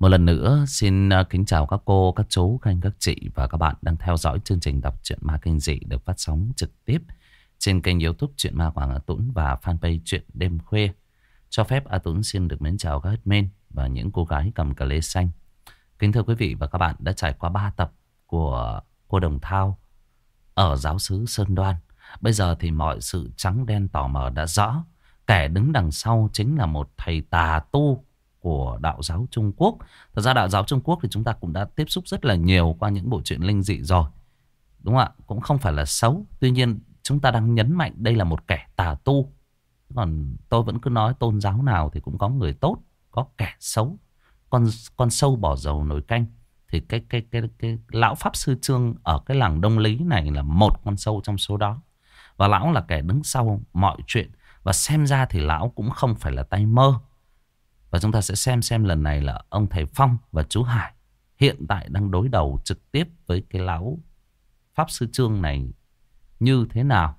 Một lần nữa xin à, kính chào các cô, các chú, các anh, các chị và các bạn đang theo dõi chương trình đọc truyện ma kinh dị được phát sóng trực tiếp trên kênh youtube Truyện Ma Quảng A Tũng và fanpage Truyện Đêm Khuya. Cho phép A Tũng xin được mến chào các admin và những cô gái cầm cà lê xanh. Kính thưa quý vị và các bạn đã trải qua 3 tập của cô Đồng Thao ở giáo sứ Sơn Đoan. Bây giờ thì mọi sự trắng đen tỏ mờ đã rõ. Kẻ đứng đằng sau chính là một thầy tà tu của đạo giáo Trung Quốc. Thật ra đạo giáo Trung Quốc thì chúng ta cũng đã tiếp xúc rất là nhiều qua những bộ truyện linh dị rồi. Đúng không ạ? Cũng không phải là xấu. Tuy nhiên chúng ta đang nhấn mạnh đây là một kẻ tà tu. Còn tôi vẫn cứ nói tôn giáo nào thì cũng có người tốt, có kẻ xấu. Con con sâu bỏ dầu nồi canh thì cái cái cái cái lão pháp sư Trương ở cái làng Đông Lý này là một con sâu trong số đó. Và lão là kẻ đứng sau mọi chuyện và xem ra thì lão cũng không phải là tay mơ. Và chúng ta sẽ xem xem lần này là ông thầy Phong và chú Hải hiện tại đang đối đầu trực tiếp với cái lão pháp sư Trương này như thế nào.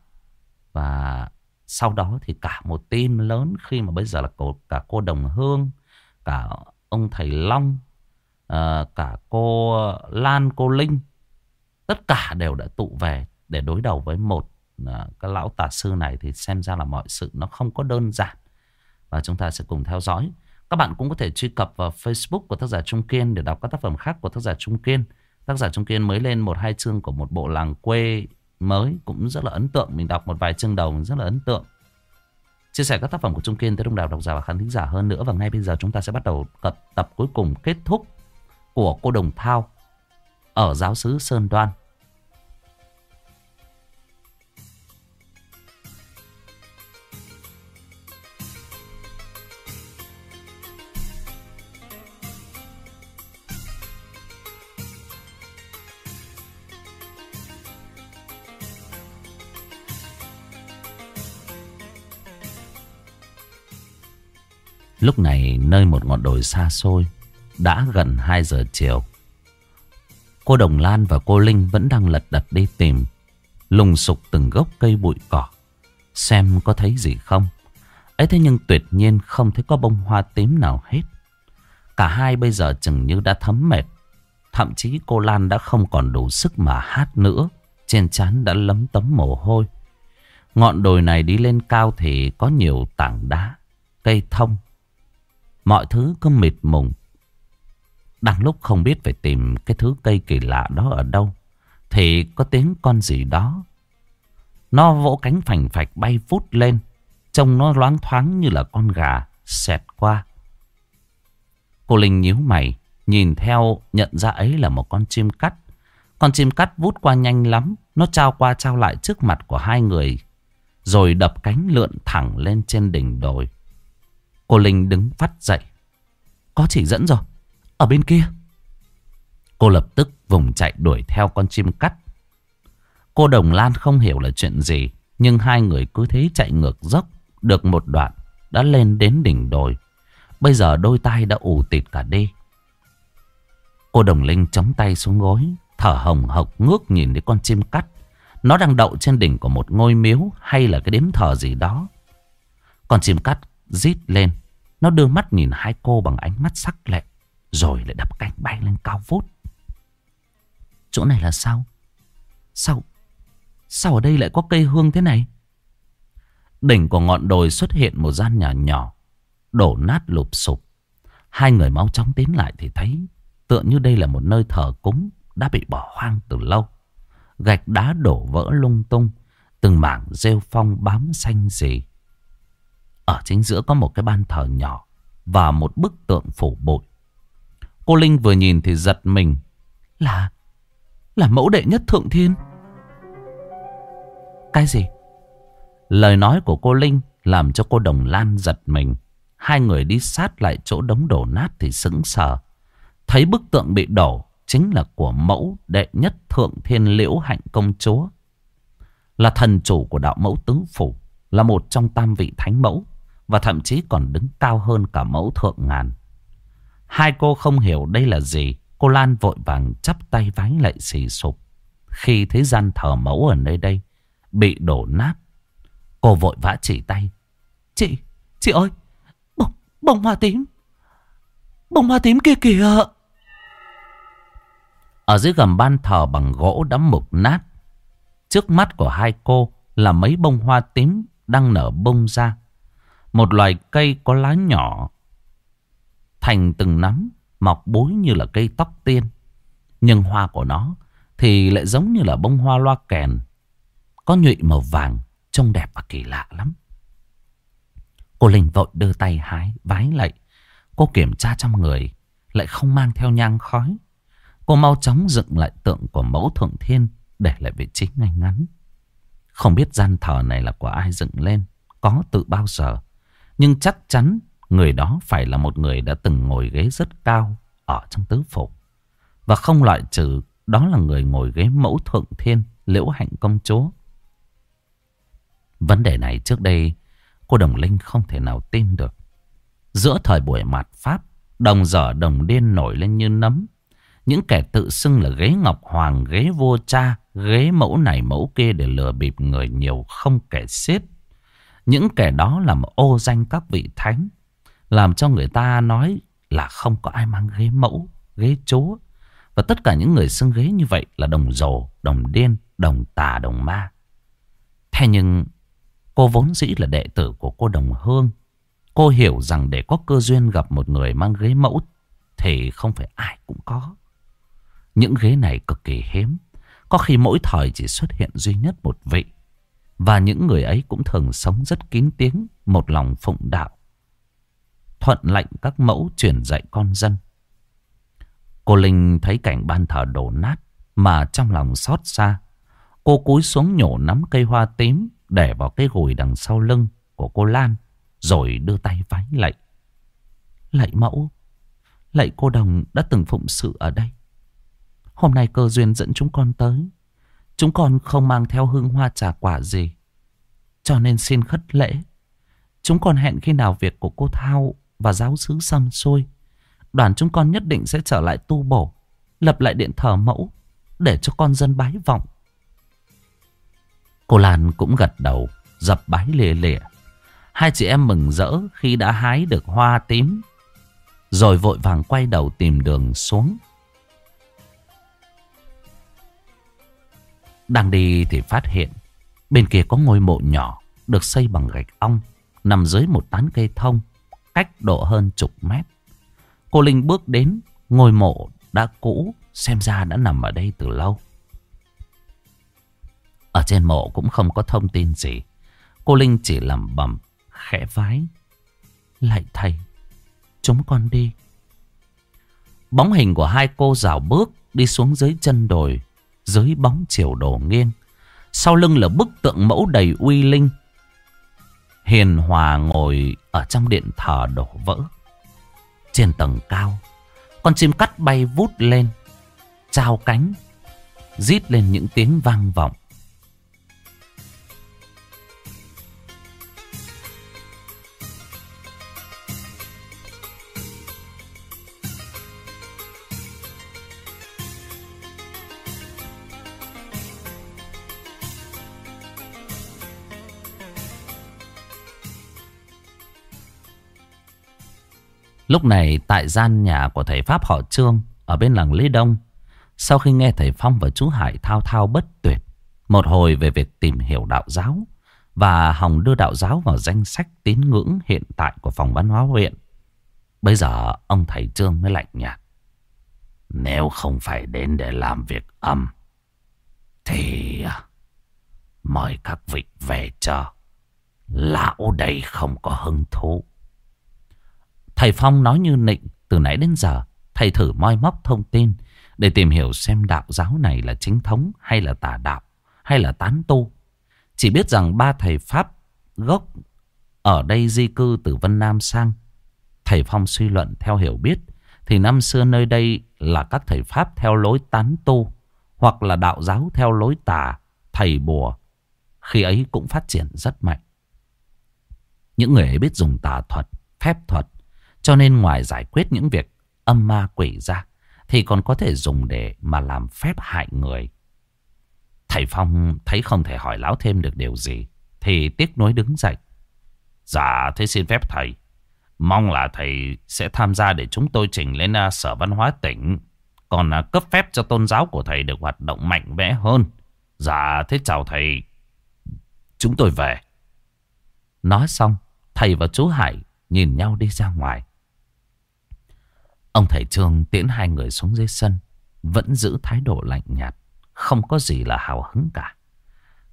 Và sau đó thì cả một team lớn khi mà bây giờ là cô, cả cô Đồng Hương, cả ông thầy Long, ờ, cả cô Lan, cô Linh. Tất cả đều đã tụ về để đối đầu với một ờ, cái lão tà sư này thì xem ra là mọi sự nó không có đơn giản. Và chúng ta sẽ cùng theo dõi. Các bạn cũng có thể truy cập vào Facebook của tác giả Trung Kiên để đọc các tác phẩm khác của tác giả Trung Kiên. Tác giả Trung Kiên mới lên một hai chương của một bộ làng quê mới cũng rất là ấn tượng. Mình đọc một vài chương đầu rất là ấn tượng. Chia sẻ các tác phẩm của Trung Kiên tới đông đảo độc giả và khán thính giả hơn nữa. Và ngay bây giờ chúng ta sẽ bắt đầu tập, tập cuối cùng kết thúc của cô Đồng Thao ở giáo sứ Sơn Đoan. Lúc này nơi một ngọn đồi xa xôi, Đã gần 2 giờ chiều. Cô Đồng Lan và cô Linh vẫn đang lật đật đi tìm, Lùng sục từng gốc cây bụi cỏ, Xem có thấy gì không. Ấy thế nhưng tuyệt nhiên không thấy có bông hoa tím nào hết. Cả hai bây giờ chừng như đã thấm mệt. Thậm chí cô Lan đã không còn đủ sức mà hát nữa. Trên trán đã lấm tấm mồ hôi. Ngọn đồi này đi lên cao thì có nhiều tảng đá, Cây thông Mọi thứ cứ mịt mùng. Đang lúc không biết phải tìm cái thứ cây kỳ lạ đó ở đâu. Thì có tiếng con gì đó. Nó vỗ cánh phành phạch bay vút lên. Trông nó loáng thoáng như là con gà xẹt qua. Cô Linh nhíu mày. Nhìn theo, nhận ra ấy là một con chim cắt. Con chim cắt vút qua nhanh lắm. Nó trao qua trao lại trước mặt của hai người. Rồi đập cánh lượn thẳng lên trên đỉnh đồi. Cô Linh đứng phát dậy. Có chỉ dẫn rồi. Ở bên kia. Cô lập tức vùng chạy đuổi theo con chim cắt. Cô Đồng Lan không hiểu là chuyện gì. Nhưng hai người cứ thế chạy ngược dốc. Được một đoạn, đã lên đến đỉnh đồi. Bây giờ đôi tay đã ù tịt cả đi. Cô Đồng Linh chống tay xuống gối. Thở hồng hộc ngước nhìn thấy con chim cắt. Nó đang đậu trên đỉnh của một ngôi miếu hay là cái đếm thờ gì đó. Con chim cắt rít lên. Nó đưa mắt nhìn hai cô bằng ánh mắt sắc lệ. Rồi lại đập cánh bay lên cao vút. Chỗ này là sao? Sao? Sao ở đây lại có cây hương thế này? Đỉnh của ngọn đồi xuất hiện một gian nhà nhỏ. Đổ nát lụp sụp. Hai người mau chóng tiến lại thì thấy tựa như đây là một nơi thờ cúng đã bị bỏ hoang từ lâu. Gạch đá đổ vỡ lung tung. Từng mảng rêu phong bám xanh gì. Ở chính giữa có một cái ban thờ nhỏ Và một bức tượng phủ bụi Cô Linh vừa nhìn thì giật mình. Là Là mẫu đệ nhất thượng thiên. Cái gì? Lời nói của cô Linh Làm cho cô Đồng Lan giật mình. Hai người đi sát lại chỗ đống đổ nát Thì sững sờ. Thấy bức tượng bị đổ, Chính là của mẫu đệ nhất thượng thiên liễu hạnh công chúa. Là thần chủ của đạo mẫu tứ phủ, Là một trong tam vị thánh mẫu và thậm chí còn đứng cao hơn cả mẫu thượng ngàn. Hai cô không hiểu đây là gì. Cô Lan vội vàng chắp tay vái lại xì sụp. Khi thấy gian thờ mẫu ở nơi đây bị đổ nát. Cô vội vã chỉ tay. Chị, chị ơi, bông, bông hoa tím. Bông hoa tím kia kìa Ở dưới gầm ban thờ bằng gỗ đã mục nát Trước mắt của hai cô là mấy bông hoa tím đang nở bông ra. Một loài cây có lá nhỏ thành từng nắm mọc bối như là cây tóc tiên. Nhưng hoa của nó thì lại giống như là bông hoa loa kèn. Có nhụy màu vàng, trông đẹp và kỳ lạ lắm. Cô Linh vội đưa tay hái, vái lạy. Cô kiểm tra trong người, lại không mang theo nhang khói. Cô mau chóng dựng lại tượng của mẫu thượng thiên để lại vị trí ngay ngắn. Không biết gian thờ này là của ai dựng lên, có từ bao giờ. Nhưng chắc chắn người đó phải là một người đã từng ngồi ghế rất cao ở trong tứ phủ. Và không loại trừ đó là người ngồi ghế mẫu thượng thiên liễu hạnh công chúa. Vấn đề này trước đây cô Đồng Linh không thể nào tin được. Giữa thời buổi mặt Pháp, đồng dở đồng điên nổi lên như nấm. Những kẻ tự xưng là ghế ngọc hoàng, ghế vua cha, ghế mẫu này mẫu kia để lừa bịp người nhiều không kể xiết. Những kẻ đó làm ô danh các vị thánh, làm cho người ta nói là không có ai mang ghế mẫu, ghế chúa. Và tất cả những người xưng ghế như vậy là đồng rồ, đồng điên, đồng tà, đồng ma. Thế nhưng cô vốn dĩ là đệ tử của cô đồng hương. Cô hiểu rằng để có cơ duyên gặp một người mang ghế mẫu thì không phải ai cũng có. Những ghế này cực kỳ hiếm. Có khi mỗi thời chỉ xuất hiện duy nhất một vị. Và những người ấy cũng thường sống rất kín tiếng, một lòng phụng đạo. Thuận lệnh các mẫu truyền dạy con dân. Cô Linh thấy cảnh ban thờ đổ nát mà trong lòng xót xa. Cô cúi xuống nhổ nắm cây hoa tím để vào cái gùi đằng sau lưng của cô Lan. Rồi đưa tay vái lạy. Lạy mẫu, lạy cô đồng đã từng phụng sự ở đây. Hôm nay cơ duyên dẫn chúng con tới. Chúng con không mang theo hương hoa trà quả gì. Cho nên xin khất lễ. Chúng con hẹn khi nào việc của cô Thao và giáo sứ xong xuôi. Đoàn chúng con nhất định sẽ trở lại tu bổ. Lập lại điện thờ mẫu. Để cho con dân bái vọng. Cô Lan cũng gật đầu. Dập bái lìa lìa. Hai chị em mừng rỡ khi đã hái được hoa tím. Rồi vội vàng quay đầu tìm đường xuống. Đang đi thì phát hiện bên kia có ngôi mộ nhỏ được xây bằng gạch ong nằm dưới một tán cây thông cách độ hơn chục mét. Cô Linh bước đến ngôi mộ đã cũ xem ra đã nằm ở đây từ lâu. Ở trên mộ cũng không có thông tin gì. Cô Linh chỉ làm bầm khẽ vái. lại thầy, chúng con đi. Bóng hình của hai cô rào bước đi xuống dưới chân đồi dưới bóng chiều đổ nghiêng. Sau lưng là bức tượng mẫu đầy uy linh. Hiền Hòa ngồi ở trong điện thờ đổ vỡ. Trên tầng cao, con chim cắt bay vút lên, trao cánh, rít lên những tiếng vang vọng. Lúc này tại gian nhà của thầy Pháp họ Trương, ở bên làng Lê Đông. Sau khi nghe thầy Phong và chú Hải thao thao bất tuyệt, một hồi về việc tìm hiểu đạo giáo và Hồng đưa đạo giáo vào danh sách tín ngưỡng hiện tại của phòng văn hóa huyện. Bây giờ ông thầy Trương mới lạnh nhạt. Nếu không phải đến để làm việc âm, thì à, mời các vị về cho. Lão đây không có hứng thú. Thầy Phong nói như nịnh từ nãy đến giờ. Thầy thử moi móc thông tin để tìm hiểu xem đạo giáo này là chính thống hay là tà đạo hay là tán tu. Chỉ biết rằng ba thầy Pháp gốc ở đây di cư từ Vân Nam sang. Thầy Phong suy luận theo hiểu biết thì năm xưa nơi đây là các thầy Pháp theo lối tán tu hoặc là đạo giáo theo lối tà, thầy bùa. Khi ấy cũng phát triển rất mạnh. Những người ấy biết dùng tà thuật, phép thuật cho nên ngoài giải quyết những việc âm ma quỷ ra thì còn có thể dùng để mà làm phép hại người. Thầy Phong thấy không thể hỏi lão thêm được điều gì thì tiếc nuối đứng dậy. Dạ thế xin phép thầy. Mong là thầy sẽ tham gia để chúng tôi trình lên uh, sở văn hóa tỉnh. Còn uh, cấp phép cho tôn giáo của thầy được hoạt động mạnh mẽ hơn. Dạ thế chào thầy. Chúng tôi về. Nói xong, thầy và chú Hải nhìn nhau đi ra ngoài. Ông thầy Trương tiễn hai người xuống dưới sân, vẫn giữ thái độ lạnh nhạt, không có gì là hào hứng cả.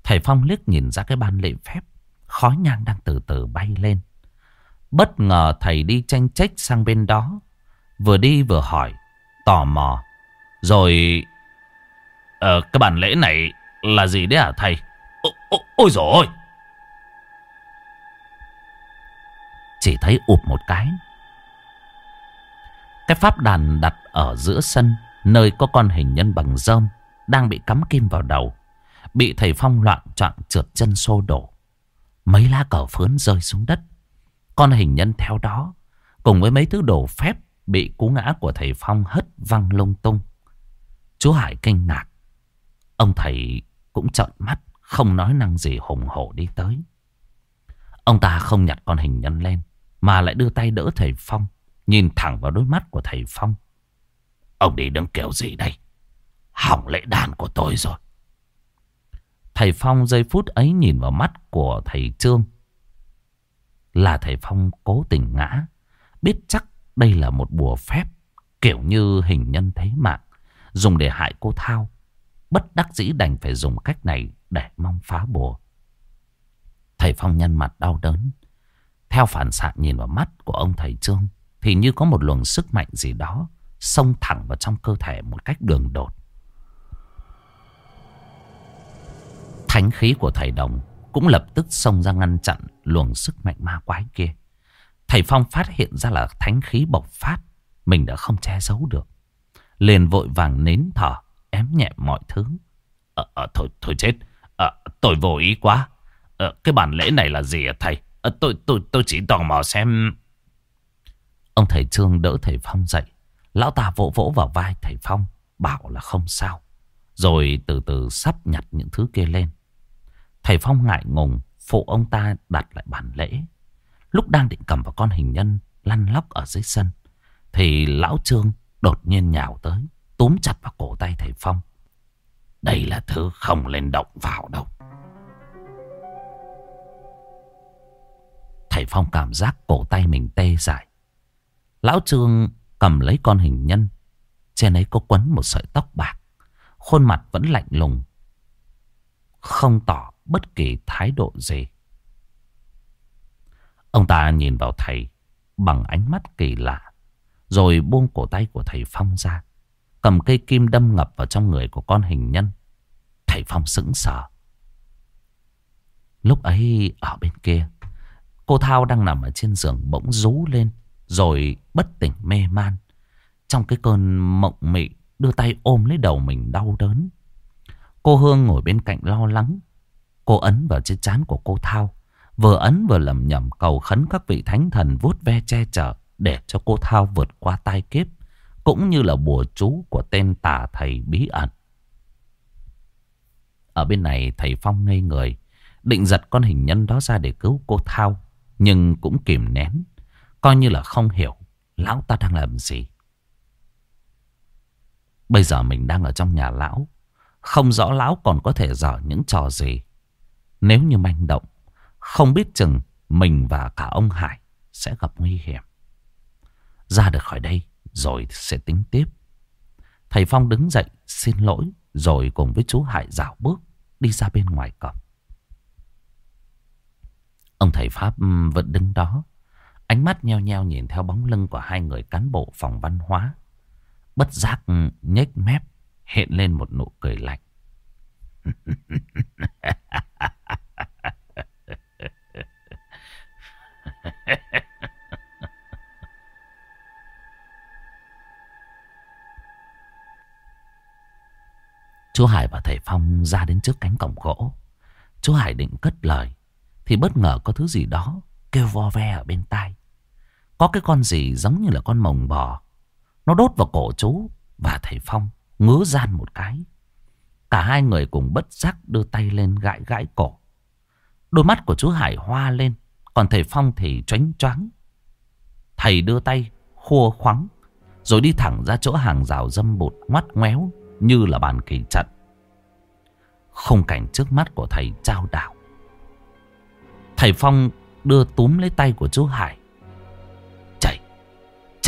Thầy Phong liếc nhìn ra cái ban lễ phép, khói nhang đang từ từ bay lên. Bất ngờ thầy đi tranh trách sang bên đó, vừa đi vừa hỏi, tò mò. Rồi, ờ, cái bản lễ này là gì đấy hả thầy? Ô, ô, ôi dồi ôi! Chỉ thấy ụp một cái cái pháp đàn đặt ở giữa sân, Nơi có con hình nhân bằng rơm, Đang bị cắm kim vào đầu. Bị thầy Phong loạn trọng trượt chân xô đổ. Mấy lá cờ phướn rơi xuống đất. Con hình nhân theo đó, Cùng với mấy thứ đồ phép Bị cú ngã của thầy Phong hất văng lung tung. Chú Hải kinh ngạc. Ông thầy cũng trợn mắt, Không nói năng gì hùng hổ đi tới. Ông ta không nhặt con hình nhân lên, mà lại đưa tay đỡ thầy Phong. Nhìn thẳng vào đôi mắt của thầy Phong. Ông đi đứng kiểu gì đây? Hỏng lễ đàn của tôi rồi. Thầy Phong giây phút ấy nhìn vào mắt của thầy Trương. Là thầy Phong cố tình ngã, Biết chắc đây là một bùa phép, Kiểu như hình nhân thế mạng, Dùng để hại cô Thao. Bất đắc dĩ đành phải dùng cách này Để mong phá bùa. Thầy Phong nhân mặt đau đớn, theo phản xạ nhìn vào mắt của ông thầy Trương. Thì như có một luồng sức mạnh gì đó Xông thẳng vào trong cơ thể một cách đường đột. Thánh khí của thầy Đồng Cũng lập tức xông ra ngăn chặn luồng sức mạnh ma quái kia. Thầy Phong phát hiện ra là thánh khí bộc phát Mình đã không che giấu được. Liền vội vàng nến thở Ém nhẹ mọi thứ. À, à, Thôi thôi chết. À, Tôi vô ý quá. À, Cái bản lễ này là gì à thầy? À, tôi, tôi, tôi chỉ tò mò xem... Ông thầy Trương đỡ thầy Phong dậy. Lão ta vỗ vỗ vào vai thầy Phong. Bảo là không sao. Rồi từ từ sắp nhặt những thứ kia lên. Thầy Phong ngại ngùng. Phụ ông ta đặt lại bàn lễ. Lúc đang định cầm vào con hình nhân lăn lóc ở dưới sân. Thì lão Trương đột nhiên nhào tới. Túm chặt vào cổ tay thầy Phong. Đây là thứ không lên động vào đâu. Thầy Phong cảm giác cổ tay mình tê dại. Lão Trương cầm lấy con hình nhân. Trên ấy có quấn một sợi tóc bạc. Khuôn mặt vẫn lạnh lùng. Không tỏ bất kỳ thái độ gì. Ông ta nhìn vào thầy bằng ánh mắt kỳ lạ. Rồi buông cổ tay của thầy Phong ra. Cầm cây kim đâm ngập vào trong người của con hình nhân. Thầy Phong sững sờ. Lúc ấy ở bên kia, Cô Thao đang nằm ở trên giường bỗng rú lên. Rồi bất tỉnh mê man. Trong cái cơn mộng mị, đưa tay ôm lấy đầu mình đau đớn. Cô Hương ngồi bên cạnh lo lắng. Cô ấn vào chiếc chán của cô Thao. Vừa ấn vừa lầm nhầm cầu khấn các vị thánh thần vuốt ve che chở. Để cho cô Thao vượt qua tai kiếp. Cũng như là bùa chú của tên tà thầy bí ẩn. Ở bên này, thầy Phong ngây người. Định giật con hình nhân đó ra để cứu cô Thao. Nhưng cũng kìm nén Coi như là không hiểu Lão ta đang làm gì. Bây giờ mình đang ở trong nhà lão. Không rõ lão còn có thể dở những trò gì. Nếu như manh động, Không biết chừng Mình và cả ông Hải Sẽ gặp nguy hiểm. Ra được khỏi đây, Rồi sẽ tính tiếp. Thầy Phong đứng dậy, xin lỗi, Rồi cùng với chú Hải dạo bước, Đi ra bên ngoài cổng. Ông thầy Pháp vẫn đứng đó. Ánh mắt nheo nheo nhìn theo bóng lưng của hai người cán bộ phòng văn hóa. Bất giác ừ, nhếch mép, hiện lên một nụ cười lạnh. Chú Hải và thầy Phong ra đến trước cánh cổng gỗ. Chú Hải định cất lời. Thì bất ngờ có thứ gì đó kêu vo ve ở bên tai. Có cái con gì giống như là con mồng bò. Nó đốt vào cổ chú và thầy Phong ngứa gian một cái. Cả hai người cùng bất giác đưa tay lên gãi gãi cổ. Đôi mắt của chú Hải hoa lên. Còn thầy Phong thì choáng choáng. Thầy đưa tay khua khoắng Rồi đi thẳng ra chỗ hàng rào dâm bụt ngoắt ngoéo Như là bàn kỳ trận Khung cảnh trước mắt của thầy trao đảo Thầy Phong đưa túm lấy tay của chú Hải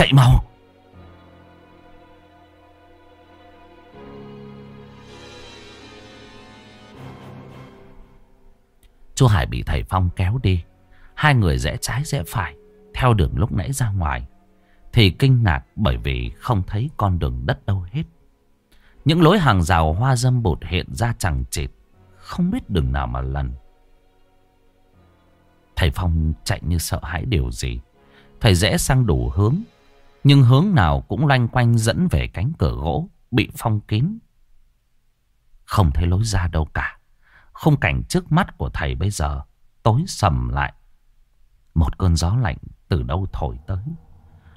Chạy mau. Chú Hải bị thầy Phong kéo đi. Hai người rẽ trái rẽ phải, Theo đường lúc nãy ra ngoài. Thì kinh ngạc bởi vì không thấy con đường đất đâu hết. Những lối hàng rào hoa dâm bột hiện ra chẳng chịt, Không biết đường nào mà lần Thầy Phong chạy như sợ hãi điều gì. Thầy rẽ sang đủ hướng nhưng hướng nào cũng loanh quanh dẫn về cánh cửa gỗ Bị phong kín Không thấy lối ra đâu cả Khung cảnh trước mắt của thầy bây giờ tối sầm lại. Một cơn gió lạnh từ đâu thổi tới.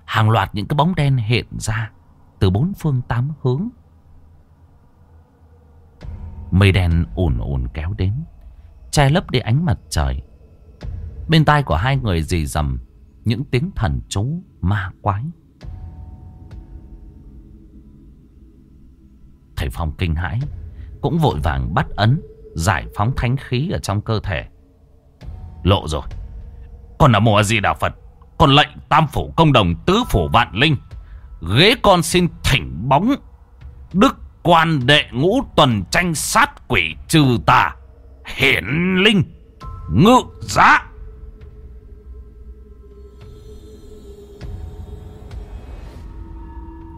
Hàng loạt những cái bóng đen hiện ra từ bốn phương tám hướng. Mây đen ùn ùn kéo đến, che lấp đi ánh mặt trời. Bên tai của hai người dì dầm những tiếng thần chú ma quái. Thầy Phong kinh hãi, cũng vội vàng bắt ấn Giải phóng thánh khí ở trong cơ thể. Lộ rồi Con là mùa gì đạo Phật Con lệnh tam phủ công đồng tứ phủ vạn linh Ghế con xin thỉnh bóng Đức quan đệ ngũ tuần tranh sát quỷ trừ tà Hiển linh Ngự giá.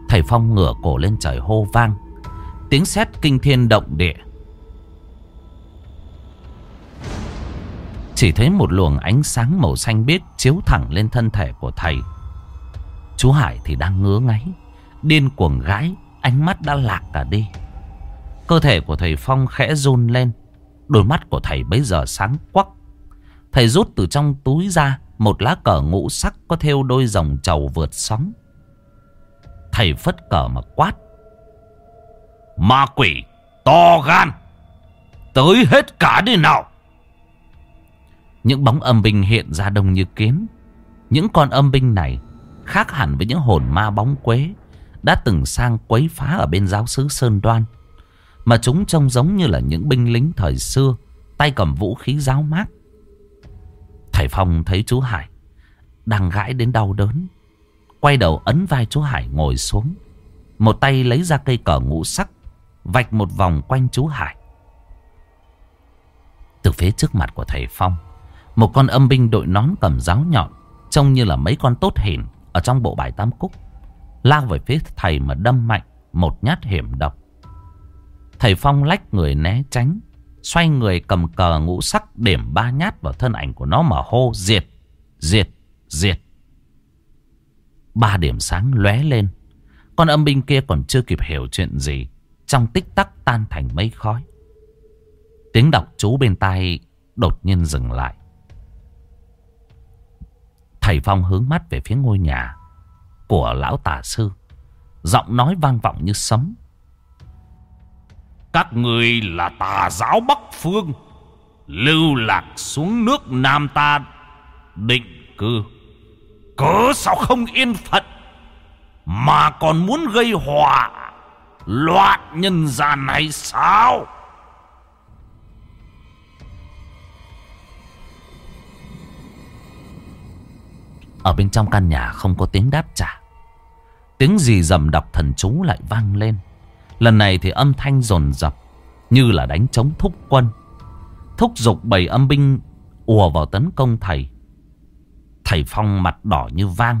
Thầy Phong ngửa cổ lên trời hô vang Tiếng sét kinh thiên động địa Chỉ thấy một luồng ánh sáng màu xanh biếc chiếu thẳng lên thân thể của thầy. Chú Hải thì đang ngứa ngáy, điên cuồng gái, ánh mắt đã lạc cả đi. Cơ thể của thầy Phong khẽ run lên, đôi mắt của thầy bấy giờ sáng quắc. Thầy rút từ trong túi ra một lá cờ ngũ sắc có thêu đôi dòng trầu vượt sóng. Thầy phất cờ mà quát. Ma quỷ, to gan, tới hết cả đi nào. Những bóng âm binh hiện ra đông như kiến. Những con âm binh này khác hẳn với những hồn ma bóng quế đã từng sang quấy phá ở bên giáo sứ Sơn Đoan. Mà chúng trông giống như là những binh lính thời xưa, tay cầm vũ khí giáo mát. Thầy Phong thấy chú Hải đang gãi đến đau đớn. Quay đầu ấn vai chú Hải ngồi xuống. Một tay lấy ra cây cờ ngũ sắc, vạch một vòng quanh chú Hải. Từ phía trước mặt của thầy Phong, một con âm binh đội nón cầm giáo nhọn Trông như là mấy con tốt hình Ở trong bộ bài tam cúc Lao về phía thầy mà đâm mạnh Một nhát hiểm độc Thầy Phong lách người né tránh Xoay người cầm cờ ngũ sắc Điểm ba nhát vào thân ảnh của nó mà hô Diệt, diệt, diệt Ba điểm sáng lóe lên Con âm binh kia còn chưa kịp hiểu chuyện gì trong tích tắc tan thành mấy khói Tiếng đọc chú bên tai đột nhiên dừng lại Thầy Phong hướng mắt về phía ngôi nhà của lão tà sư. Giọng nói vang vọng như sấm. Các người là tà giáo Bắc Phương. Lưu lạc xuống nước Nam ta định cư. Cớ sao không yên phận. Mà còn muốn gây họa loạn nhân gian này sao? Ở bên trong căn nhà không có tiếng đáp trả. Tiếng gì dầm đọc thần chú lại vang lên. Lần này thì âm thanh dồn dập, Như là đánh chống thúc quân. Thúc giục bầy âm binh ùa vào tấn công thầy. Thầy Phong mặt đỏ như vang,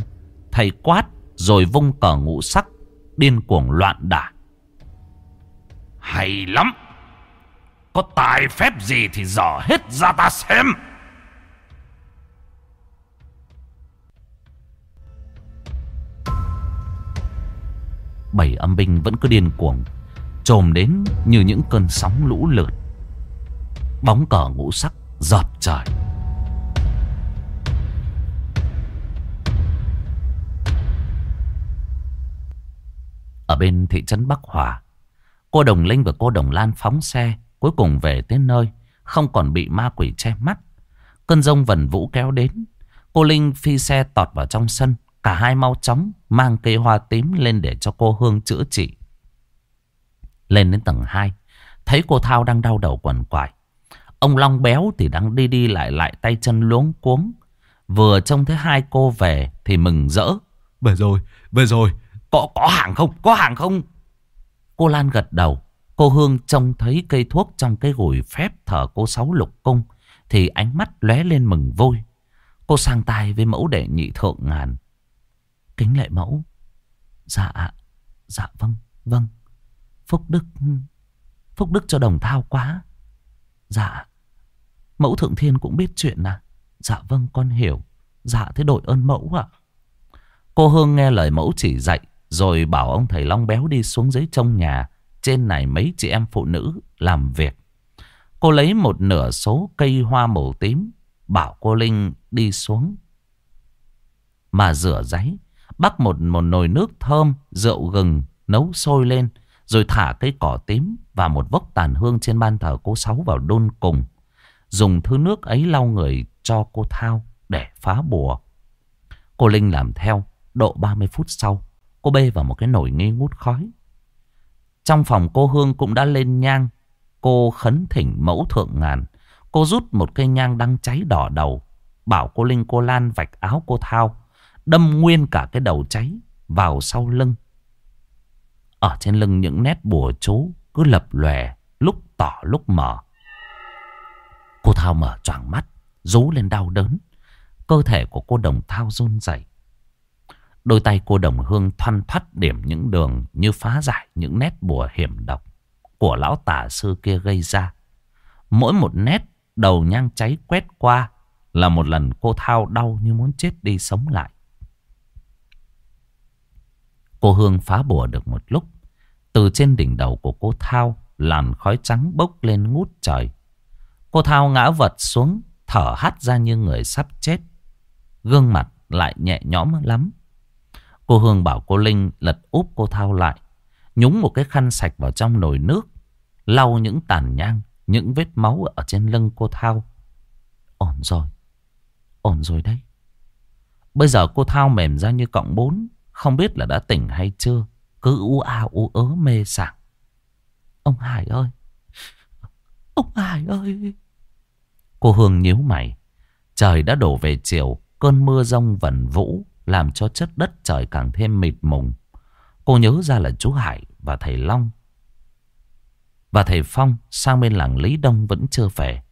Thầy quát rồi vung cờ ngũ sắc, Điên cuồng loạn đả. Hay lắm. Có tài phép gì thì dở hết ra ta xem. Bảy âm binh vẫn cứ điên cuồng, trồm đến như những cơn sóng lũ lượt. Bóng cờ ngũ sắc giọt trời. Ở bên thị trấn bắc hòa cô đồng linh và cô đồng lan phóng xe cuối cùng về tới nơi không còn bị ma quỷ che mắt cơn rông vần vũ kéo đến cô linh phi xe tọt vào trong sân Cả hai mau chóng mang cây hoa tím lên để cho cô Hương chữa trị. Lên đến tầng 2, thấy cô Thao đang đau đầu quằn quại. Ông Long béo thì đang đi đi lại lại tay chân luống cuống. Vừa trông thấy hai cô về thì mừng rỡ. Về rồi, về rồi. Có, có hàng không? Có hàng không? Cô Lan gật đầu. Cô Hương trông thấy cây thuốc trong cái gùi phép thở cô Sáu Lục Cung. Thì ánh mắt lóe lên mừng vui. Cô sang tay với mẫu đệ nhị thượng ngàn. Kính lệ mẫu. Dạ, dạ vâng, vâng. Phúc Đức, Phúc Đức cho đồng thao quá. Dạ, mẫu thượng thiên cũng biết chuyện à. Dạ vâng, con hiểu. Dạ, thế đội ơn mẫu ạ. Cô Hương nghe lời mẫu chỉ dạy, rồi bảo ông thầy Long Béo đi xuống dưới trong nhà. Trên này mấy chị em phụ nữ làm việc. Cô lấy một nửa số cây hoa màu tím, bảo cô Linh đi xuống. Mà rửa giấy, bắt một, một nồi nước thơm, rượu gừng, nấu sôi lên. Rồi thả cây cỏ tím và một vốc tàn hương trên ban thờ cô Sáu vào đôn cùng. Dùng thứ nước ấy lau người cho cô Thao để phá bùa. Cô Linh làm theo, độ 30 phút sau, cô bê vào một cái nồi nghi ngút khói. Trong phòng cô Hương cũng đã lên nhang. Cô khấn thỉnh mẫu thượng ngàn. Cô rút một cây nhang đang cháy đỏ đầu. Bảo cô Linh cô Lan vạch áo cô Thao. Đâm nguyên cả cái đầu cháy vào sau lưng. Ở trên lưng những nét bùa chú cứ lập lòe, lúc tỏ lúc mở. Cô Thao mở choàng mắt, rú lên đau đớn. Cơ thể của cô Đồng Thao run rẩy. Đôi tay cô Đồng Hương thoăn thoắt điểm những đường như phá giải những nét bùa hiểm độc của lão tả sư kia gây ra. Mỗi một nét đầu nhang cháy quét qua là một lần cô Thao đau như muốn chết đi sống lại. Cô Hương phá bùa được một lúc. Từ trên đỉnh đầu của cô Thao, làn khói trắng bốc lên ngút trời. Cô Thao ngã vật xuống, thở hắt ra như người sắp chết. Gương mặt lại nhẹ nhõm lắm. Cô Hương bảo cô Linh lật úp cô Thao lại. Nhúng một cái khăn sạch vào trong nồi nước. Lau những tàn nhang, những vết máu ở trên lưng cô Thao. Ổn rồi, ổn rồi đấy. Bây giờ cô Thao mềm ra như cọng bốn. Không biết là đã tỉnh hay chưa Cứ u a u ớ mê sảng Ông Hải ơi Ông Hải ơi Cô Hương nhíu mày Trời đã đổ về chiều Cơn mưa rông vần vũ làm cho chất đất trời càng thêm mịt mùng. Cô nhớ ra là chú Hải và thầy Long. Và thầy Phong sang bên làng Lý Đông vẫn chưa về.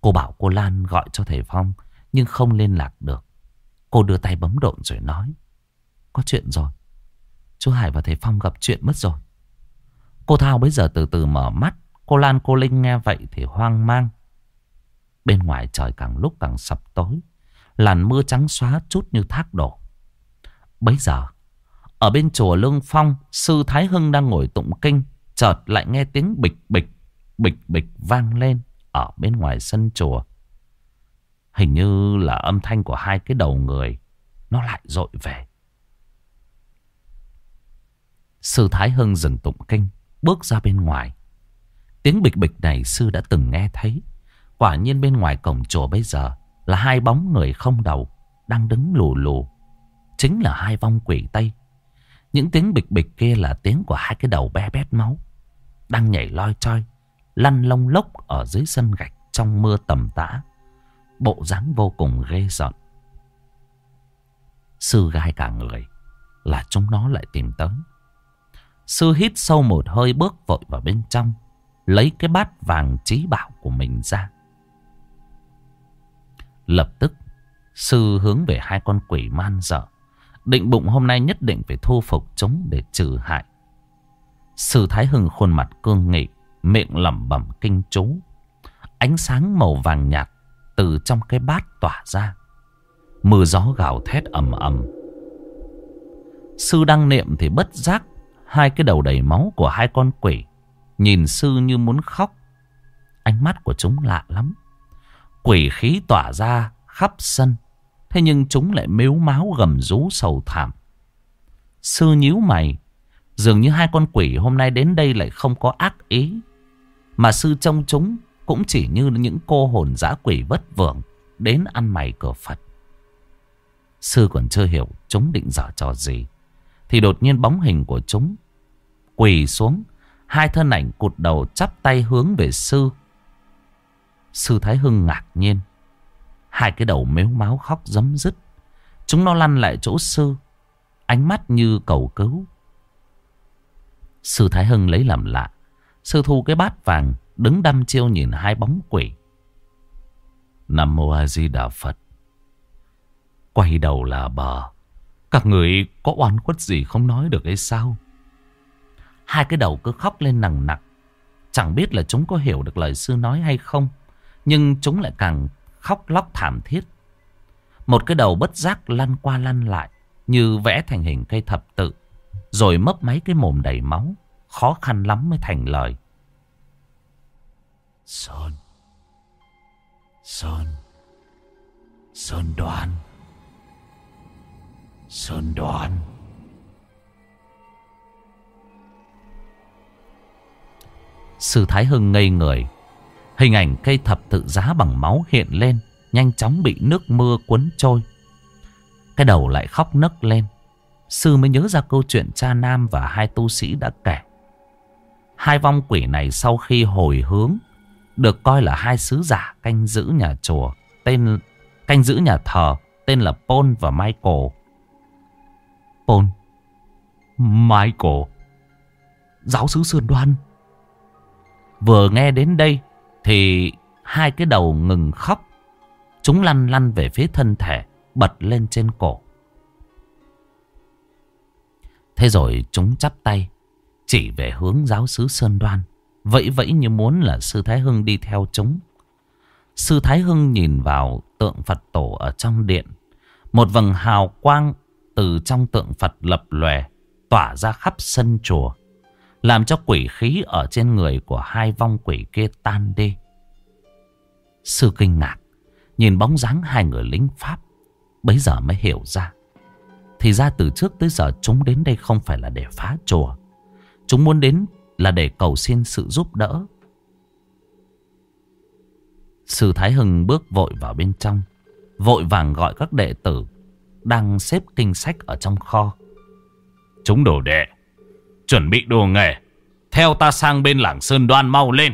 Cô bảo cô Lan gọi cho thầy Phong, Nhưng không liên lạc được. Cô đưa tay bấm độn rồi nói, có chuyện rồi. Chú Hải và thầy Phong gặp chuyện mất rồi. Cô Thao bây giờ từ từ mở mắt. Cô Lan, cô Linh nghe vậy thì hoang mang. Bên ngoài trời càng lúc càng sập tối. Làn mưa trắng xóa chút như thác đổ. Bây giờ Ở bên chùa Lương Phong Sư Thái Hưng đang ngồi tụng kinh Chợt lại nghe tiếng bịch bịch Bịch bịch vang lên Ở bên ngoài sân chùa Hình như là âm thanh của hai cái đầu người Nó lại dội về Sư Thái Hưng dừng tụng kinh, bước ra bên ngoài. Tiếng bịch bịch này sư đã từng nghe thấy. Quả nhiên bên ngoài cổng chùa bây giờ là hai bóng người không đầu, đang đứng lù lù. Chính là hai vong quỷ Tây. Những tiếng bịch bịch kia là tiếng của hai cái đầu bé bét máu. Đang nhảy loi choi, lăn lông lốc ở dưới sân gạch trong mưa tầm tã. Bộ dáng vô cùng ghê giận. Sư gai cả người là chúng nó lại tìm tới. Sư hít sâu một hơi bước vội vào bên trong. Lấy cái bát vàng trí bảo của mình ra. Lập tức, sư hướng về hai con quỷ man dở. Định bụng hôm nay nhất định phải thu phục chúng để trừ hại. Sư Thái Hưng khuôn mặt cương nghị, miệng lẩm bẩm kinh chú. Ánh sáng màu vàng nhạt từ trong cái bát tỏa ra. Mưa gió gào thét ầm ầm. Sư đang niệm thì bất giác Hai cái đầu đầy máu của hai con quỷ Nhìn sư như muốn khóc Ánh mắt của chúng lạ lắm Quỷ khí tỏa ra khắp sân Thế nhưng chúng lại mếu máu gầm rú sầu thảm Sư nhíu mày, Dường như hai con quỷ hôm nay đến đây lại không có ác ý Mà sư trông chúng cũng chỉ như những cô hồn dã quỷ vất vưởng Đến ăn mày cửa Phật Sư còn chưa hiểu chúng định dở trò gì. Thì đột nhiên bóng hình của chúng quỳ xuống. Hai thân ảnh cụt đầu chắp tay hướng về sư. Sư Thái Hưng ngạc nhiên. Hai cái đầu mếu máu khóc giấm dứt. Chúng nó lăn lại chỗ sư. Ánh mắt như cầu cứu. Sư Thái Hưng lấy làm lạ. Sư thu cái bát vàng đứng đăm chiêu nhìn hai bóng quỷ. Nam Mô A Di Đà Phật. Quay đầu là bờ. Các người có oan khuất gì không nói được hay sao? Hai cái đầu cứ khóc lên nặng nặng. Chẳng biết là chúng có hiểu được lời sư nói hay không. Nhưng chúng lại càng khóc lóc thảm thiết. Một cái đầu bất giác lăn qua lăn lại. Như vẽ thành hình cây thập tự. Rồi mấp máy cái mồm đầy máu. Khó khăn lắm mới thành lời. Sơn. Sơn. Sơn đoan. Sơn đoan. Sư Thái Hưng ngây người. Hình ảnh cây thập tự giá bằng máu hiện lên. Nhanh chóng bị nước mưa cuốn trôi. Cái đầu lại khóc nấc lên. Sư mới nhớ ra câu chuyện cha Nam và hai tu sĩ đã kể. Hai vong quỷ này sau khi hồi hướng được coi là hai sứ giả canh giữ nhà chùa tên canh giữ nhà thờ tên là Paul và Michael. Paul, Michael, giáo sứ Sơn Đoan. Vừa nghe đến đây thì hai cái đầu ngừng khóc. Chúng lăn lăn về phía thân thể, bật lên trên cổ. Thế rồi chúng chắp tay, chỉ về hướng giáo sứ Sơn Đoan. Vẫy vẫy như muốn là sư Thái Hưng đi theo chúng. Sư Thái Hưng nhìn vào tượng Phật tổ ở trong điện. Một vầng hào quang từ trong tượng Phật lập lòe tỏa ra khắp sân chùa. Làm cho quỷ khí ở trên người của hai vong quỷ kia tan đi. Sư kinh ngạc. Nhìn bóng dáng hai người lính Pháp. Bấy giờ mới hiểu ra. Thì ra từ trước tới giờ chúng đến đây không phải là để phá chùa. Chúng muốn đến là để cầu xin sự giúp đỡ. Sư Thái Hưng bước vội vào bên trong, vội vàng gọi các đệ tử đang xếp kinh sách ở trong kho. Chúng đồ đệ, chuẩn bị đồ nghề, theo ta sang bên làng Sơn Đoan mau lên.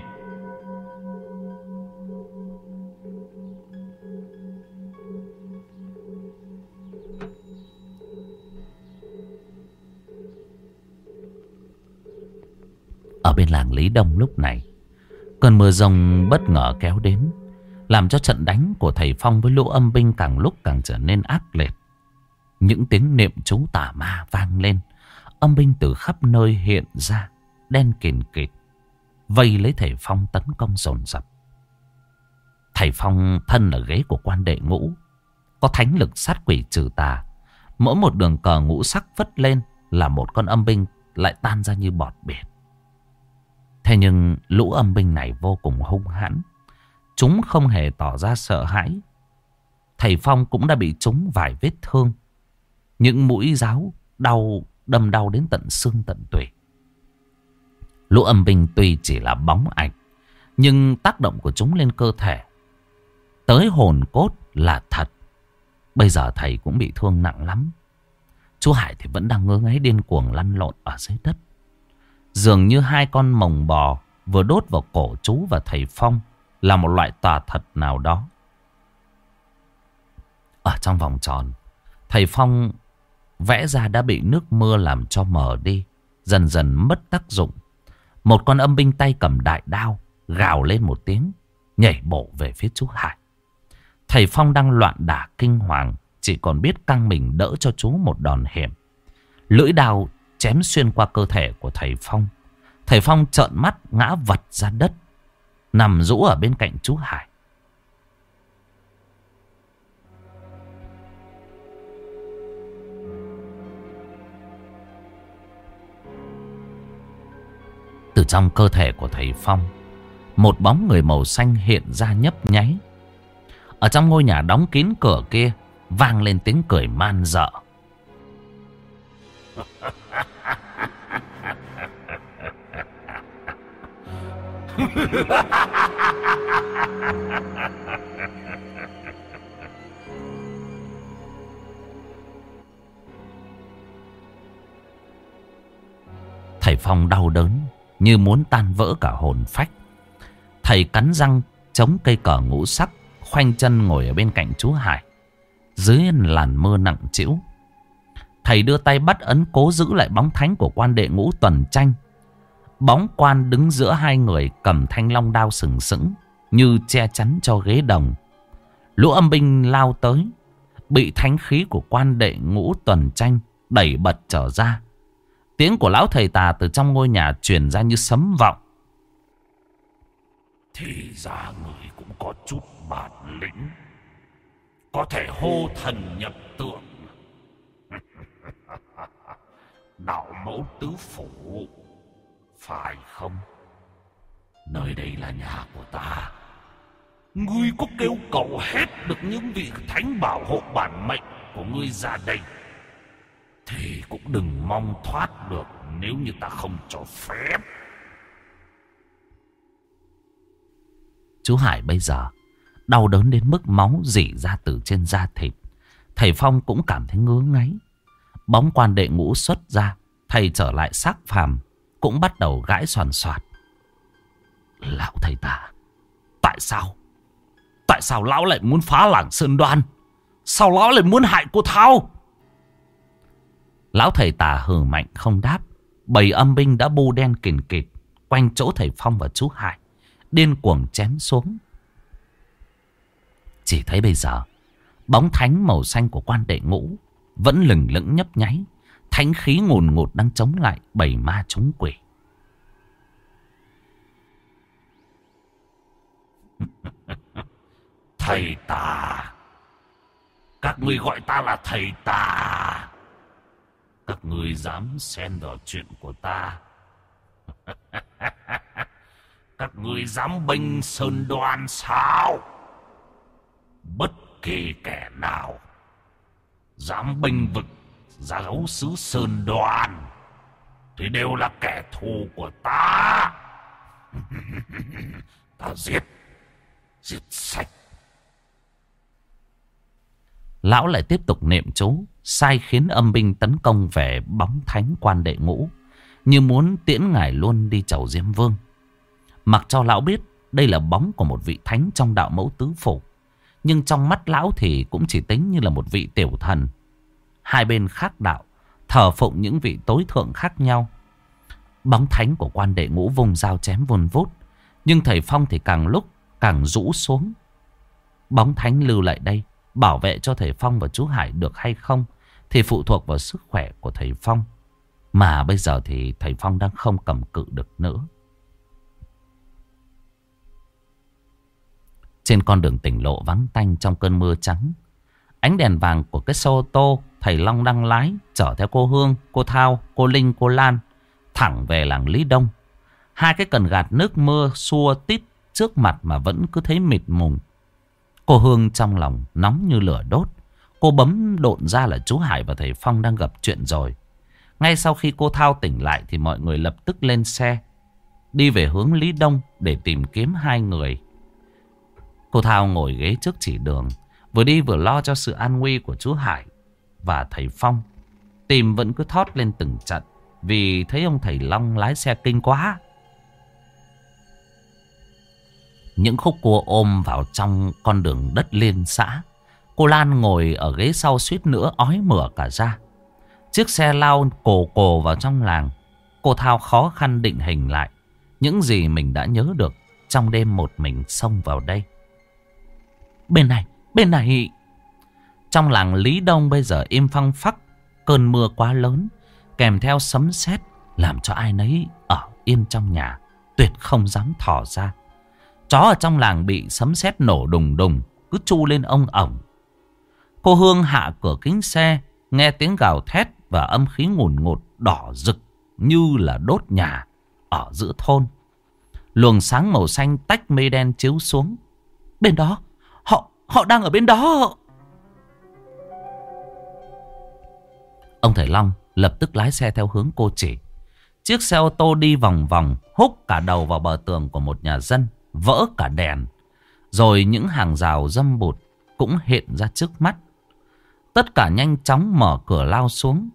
Ở bên làng Lý Đông lúc này Cơn mưa rông bất ngờ kéo đến Làm cho trận đánh của thầy Phong với lũ âm binh càng lúc càng trở nên ác liệt. Những tiếng niệm chú tà ma vang lên. Âm binh từ khắp nơi hiện ra, Đen kìn kịt, Vây lấy thầy Phong tấn công dồn dập Thầy Phong thân là ghế của quan đệ ngũ, Có thánh lực sát quỷ trừ tà Mỗi một đường cờ ngũ sắc vất lên Là một con âm binh lại tan ra như bọt biển Thế nhưng lũ âm binh này vô cùng hung hãn. Chúng không hề tỏ ra sợ hãi. Thầy Phong cũng đã bị chúng vài vết thương. Những mũi giáo đau đâm đau đến tận xương tận tủy. Lũ âm binh tuy chỉ là bóng ảnh. Nhưng tác động của chúng lên cơ thể. Tới hồn cốt là thật. Bây giờ thầy cũng bị thương nặng lắm. Chú Hải thì vẫn đang ngơ ngáy điên cuồng lăn lộn ở dưới đất. Dường như hai con mồng bò vừa đốt vào cổ chú và thầy Phong là một loại tà thật nào đó. Ở trong vòng tròn, thầy Phong vẽ ra đã bị nước mưa làm cho mờ đi, dần dần mất tác dụng. Một con âm binh tay cầm đại đao, gào lên một tiếng, nhảy bộ về phía chú Hải. Thầy Phong đang loạn đả kinh hoàng, chỉ còn biết căng mình đỡ cho chú một đòn hiểm. Lưỡi đao chém xuyên qua cơ thể của thầy Phong. Thầy Phong trợn mắt ngã vật ra đất, nằm rũ ở bên cạnh chú Hải. Từ trong cơ thể của thầy Phong, Một bóng người màu xanh hiện ra nhấp nháy. Ở trong ngôi nhà đóng kín cửa kia, Vang lên tiếng cười man dợ. Thầy Phong đau đớn như muốn tan vỡ cả hồn phách. Thầy cắn răng chống cây cờ ngũ sắc, khoanh chân ngồi ở bên cạnh chú Hải. Dưới làn mưa nặng trĩu. Thầy đưa tay bắt ấn cố giữ lại bóng thánh của quan đệ ngũ tuần tranh. Bóng quan đứng giữa hai người cầm thanh long đao sừng sững như che chắn cho ghế đồng. Lũ âm binh lao tới, bị thánh khí của quan đệ ngũ tuần tranh đẩy bật trở ra. Tiếng của lão thầy tà từ trong ngôi nhà truyền ra như sấm vọng. Thì ra người cũng có chút bản lĩnh. Có thể hô thần nhập tượng. Đạo mẫu tứ phủ. Phải không? Nơi đây là nhà của ta. Ngươi có kêu cầu hết được những vị thánh bảo hộ bản mệnh của ngươi ra đây thì cũng đừng mong thoát được nếu như ta không cho phép. Chú Hải bây giờ đau đớn đến mức máu dỉ ra từ trên da thịt. Thầy Phong cũng cảm thấy ngứa ngáy. Bóng quan đệ ngũ xuất ra, thầy trở lại xác phàm, cũng bắt đầu gãi soàn soạt. Lão thầy ta, tại sao? Tại sao lão lại muốn phá làng Sơn Đoan? Sao lão lại muốn hại cô Thao? Lão thầy tà hừ mạnh không đáp. Bầy âm binh đã bu đen kìn kịt quanh chỗ thầy Phong và chú Hải. Điên cuồng chém xuống. Chỉ thấy bây giờ, bóng thánh màu xanh của quan đệ ngũ vẫn lừng lững nhấp nháy. Thánh khí ngùn ngụt đang chống lại bầy ma chống quỷ. thầy tà. Các ngươi gọi ta là thầy tà. Các ngươi dám xen vào chuyện của ta. Các ngươi dám binh sơn đoan sao? Bất kỳ kẻ nào dám binh vực giáo sứ sơn đoan thì đều là kẻ thù của ta. ta giết, giết sạch. Lão lại tiếp tục niệm chú sai khiến âm binh tấn công về bóng thánh quan đệ ngũ, như muốn tiễn ngài luôn đi chầu Diêm Vương. Mặc cho lão biết đây là bóng của một vị thánh trong đạo mẫu tứ phủ, nhưng trong mắt lão thì cũng chỉ tính như là một vị tiểu thần. Hai bên khác đạo, thờ phụng những vị tối thượng khác nhau. Bóng thánh của quan đệ ngũ vùng dao chém vun vút, nhưng thầy Phong thì càng lúc càng rũ xuống. Bóng thánh lưu lại đây, bảo vệ cho thầy Phong và chú Hải được hay không thì phụ thuộc vào sức khỏe của thầy Phong. Mà bây giờ thì thầy Phong đang không cầm cự được nữa. Trên con đường tỉnh lộ vắng tanh trong cơn mưa trắng. Ánh đèn vàng của cái xe ô tô thầy Long đang lái chở theo cô Hương, cô Thao, cô Linh, cô Lan thẳng về làng Lý Đông. Hai cái cần gạt nước mưa xua tít trước mặt mà vẫn cứ thấy mịt mùng. Cô Hương trong lòng nóng như lửa đốt. Cô bấm độn ra là chú Hải và thầy Phong đang gặp chuyện rồi. Ngay sau khi cô Thao tỉnh lại thì mọi người lập tức lên xe. Đi về hướng Lý Đông để tìm kiếm hai người. Cô Thao ngồi ghế trước chỉ đường. Vừa đi vừa lo cho sự an nguy của chú Hải và thầy Phong. Tìm vẫn cứ thót lên từng trận. Vì thấy ông thầy Long lái xe kinh quá. Những khúc cua ôm vào trong con đường đất liên xã. Cô Lan ngồi ở ghế sau suýt nữa ói mửa cả ra. Chiếc xe lao cổ cổ vào trong làng. Cô Thao khó khăn định hình lại. Những gì mình đã nhớ được trong đêm một mình xông vào đây. Bên này, bên này. Trong làng Lý Đông bây giờ im phăng phắc. Cơn mưa quá lớn. Kèm theo sấm sét Làm cho ai nấy ở yên trong nhà. Tuyệt không dám thỏ ra. Chó ở trong làng bị sấm sét nổ đùng đùng. Cứ chu lên ông ổng. Cô Hương hạ cửa kính xe, nghe tiếng gào thét và âm khí ngùn ngụt đỏ rực như là đốt nhà ở giữa thôn. Luồng sáng màu xanh tách mây đen chiếu xuống. Bên đó, họ họ đang ở bên đó. Ông Thầy Long lập tức lái xe theo hướng cô chỉ. Chiếc xe ô tô đi vòng vòng, húc cả đầu vào bờ tường của một nhà dân, vỡ cả đèn. Rồi những hàng rào dâm bụt cũng hiện ra trước mắt. Tất cả nhanh chóng mở cửa lao xuống.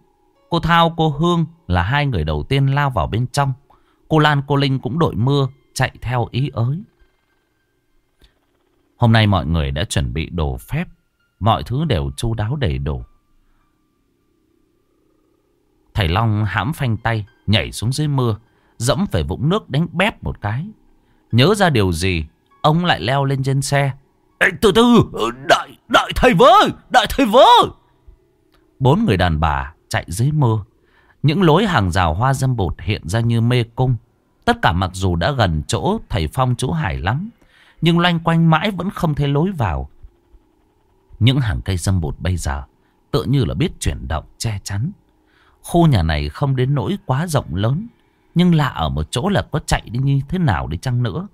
Cô Thao, cô Hương là hai người đầu tiên lao vào bên trong. Cô Lan, cô Linh cũng đội mưa chạy theo ý ới. Hôm nay mọi người đã chuẩn bị đồ phép. Mọi thứ đều chu đáo đầy đủ. Thầy Long hãm phanh tay, nhảy xuống dưới mưa, dẫm về vũng nước đánh bép một cái. Nhớ ra điều gì, ông lại leo lên trên xe. Ê, từ từ, đợi đại thầy vơ, đại thầy vơ. Bốn người đàn bà chạy dưới mưa. Những lối hàng rào hoa dâm bột hiện ra như mê cung. Tất cả mặc dù đã gần chỗ thầy Phong chú Hải lắm. Nhưng loanh quanh mãi vẫn không thấy lối vào. Những hàng cây dâm bột bây giờ tự như là biết chuyển động che chắn. Khu nhà này không đến nỗi quá rộng lớn. Nhưng lạ ở một chỗ là có chạy đi như thế nào đi chăng nữa.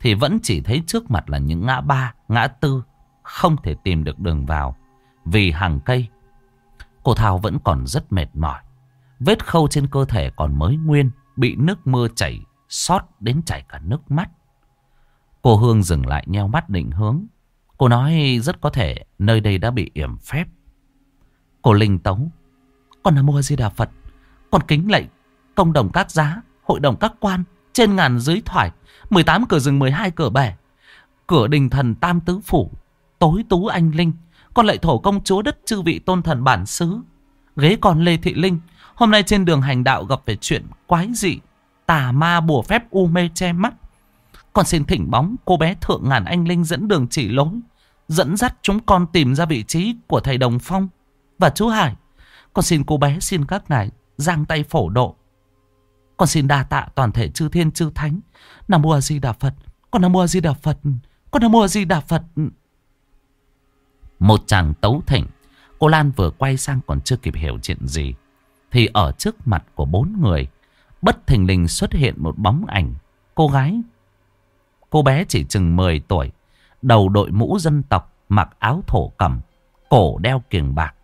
Thì vẫn chỉ thấy trước mặt là những ngã ba, ngã tư. Không thể tìm được đường vào. Vì hàng cây. Cô Thảo vẫn còn rất mệt mỏi. Vết khâu trên cơ thể còn mới nguyên. Bị nước mưa chảy sót đến chảy cả nước mắt. Cô Hương dừng lại nheo mắt định hướng. Cô nói rất có thể nơi đây đã bị yểm phép. Cô Linh tấu. Con là mua Di Đà Phật. Con kính lạy công đồng các giá, hội đồng các quan, trên ngàn dưới thoải, 18 cửa rừng 12 cửa bể, cửa đình thần tam tứ phủ, tối tú anh linh, con lại thổ công chúa đất chư vị tôn thần bản xứ. Ghế còn Lê Thị Linh, hôm nay trên đường hành đạo gặp phải chuyện quái dị, tà ma bùa phép u mê che mắt. Con xin thỉnh bóng cô bé thượng ngàn anh linh dẫn đường chỉ lối, dẫn dắt chúng con tìm ra vị trí của thầy Đồng Phong và chú Hải. Con xin cô bé xin các ngài giang tay phổ độ. Con xin đa tạ toàn thể chư thiên chư thánh. Nam Mô A Di Đà Phật. Con Nam Mô A Di Đà Phật. Con Nam Mô A Di Đà Phật. Một chàng tấu thỉnh. Cô Lan vừa quay sang còn chưa kịp hiểu chuyện gì. Thì ở trước mặt của bốn người. Bất thình lình xuất hiện một bóng ảnh. Cô gái. Cô bé chỉ chừng 10 tuổi. Đầu đội mũ dân tộc. Mặc áo thổ cẩm. Cổ đeo kiềng bạc.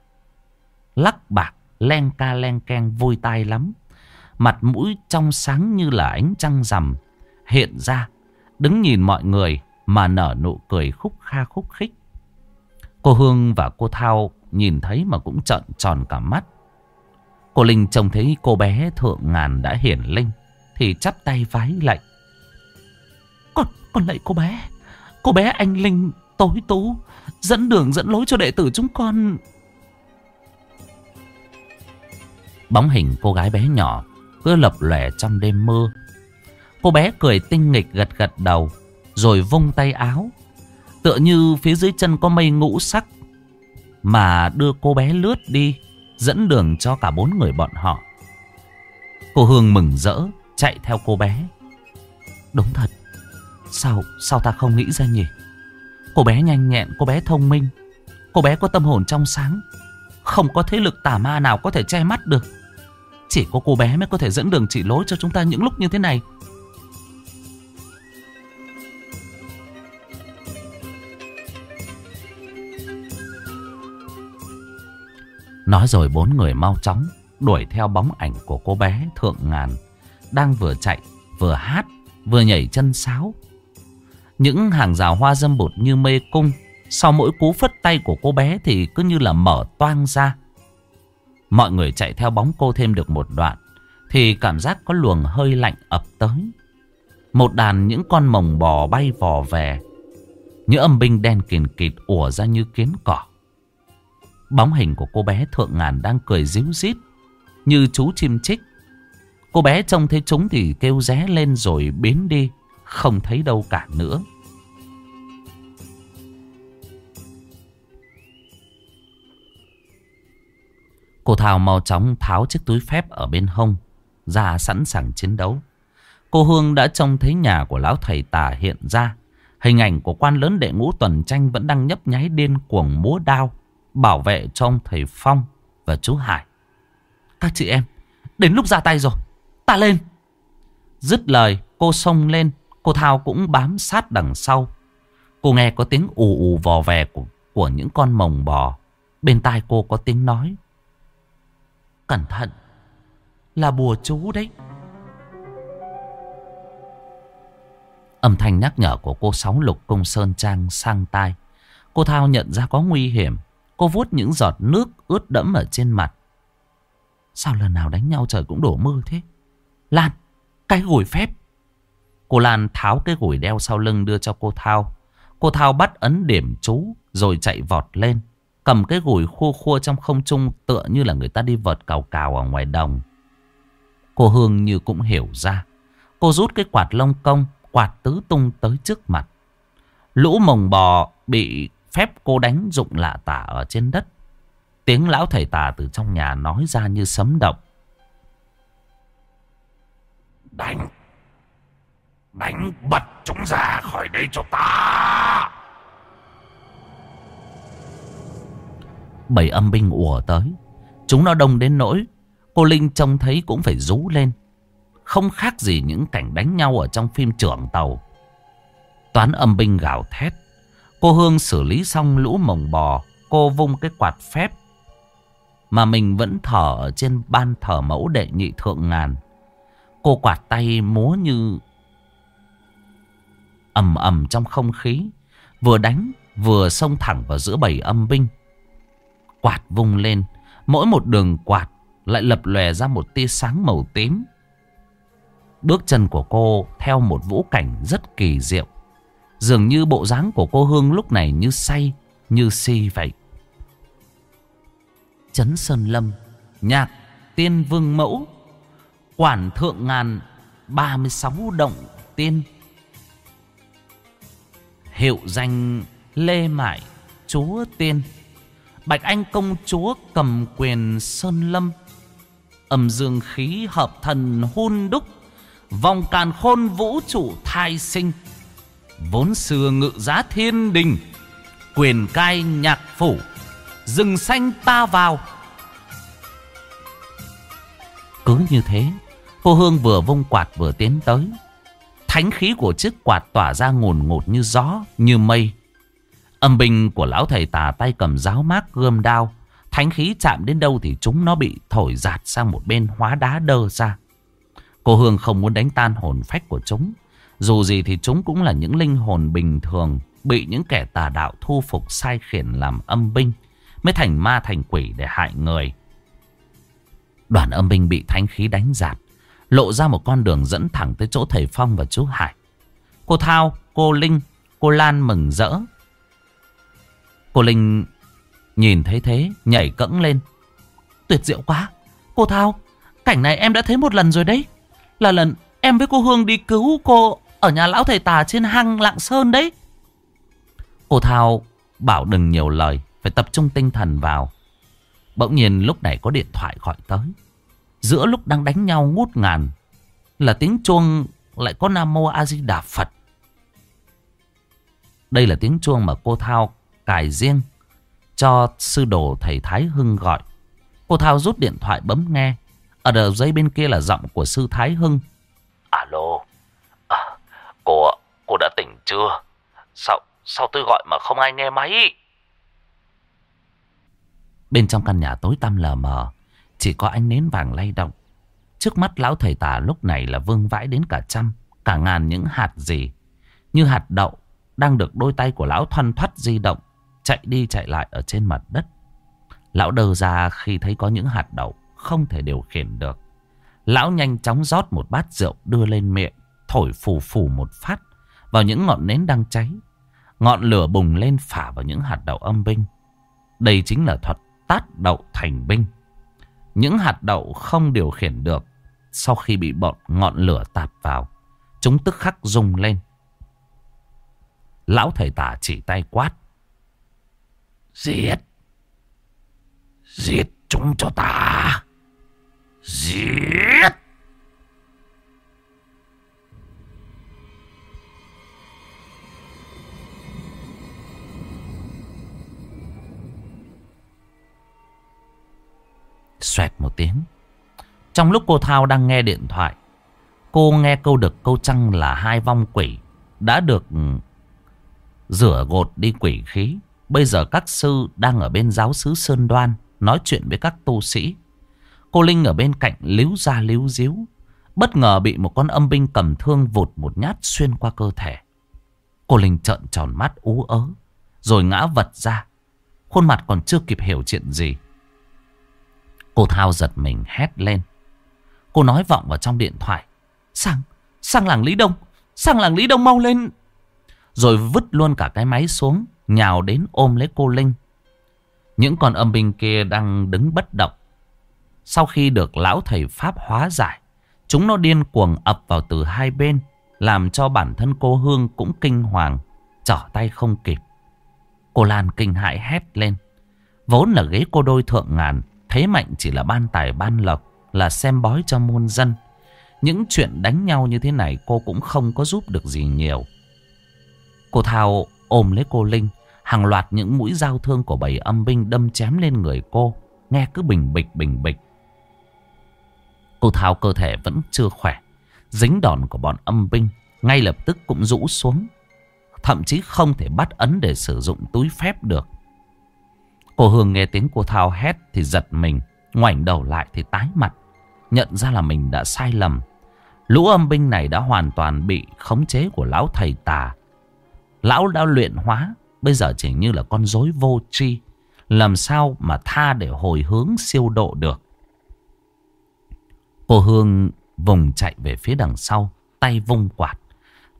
Lắc bạc. Len ca len keng, vui tai lắm. Mặt mũi trong sáng như là ánh trăng rằm. Hiện ra. Đứng nhìn mọi người. Mà nở nụ cười khúc kha khúc khích. Cô Hương và cô Thao nhìn thấy mà cũng trợn tròn cả mắt. Cô Linh trông thấy cô bé thượng ngàn đã hiển linh. Thì chắp tay vái lạy. Con, con lạy cô bé. Cô bé anh Linh tối tú. Dẫn đường dẫn lối cho đệ tử chúng con. Bóng hình cô gái bé nhỏ cứ lập lẻ trong đêm mưa. Cô bé cười tinh nghịch gật gật đầu. Rồi vung tay áo Tựa như phía dưới chân có mây ngũ sắc, Mà đưa cô bé lướt đi, Dẫn đường cho cả bốn người bọn họ. Cô Hương mừng rỡ, Chạy theo cô bé. Đúng thật, Sao sao ta không nghĩ ra nhỉ? Cô bé nhanh nhẹn, Cô bé thông minh, Cô bé có tâm hồn trong sáng. Không có thế lực tà ma nào có thể che mắt được. Chỉ có cô bé mới có thể dẫn đường chỉ lối cho chúng ta những lúc như thế này. Nói rồi bốn người mau chóng đuổi theo bóng ảnh của cô bé Thượng Ngàn đang vừa chạy, vừa hát, vừa nhảy chân sáo. Những hàng rào hoa dâm bụt như mê cung, sau mỗi cú phất tay của cô bé thì cứ như là mở toang ra. Mọi người chạy theo bóng cô thêm được một đoạn, thì cảm giác có luồng hơi lạnh ập tới. Một đàn những con mồng bò bay vò về, những âm binh đen kìn kịt ùa ra như kiến cỏ. Bóng hình của cô bé Thượng Ngàn đang cười díu rít, Như chú chim chích. Cô bé trông thấy chúng thì kêu ré lên rồi biến đi, Không thấy đâu cả nữa. Cô Thảo mau chóng tháo chiếc túi phép ở bên hông, Ra sẵn sàng chiến đấu. Cô Hương đã trông thấy nhà của lão thầy tà hiện ra. Hình ảnh của quan lớn đệ ngũ tuần tranh vẫn đang nhấp nháy điên cuồng múa đao bảo vệ cho ông thầy Phong và chú Hải. Các chị em, đến lúc ra tay rồi, ta lên. Dứt lời, cô xông lên, cô Thao cũng bám sát đằng sau. Cô nghe có tiếng ù ù vò vè của, của những con mồng bò. Bên tai cô có tiếng nói. Cẩn thận, là bùa chú đấy. Âm thanh nhắc nhở của cô Sáu Lục Công Sơn Trang sang tai. Cô Thao nhận ra có nguy hiểm. Cô vuốt những giọt nước ướt đẫm ở trên mặt. Sao lần nào đánh nhau trời cũng đổ mưa thế? Lan, Cái gùi phép. Cô Lan tháo cái gùi đeo sau lưng đưa cho cô Thao. Cô Thao bắt ấn điểm chú Rồi chạy vọt lên. Cầm cái gùi khua khua trong không trung Tựa như là người ta đi vợt cào cào ở ngoài đồng. Cô Hương như cũng hiểu ra. Cô rút cái quạt lông công Quạt tứ tung tới trước mặt. Lũ mồng bò bị phép cô đánh dụng lạ tả ở trên đất. Tiếng lão thầy tà từ trong nhà nói ra như sấm động. Đánh. Đánh bật chúng ra khỏi đây cho ta. Bảy âm binh ùa tới. Chúng nó đông đến nỗi Cô Linh trông thấy cũng phải rú lên. Không khác gì những cảnh đánh nhau Ở trong phim trưởng tàu. Toán âm binh gào thét Cô Hương xử lý xong lũ mồng bò, Cô vung cái quạt phép. Mà mình vẫn thở ở trên ban thờ mẫu đệ nhị thượng ngàn. Cô quạt tay múa như ầm ầm trong không khí, Vừa đánh, vừa xông thẳng vào giữa bầy âm binh. Quạt vung lên, Mỗi một đường quạt lại lập lòe ra một tia sáng màu tím. Bước chân của cô theo một vũ cảnh rất kỳ diệu. Dường như bộ dáng của cô Hương lúc này như say, như si vậy. Trấn Sơn Lâm, nhạc tiên vương mẫu, quản thượng ngàn 36 động tiên. Hiệu danh Lê Mại, chúa tiên. Bạch Anh công chúa cầm quyền Sơn Lâm. Âm dương khí hợp thần hôn đúc. Vòng càn khôn vũ trụ thai sinh. Vốn xưa ngự giá thiên đình, Quyền cai nhạc phủ, Rừng xanh ta vào. Cứ như thế Cô Hương vừa vung quạt vừa tiến tới. Thánh khí của chiếc quạt tỏa ra ngồn ngột như gió, Như mây. Âm binh của lão thầy tà tay cầm giáo mát gươm đao. Thánh khí chạm đến đâu thì chúng nó bị thổi giạt sang một bên hóa đá đơ ra. Cô Hương không muốn đánh tan hồn phách của chúng dù gì thì chúng cũng là những linh hồn bình thường Bị những kẻ tà đạo thu phục sai khiển làm âm binh Mới thành ma thành quỷ để hại người. Đoàn âm binh bị thánh khí đánh giạt Lộ ra một con đường dẫn thẳng tới chỗ thầy Phong và chú Hải. Cô Thao, cô Linh, cô Lan mừng rỡ. Cô Linh nhìn thấy thế nhảy cẫng lên. Tuyệt diệu quá! Cô Thao, cảnh này em đã thấy một lần rồi đấy. Là lần em với cô Hương đi cứu cô ở nhà lão thầy tà trên hang Lạng Sơn đấy. Cô Thao bảo đừng nhiều lời, Phải tập trung tinh thần vào. Bỗng nhiên lúc này có điện thoại gọi tới. Giữa lúc đang đánh nhau ngút ngàn, Là tiếng chuông lại có Nam Mô A Di Đà Phật. Đây là tiếng chuông mà cô Thao cài riêng Cho sư đồ thầy Thái Hưng gọi. Cô Thao rút điện thoại bấm nghe. Ở đầu dây bên kia là giọng của sư Thái Hưng. Alo chưa? Sao, sao tôi gọi mà không ai nghe máy? Bên trong căn nhà tối tăm lờ mờ, chỉ có ánh nến vàng lay động. Trước mắt lão thầy tà lúc này là vương vãi đến cả trăm, cả ngàn những hạt gì. Như hạt đậu đang được đôi tay của lão thoăn thoắt di động, chạy đi chạy lại ở trên mặt đất. Lão đờ ra khi thấy có những hạt đậu không thể điều khiển được. Lão nhanh chóng rót một bát rượu đưa lên miệng thổi phù phù một phát vào những ngọn nến đang cháy. Ngọn lửa bùng lên phả vào những hạt đậu âm binh. Đây chính là thuật tát đậu thành binh. Những hạt đậu không điều khiển được sau khi bị bọn ngọn lửa tạt vào. Chúng tức khắc rung lên. Lão thầy tả chỉ tay quát. Giết! Giết chúng cho ta! Giết! Xoẹt một tiếng. Trong lúc cô Thao đang nghe điện thoại, cô nghe câu được câu trăng là hai vong quỷ đã được ừ, rửa gột đi quỷ khí. Bây giờ các sư đang ở bên giáo sứ Sơn Đoan nói chuyện với các tu sĩ. Cô Linh ở bên cạnh líu ra líu díu. Bất ngờ bị một con âm binh cầm thương vụt một nhát xuyên qua cơ thể. Cô Linh trợn tròn mắt ú ớ. Rồi ngã vật ra. Khuôn mặt còn chưa kịp hiểu chuyện gì. Cô Thao giật mình hét lên. Cô nói vọng vào trong điện thoại. Sang, sang làng Lý Đông, sang làng Lý Đông mau lên. Rồi vứt luôn cả cái máy xuống, nhào đến ôm lấy cô Linh. Những con âm binh kia đang đứng bất động. Sau khi được lão thầy Pháp hóa giải, chúng nó điên cuồng ập vào từ hai bên, làm cho bản thân cô Hương cũng kinh hoàng, trở tay không kịp. Cô Lan kinh hãi hét lên. Vốn là ghế cô đôi thượng ngàn, thế mạnh chỉ là ban tài ban lộc, là xem bói cho muôn dân. Những chuyện đánh nhau như thế này cô cũng không có giúp được gì nhiều. Cô Thao ôm lấy cô Linh, hàng loạt những mũi dao thương của bầy âm binh đâm chém lên người cô, nghe cứ bình bịch bình bịch. Cô Thao cơ thể vẫn chưa khỏe, dính đòn của bọn âm binh, ngay lập tức cũng rũ xuống. Thậm chí không thể bắt ấn để sử dụng túi phép được. Cô Hương nghe tiếng cô Thao hét thì giật mình, ngoảnh đầu lại thì tái mặt. Nhận ra là mình đã sai lầm. Lũ âm binh này đã hoàn toàn bị khống chế của lão thầy tà. Lão đã luyện hóa, bây giờ chỉ như là con rối vô tri. Làm sao mà tha để hồi hướng siêu độ được. Cô Hương vùng chạy về phía đằng sau, tay vung quạt.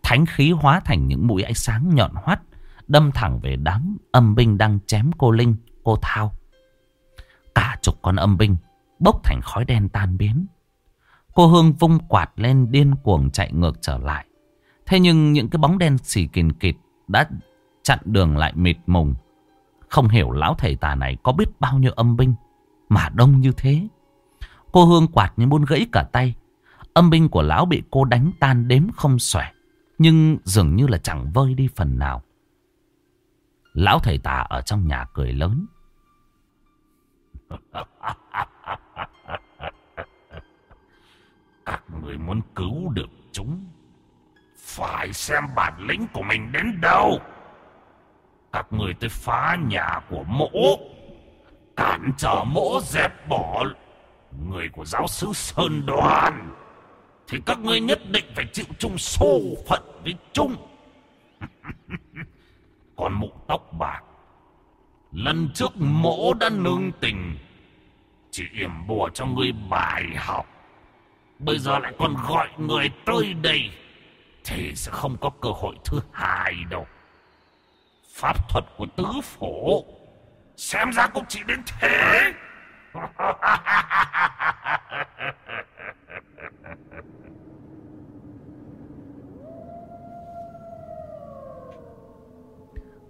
Thánh khí hóa thành những mũi ánh sáng nhọn hoắt, đâm thẳng về đám âm binh đang chém cô Linh, cô Thao. Cả chục con âm binh bốc thành khói đen tan biến. Cô Hương vung quạt lên điên cuồng chạy ngược trở lại. Thế nhưng những cái bóng đen xì kìn kịt đã chặn đường lại mịt mùng. Không hiểu lão thầy tà này có biết bao nhiêu âm binh mà đông như thế. Cô Hương quạt như muốn gãy cả tay. Âm binh của lão bị cô đánh tan đếm không xòe. Nhưng dường như là chẳng vơi đi phần nào. Lão thầy tà ở trong nhà cười lớn. Các người muốn cứu được chúng, Phải xem bản lĩnh của mình đến đâu. Các người tới phá nhà của mỗ, Cản trở mỗ dẹp bỏ Người của giáo sứ Sơn Đoàn Thì các ngươi nhất định phải chịu chung số phận với chung Còn mụ tóc bạc. Lần trước mỗ đã nương tình, Chỉ yểm bùa cho ngươi bài học. Bây giờ lại còn gọi người tới đây, Thì sẽ không có cơ hội thứ hai đâu. Pháp thuật của tứ phổ, Xem ra cũng chỉ đến thế.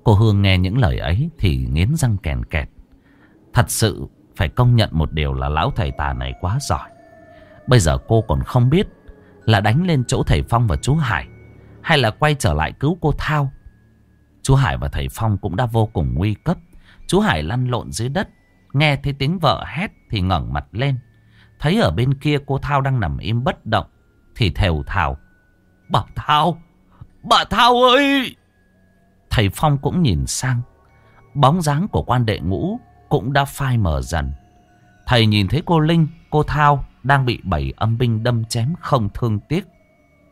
Cô Hương nghe những lời ấy thì nghiến răng kèn kẹt. Thật sự phải công nhận một điều là lão thầy tà này quá giỏi. Bây giờ cô còn không biết là đánh lên chỗ thầy Phong và chú Hải hay là quay trở lại cứu cô Thao. Chú Hải và thầy Phong cũng đã vô cùng nguy cấp. Chú Hải lăn lộn dưới đất, nghe thấy tiếng vợ hét thì ngẩng mặt lên. Thấy ở bên kia cô Thao đang nằm im bất động thì thều thào. Bà Thao, bà Thao ơi! Thầy Phong cũng nhìn sang. Bóng dáng của quan đệ ngũ cũng đã phai mờ dần. Thầy nhìn thấy cô Linh, cô Thao đang bị bảy âm binh đâm chém không thương tiếc.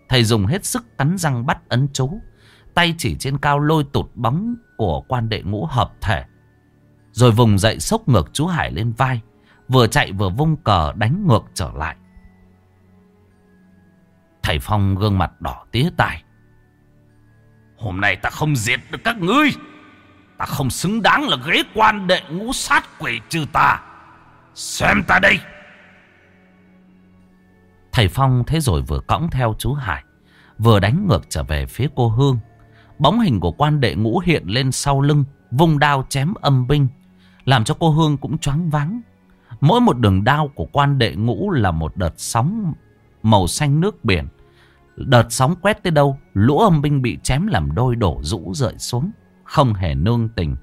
Thầy dùng hết sức cắn răng bắt ấn chú. Tay chỉ trên cao lôi tụt bóng của quan đệ ngũ hợp thể. Rồi vùng dậy sốc ngược chú Hải lên vai. Vừa chạy vừa vung cờ đánh ngược trở lại. Thầy Phong gương mặt đỏ tía tài. Hôm nay ta không diệt được các ngươi. Ta không xứng đáng là ghế quan đệ ngũ sát quỷ trừ ta. Xem ta đây. Thầy Phong thế rồi vừa cõng theo chú Hải. Vừa đánh ngược trở về phía cô Hương. Bóng hình của quan đệ ngũ hiện lên sau lưng. Vùng đao chém âm binh. Làm cho cô Hương cũng choáng váng. Mỗi một đường đao của quan đệ ngũ là một đợt sóng màu xanh nước biển. Đợt sóng quét tới đâu, lũ âm binh bị chém làm đôi đổ rũ rợi xuống. Không hề nương tình.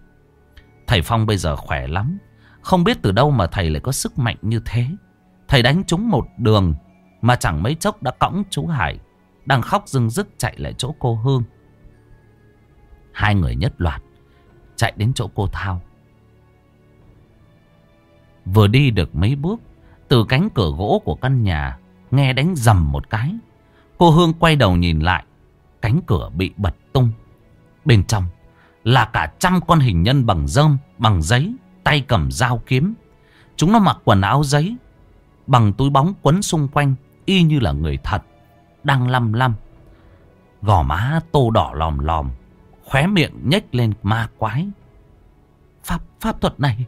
Thầy Phong bây giờ khỏe lắm. Không biết từ đâu mà thầy lại có sức mạnh như thế. Thầy đánh chúng một đường mà chẳng mấy chốc đã cõng chú Hải Đang khóc rưng rức chạy lại chỗ cô Hương Hai người nhất loạt Chạy đến chỗ cô Thao Vừa đi được mấy bước Từ cánh cửa gỗ của căn nhà Nghe đánh dầm một cái Cô Hương quay đầu nhìn lại Cánh cửa bị bật tung. Bên trong là cả trăm con hình nhân bằng rơm Bằng giấy Tay cầm dao kiếm. Chúng nó mặc quần áo giấy Bằng túi bóng quấn xung quanh Y như là người thật Đang lăm lăm. Gò má tô đỏ lòm lòm Khóe miệng nhếch lên ma quái. Pháp, pháp thuật này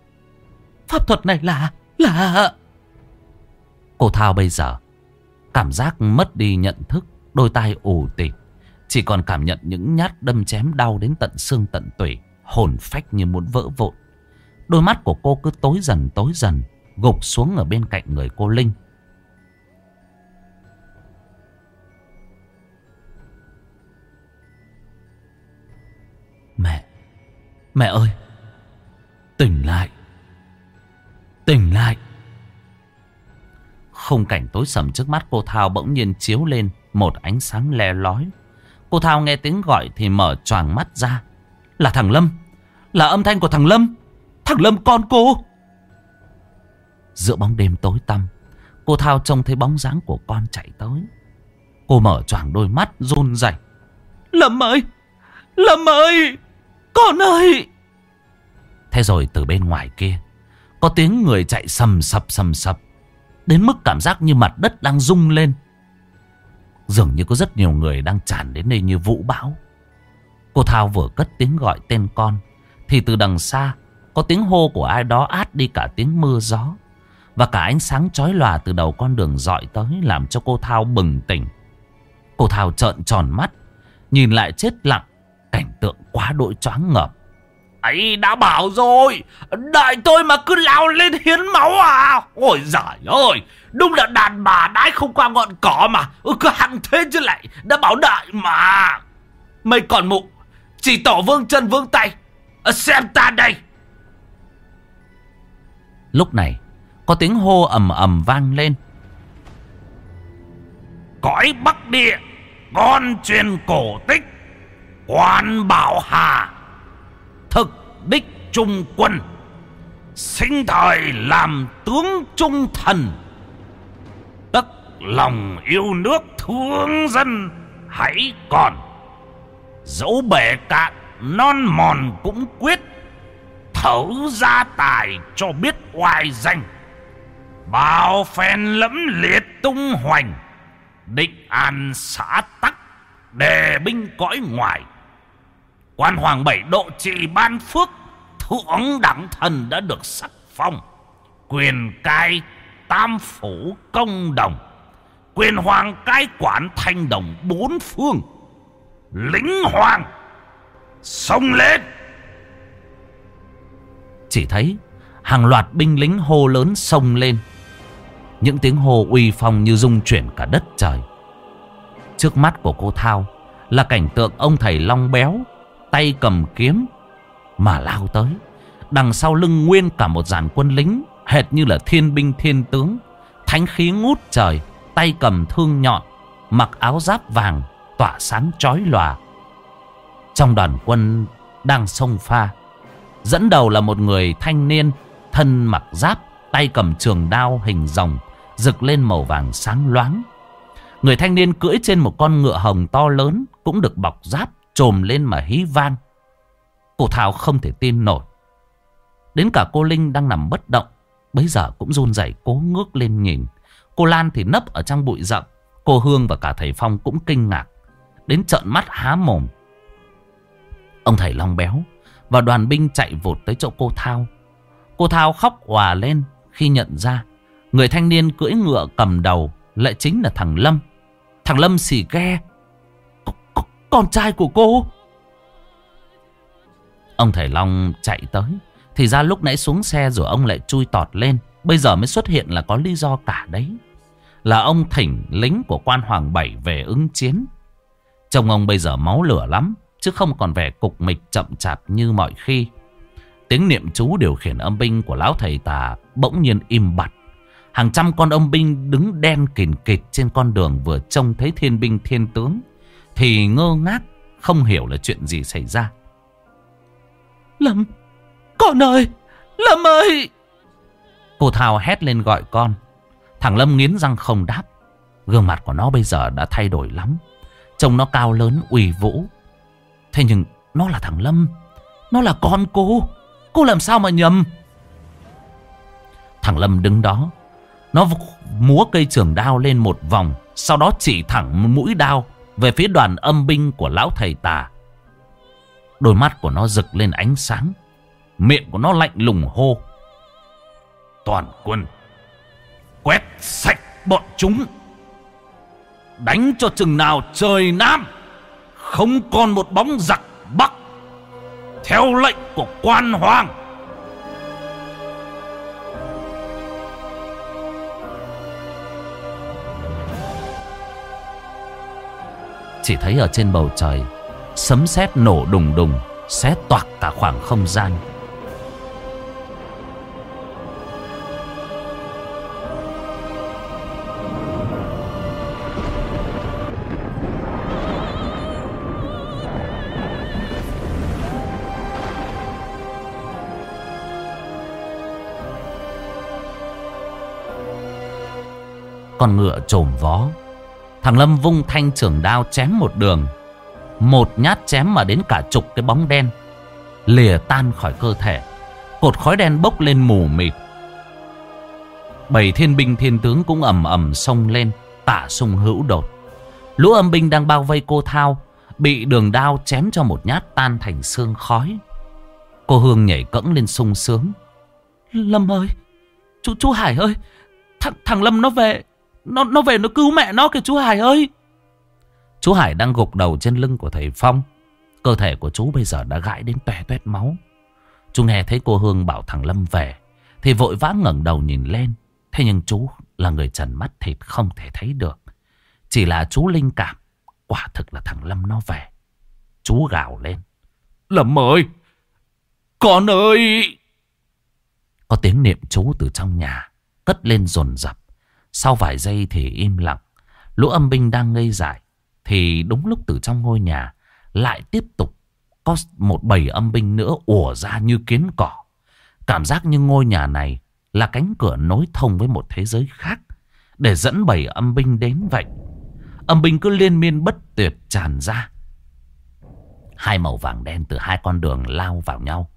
Pháp thuật này là Là Cô Thao bây giờ Cảm giác mất đi nhận thức, Đôi tai ù tịt Chỉ còn cảm nhận những nhát đâm chém đau đến tận xương tận tủy, Hồn phách như muốn vỡ vụn. Đôi mắt của cô cứ tối dần tối dần, Gục xuống ở bên cạnh người cô Linh. Mẹ Mẹ ơi, Tỉnh lại. Khung cảnh tối sầm trước mắt cô Thao bỗng nhiên chiếu lên Một ánh sáng le lói. Cô Thao nghe tiếng gọi thì mở choàng mắt ra. Là thằng Lâm. Là âm thanh của thằng Lâm. Thằng Lâm con cô. Giữa bóng đêm tối tăm, Cô Thao trông thấy bóng dáng của con chạy tới. Cô mở choàng đôi mắt run rẩy. Lâm ơi! Lâm ơi! Con ơi! Thế rồi từ bên ngoài kia, Có tiếng người chạy sầm sập sầm sập. Đến mức cảm giác như mặt đất đang rung lên. Dường như có rất nhiều người đang tràn đến đây như vũ bão. Cô Thao vừa cất tiếng gọi tên con, Thì từ đằng xa, Có tiếng hô của ai đó át đi cả tiếng mưa gió. Và cả ánh sáng chói lòa từ đầu con đường dọi tới Làm cho cô Thao bừng tỉnh. Cô Thao trợn tròn mắt, Nhìn lại chết lặng, Cảnh tượng quá đội choáng ngợp ấy đã bảo rồi. Đợi tôi mà cứ lao lên hiến máu à? Ôi giời ơi Đúng là đàn bà đãi không qua ngọn cỏ mà. Ừ, Cứ hăng thế chứ lại Đã bảo đợi mà. Mày còn mụ Chỉ tổ vương chân vương tay. À, Xem ta đây. Lúc này Có tiếng hô ầm ầm vang lên. Cõi Bắc Địa Con truyền cổ tích Quan Bảo Hà thực đích trung quân. Sinh thời làm tướng trung thần. Tất lòng yêu nước thương dân, hãy còn. Dẫu bể cạn, non mòn cũng quyết. Thấu gia tài cho biết oai danh. Bao phen lẫm liệt tung hoành. Định an xã tắc, đề binh cõi ngoài. Quan hoàng bảy độ trị ban phước Thượng đẳng thần đã được sắc phong. Quyền cai tam phủ công đồng. Quyền hoàng cai quản thanh đồng bốn phương. Lính hoàng, Xông lên. Chỉ thấy hàng loạt binh lính hô lớn xông lên. Những tiếng hô uy phong như rung chuyển cả đất trời. Trước mắt của cô Thao Là cảnh tượng ông thầy Long Béo tay cầm kiếm mà lao tới. Đằng sau lưng nguyên cả một dàn quân lính hệt như là thiên binh thiên tướng. Thánh khí ngút trời, tay cầm thương nhọn, mặc áo giáp vàng, tỏa sáng chói lòa. Trong đoàn quân đang sông pha, dẫn đầu là một người thanh niên thân mặc giáp, tay cầm trường đao hình rồng, rực lên màu vàng sáng loáng. Người thanh niên cưỡi trên một con ngựa hồng to lớn cũng được bọc giáp trồm lên mà hí vang. Cô Thảo không thể tin nổi. Đến cả cô Linh đang nằm bất động. Bây giờ cũng run rẩy cố ngước lên nhìn. Cô Lan thì nấp ở trong bụi rậm. Cô Hương và cả thầy Phong cũng kinh ngạc. Đến trợn mắt há mồm. Ông thầy Long béo và đoàn binh chạy vụt tới chỗ cô Thao. Cô Thao khóc hòa lên khi nhận ra người thanh niên cưỡi ngựa cầm đầu lại chính là thằng Lâm. Thằng Lâm xì ghe con trai của cô. Ông thầy Long chạy tới. Thì ra lúc nãy xuống xe rồi ông lại chui tọt lên. Bây giờ mới xuất hiện là có lý do cả đấy. Là ông thỉnh lính của quan hoàng bảy về ứng chiến. Trông ông bây giờ máu lửa lắm, Chứ không còn vẻ cục mịch chậm chạp như mọi khi. Tiếng niệm chú điều khiển âm binh của lão thầy tà bỗng nhiên im bặt. Hàng trăm con âm binh đứng đen kìn kịt trên con đường vừa trông thấy thiên binh thiên tướng thì ngơ ngác Không hiểu là chuyện gì xảy ra. Lâm Con ơi Lâm ơi! Cô Thao hét lên gọi con. Thằng Lâm nghiến răng không đáp. Gương mặt của nó bây giờ đã thay đổi lắm. Trông nó cao lớn ủy vũ. Thế nhưng nó là thằng Lâm. Nó là con cô. Cô làm sao mà nhầm? Thằng Lâm đứng đó. Nó múa cây trường đao lên một vòng. Sau đó chỉ thẳng mũi đao về phía đoàn âm binh của lão thầy tà. Đôi mắt của nó rực lên ánh sáng. Miệng của nó lạnh lùng hô. Toàn quân. Quét sạch bọn chúng. Đánh cho chừng nào trời Nam. Không còn một bóng giặc Bắc. Theo lệnh của quan hoàng. Chỉ thấy ở trên bầu trời, Sấm sét nổ đùng đùng, Xé toạc cả khoảng không gian. Con ngựa trồm vó Thằng Lâm vung thanh trưởng đao chém một đường. Một nhát chém mà đến cả chục cái bóng đen Lìa tan khỏi cơ thể. Cột khói đen bốc lên mù mịt. Bảy thiên binh thiên tướng cũng ầm ầm xông lên Tả sung hữu đột. Lũ âm binh đang bao vây cô Thao Bị đường đao chém cho một nhát tan thành xương khói. Cô Hương nhảy cẫng lên sung sướng. Lâm ơi Chú chú Hải ơi Thằng, thằng Lâm nó về nó nó về nó cứu mẹ nó kìa chú Hải ơi. Chú Hải đang gục đầu trên lưng của thầy Phong. Cơ thể của chú bây giờ đã gãi đến tòe toét máu. Chú nghe thấy cô Hương bảo thằng Lâm về. Thì vội vã ngẩng đầu nhìn lên. Thế nhưng chú là người trần mắt thịt không thể thấy được. Chỉ là chú linh cảm. Quả thực là thằng Lâm nó về. Chú gào lên. Lâm ơi! Con ơi! Có tiếng niệm chú từ trong nhà. Cất lên rồn rập. Sau vài giây thì im lặng. Lũ âm binh đang ngây dại. Thì đúng lúc từ trong ngôi nhà lại tiếp tục có một bầy âm binh nữa ùa ra như kiến cỏ. Cảm giác như ngôi nhà này là cánh cửa nối thông với một thế giới khác để dẫn bầy âm binh đến vậy. Âm binh cứ liên miên bất tuyệt tràn ra. Hai màu vàng đen từ hai con đường lao vào nhau.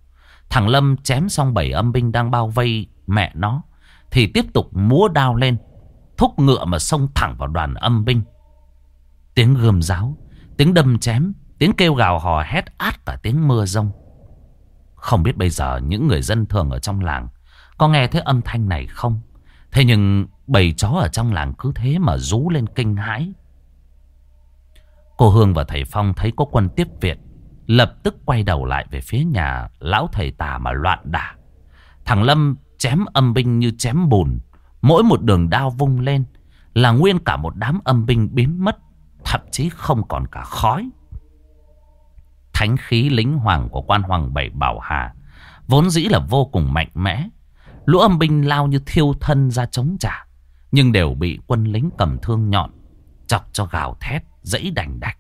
Thằng Lâm chém xong bảy âm binh đang bao vây mẹ nó thì tiếp tục múa đao lên thúc ngựa mà xông thẳng vào đoàn âm binh. Tiếng gươm giáo, tiếng đâm chém, tiếng kêu gào hò hét át cả tiếng mưa rông. Không biết bây giờ những người dân thường ở trong làng có nghe thấy âm thanh này không? Thế nhưng bầy chó ở trong làng cứ thế mà rú lên kinh hãi. Cô Hương và thầy Phong thấy có quân tiếp viện, lập tức quay đầu lại về phía nhà lão thầy tà mà loạn đả. Thằng Lâm chém âm binh như chém bùn, Mỗi một đường đao vung lên là nguyên cả một đám âm binh biến mất, thậm chí không còn cả khói. Thánh khí lính hoàng của quan hoàng bảy bảo hà vốn dĩ là vô cùng mạnh mẽ. Lũ âm binh lao như thiêu thân ra chống trả, nhưng đều bị quân lính cầm thương nhọn chọc cho gào thét, dẫy đành đạch.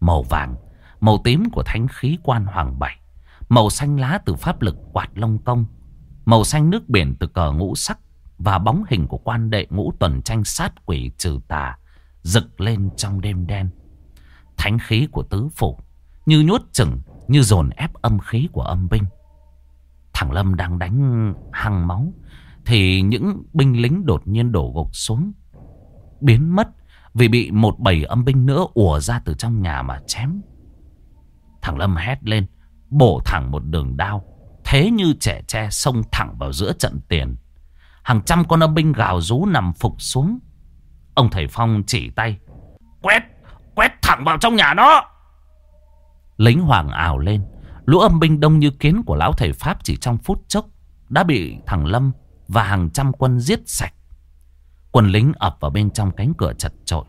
Màu vàng, màu tím của thánh khí quan hoàng bảy, màu xanh lá từ pháp lực quạt lông công, màu xanh nước biển từ cờ ngũ sắc và bóng hình của quan đệ ngũ tuần tranh sát quỷ trừ tà rực lên trong đêm đen. Thánh khí của tứ phủ như nhốt chừng, như dồn ép âm khí của âm binh. Thằng Lâm đang đánh hăng máu thì những binh lính đột nhiên đổ gục xuống, biến mất vì bị một bầy âm binh nữa ùa ra từ trong nhà mà chém. Thằng Lâm hét lên, bổ thẳng một đường đao, thế như trẻ tre xông thẳng vào giữa trận tiền. Hàng trăm con âm binh gào rú nằm phục xuống. Ông thầy Phong chỉ tay. Quét, quét thẳng vào trong nhà nó. Lính hoàng ảo lên. Lũ âm binh đông như kiến của lão thầy Pháp chỉ trong phút chốc đã bị thằng Lâm và hàng trăm quân giết sạch. Quân lính ập vào bên trong cánh cửa chật trội.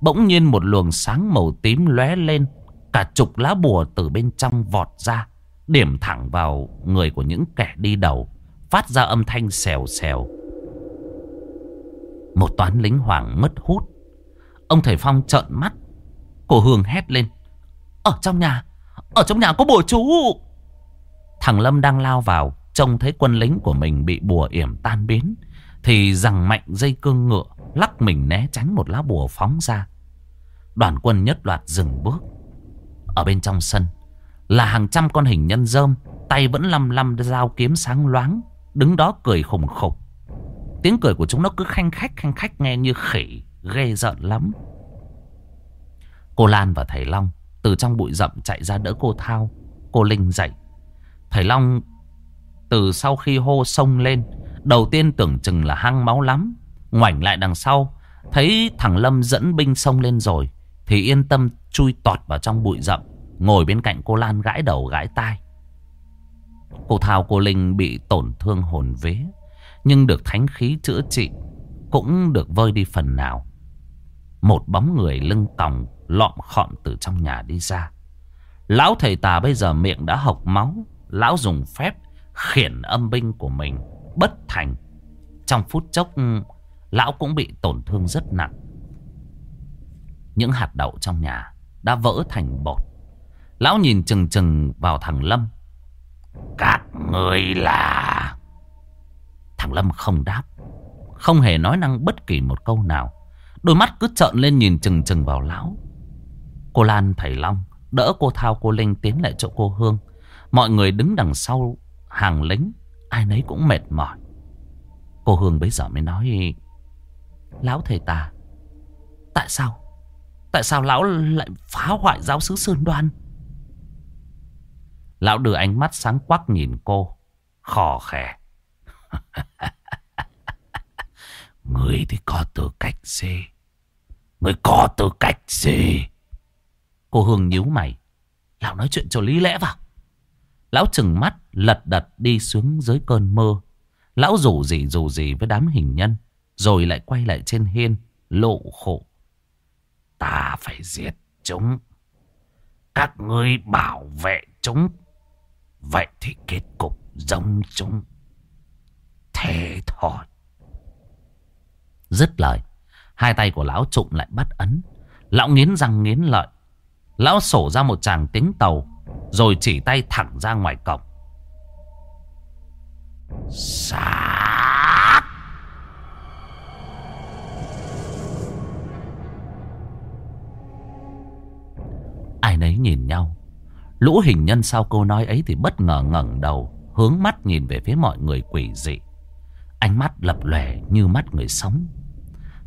Bỗng nhiên một luồng sáng màu tím lóe lên. Cả chục lá bùa từ bên trong vọt ra. Điểm thẳng vào người của những kẻ đi đầu. Phát ra âm thanh xèo xèo. Một toán lính hoàng mất hút. Ông thầy Phong trợn mắt. Cô Hương hét lên. Ở trong nhà, Ở trong nhà có bùa chú. Thằng Lâm đang lao vào, Trông thấy quân lính của mình bị bùa yểm tan biến, Thì rằng mạnh dây cương ngựa, Lắc mình né tránh một lá bùa phóng ra. Đoàn quân nhất loạt dừng bước. Ở bên trong sân, Là hàng trăm con hình nhân dơm, Tay vẫn lăm lăm dao kiếm sáng loáng. Đứng đó cười khủng khục. Tiếng cười của chúng nó cứ khanh khách khanh khách nghe như khỉ, Ghê giận lắm. Cô Lan và thầy Long Từ trong bụi rậm chạy ra đỡ cô Thao. Cô Linh dậy. Thầy Long từ sau khi hô sông lên, Đầu tiên tưởng chừng là hăng máu lắm. Ngoảnh lại đằng sau, Thấy thằng Lâm dẫn binh sông lên rồi, Thì yên tâm chui tọt vào trong bụi rậm, Ngồi bên cạnh cô Lan gãi đầu gãi tai. Cô Thao cô Linh bị tổn thương hồn vế Nhưng được thánh khí chữa trị Cũng được vơi đi phần nào Một bóng người lưng còng Lọm khọm từ trong nhà đi ra Lão thầy tà bây giờ miệng đã hộc máu, Lão dùng phép khiển âm binh của mình bất thành. Trong phút chốc, lão cũng bị tổn thương rất nặng. Những hạt đậu trong nhà đã vỡ thành bột. Lão nhìn chừng chừng vào thằng Lâm. Các người là... Thằng Lâm không đáp. Không hề nói năng bất kỳ một câu nào. Đôi mắt cứ trợn lên nhìn chừng chừng vào lão. Cô Lan, thầy Long, đỡ cô Thao, cô Linh tiến lại chỗ cô Hương. Mọi người đứng đằng sau hàng lính, ai nấy cũng mệt mỏi. Cô Hương bấy giờ mới nói, Lão thầy ta, Tại sao Tại sao lão lại phá hoại giáo sứ Sơn Đoan Lão đưa ánh mắt sáng quắc nhìn cô Khò khè Người thì có tư cách gì Người có tư cách gì Cô Hương nhíu mày Lão nói chuyện cho lý lẽ vào Lão chừng mắt, lật đật đi xuống dưới cơn mơ. Lão rủ gì rủ gì với đám hình nhân. Rồi lại quay lại trên hiên, lộ khổ. Ta phải giết chúng. Các ngươi bảo vệ chúng. Vậy thì kết cục giống chúng. Thế thôi. Dứt lời. Hai tay của lão trụng lại bắt ấn. Lão nghiến răng nghiến lợi. Lão sổ ra một chàng tiếng tàu, rồi chỉ tay thẳng ra ngoài cổng Sát Ai nấy nhìn nhau Lũ hình nhân sau câu nói ấy Thì bất ngờ ngẩng đầu, Hướng mắt nhìn về phía mọi người quỷ dị Ánh mắt lập lòe như mắt người sống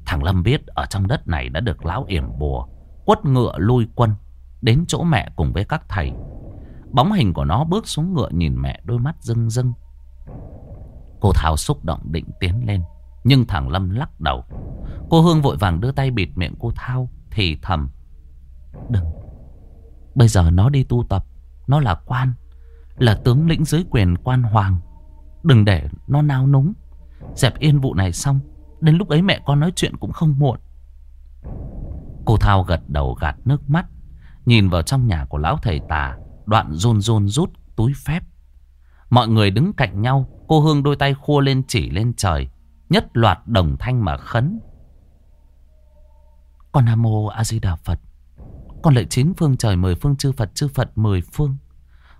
Thằng Lâm biết ở trong đất này đã được lão yểm bùa, Quất ngựa lui quân, Đến chỗ mẹ cùng với các thầy Bóng hình của nó bước xuống ngựa nhìn mẹ, đôi mắt rưng rưng. Cô Thảo xúc động định tiến lên. Nhưng thằng Lâm lắc đầu. Cô Hương vội vàng đưa tay bịt miệng cô Thao, thì thầm. Đừng. Bây giờ nó đi tu tập. Nó là quan. Là tướng lĩnh dưới quyền quan hoàng. Đừng để nó nao núng. Dẹp yên vụ này xong. Đến lúc ấy mẹ con nói chuyện cũng không muộn. Cô Thao gật đầu gạt nước mắt. Nhìn vào trong nhà của lão thầy tà, Đoạn run run rút, túi phép Mọi người đứng cạnh nhau, Cô Hương đôi tay khua lên chỉ lên trời, Nhất loạt đồng thanh mà khấn Con Nam Mô A Di Đà Phật con lạy chín phương trời, mười phương chư Phật chư Phật mười phương.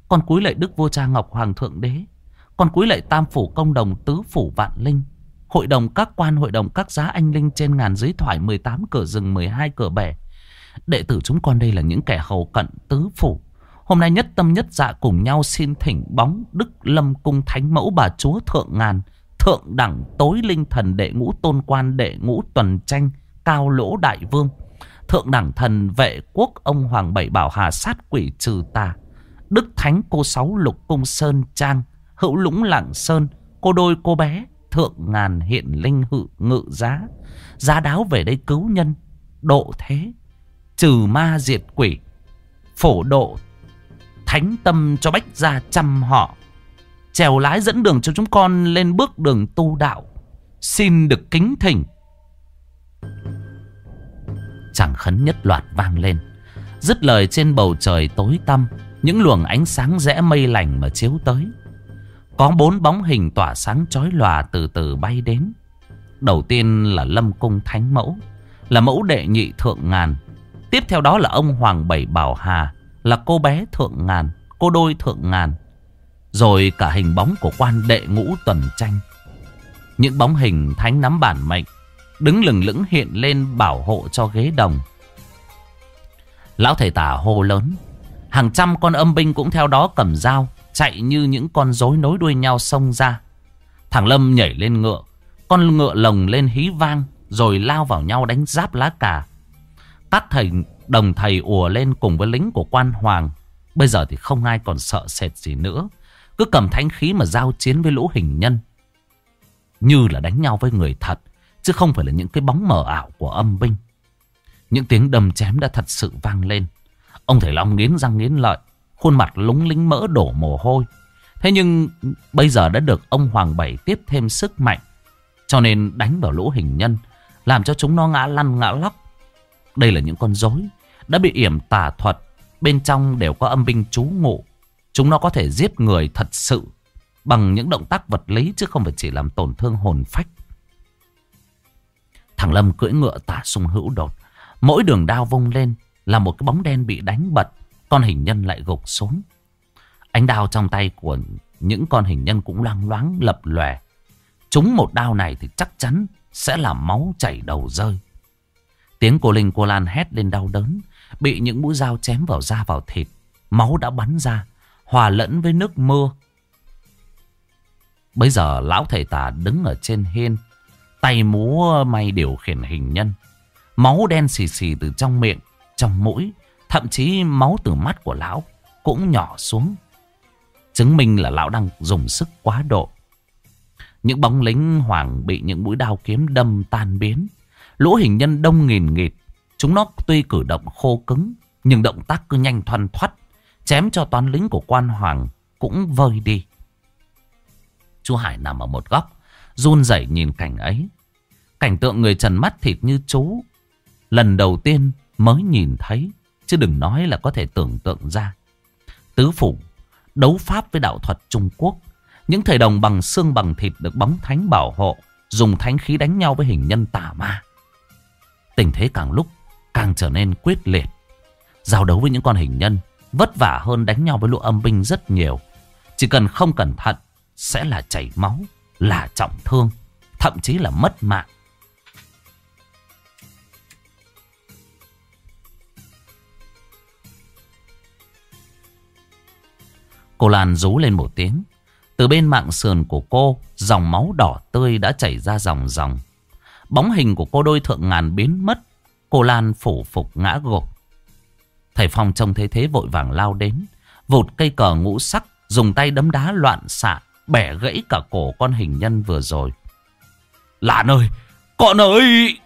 Con cúi lạy Đức Vua Cha Ngọc Hoàng Thượng Đế. Con cúi lạy Tam Phủ Công Đồng, Tứ Phủ Vạn Linh. Hội đồng các quan, hội đồng các giá anh linh trên ngàn dưới thoải 18 cửa rừng 12 cửa bể Đệ tử chúng con đây là những kẻ hầu cận tứ phủ. Hôm nay nhất tâm nhất dạ cùng nhau xin thỉnh bóng Đức Lâm Cung Thánh Mẫu Bà Chúa Thượng Ngàn, Thượng đẳng tối linh thần đệ ngũ tôn quan đệ ngũ tuần tranh Cao lỗ đại vương. Thượng đẳng thần vệ quốc ông Hoàng Bảy Bảo Hà sát quỷ trừ tà Đức Thánh cô Sáu Lục Cung Sơn Trang, Hữu Lũng Lạng Sơn, Cô đôi cô bé, Thượng ngàn hiện linh hự ngự giá Giá đáo về đây cứu nhân, Độ thế, Trừ ma diệt quỷ, Phổ độ, thánh tâm cho bách gia chăm họ. Trèo lái dẫn đường cho chúng con lên bước đường tu đạo. Xin được kính thỉnh. Chẳng khấn nhất loạt vang lên. Dứt lời trên bầu trời tối tăm. Những luồng ánh sáng rẽ mây lành mà chiếu tới. Có bốn bóng hình tỏa sáng chói lòa từ từ bay đến. Đầu tiên là Lâm Cung Thánh Mẫu. Là mẫu đệ nhị thượng ngàn. Tiếp theo đó là ông Hoàng Bảy Bảo Hà là cô bé thượng ngàn, cô đôi thượng ngàn. Rồi cả hình bóng của quan đệ ngũ tuần tranh. Những bóng hình thánh nắm bản mệnh, đứng lừng lững hiện lên bảo hộ cho ghế đồng. Lão thầy tả hô lớn, hàng trăm con âm binh cũng theo đó cầm dao, chạy như những con rối nối đuôi nhau xông ra. Thằng Lâm nhảy lên ngựa. Con ngựa lồng lên hí vang. Rồi lao vào nhau đánh giáp lá cà. Các thầy đồng thầy ùa lên cùng với lính của quan hoàng. Bây giờ thì không ai còn sợ sệt gì nữa. Cứ cầm thánh khí mà giao chiến với lũ hình nhân. Như là đánh nhau với người thật. Chứ không phải là những cái bóng mờ ảo của âm binh. Những tiếng đầm chém đã thật sự vang lên. Ông thầy Long nghiến răng nghiến lợi. Khuôn mặt lúng lính mỡ đổ mồ hôi. Thế nhưng bây giờ đã được ông Hoàng Bảy tiếp thêm sức mạnh. Cho nên đánh vào lũ hình nhân. Làm cho chúng nó ngã lăn ngã lóc. Đây là những con rối đã bị yểm tà thuật. Bên trong đều có âm binh trú ngụ. Chúng nó có thể giết người thật sự bằng những động tác vật lý chứ không phải chỉ làm tổn thương hồn phách. Thằng Lâm cưỡi ngựa tả sung hữu đột. Mỗi đường đao vung lên là một cái bóng đen bị đánh bật. Con hình nhân lại gục xuống. Ánh đao trong tay của những con hình nhân cũng loang loáng, lập lòe. Chúng một đao này thì chắc chắn sẽ là máu chảy đầu rơi. Tiếng cô Linh, cô Lan hét lên đau đớn. Bị những mũi dao chém vào da vào thịt. Máu đã bắn ra. Hòa lẫn với nước mưa. Bây giờ lão thầy tà đứng ở trên hiên. Tay múa may điều khiển hình nhân. Máu đen xì xì từ trong miệng, trong mũi. Thậm chí máu từ mắt của lão cũng nhỏ xuống. Chứng minh là lão đang dùng sức quá độ. Những bóng lính hoàng bị những mũi đao kiếm đâm tan biến. Lũ hình nhân đông nghìn nghịt. Chúng nó tuy cử động khô cứng, nhưng động tác cứ nhanh thoăn thoắt. Chém cho toán lính của quan hoàng cũng vơi đi. Chú Hải nằm ở một góc, run rẩy nhìn cảnh ấy. Cảnh tượng người trần mắt thịt như chú. Lần đầu tiên mới nhìn thấy, chứ đừng nói là có thể tưởng tượng ra. Tứ phủ, đấu pháp với đạo thuật Trung Quốc. Những thầy đồng bằng xương bằng thịt được bóng thánh bảo hộ, dùng thánh khí đánh nhau với hình nhân tà ma. Tình thế càng lúc càng trở nên quyết liệt. Giao đấu với những con hình nhân vất vả hơn đánh nhau với lũ âm binh rất nhiều. Chỉ cần không cẩn thận sẽ là chảy máu, là trọng thương, thậm chí là mất mạng. Cô Lan rú lên một tiếng. Từ bên mạng sườn của cô, dòng máu đỏ tươi đã chảy ra dòng dòng. Bóng hình của cô đôi thượng ngàn biến mất. Cô Lan phủ phục ngã gục. Thầy Phong trông thấy thế vội vàng lao đến. Vụt cây cờ ngũ sắc, dùng tay đấm đá loạn xạ, bẻ gãy cả cổ con hình nhân vừa rồi. Lạn ơi! Con ơi!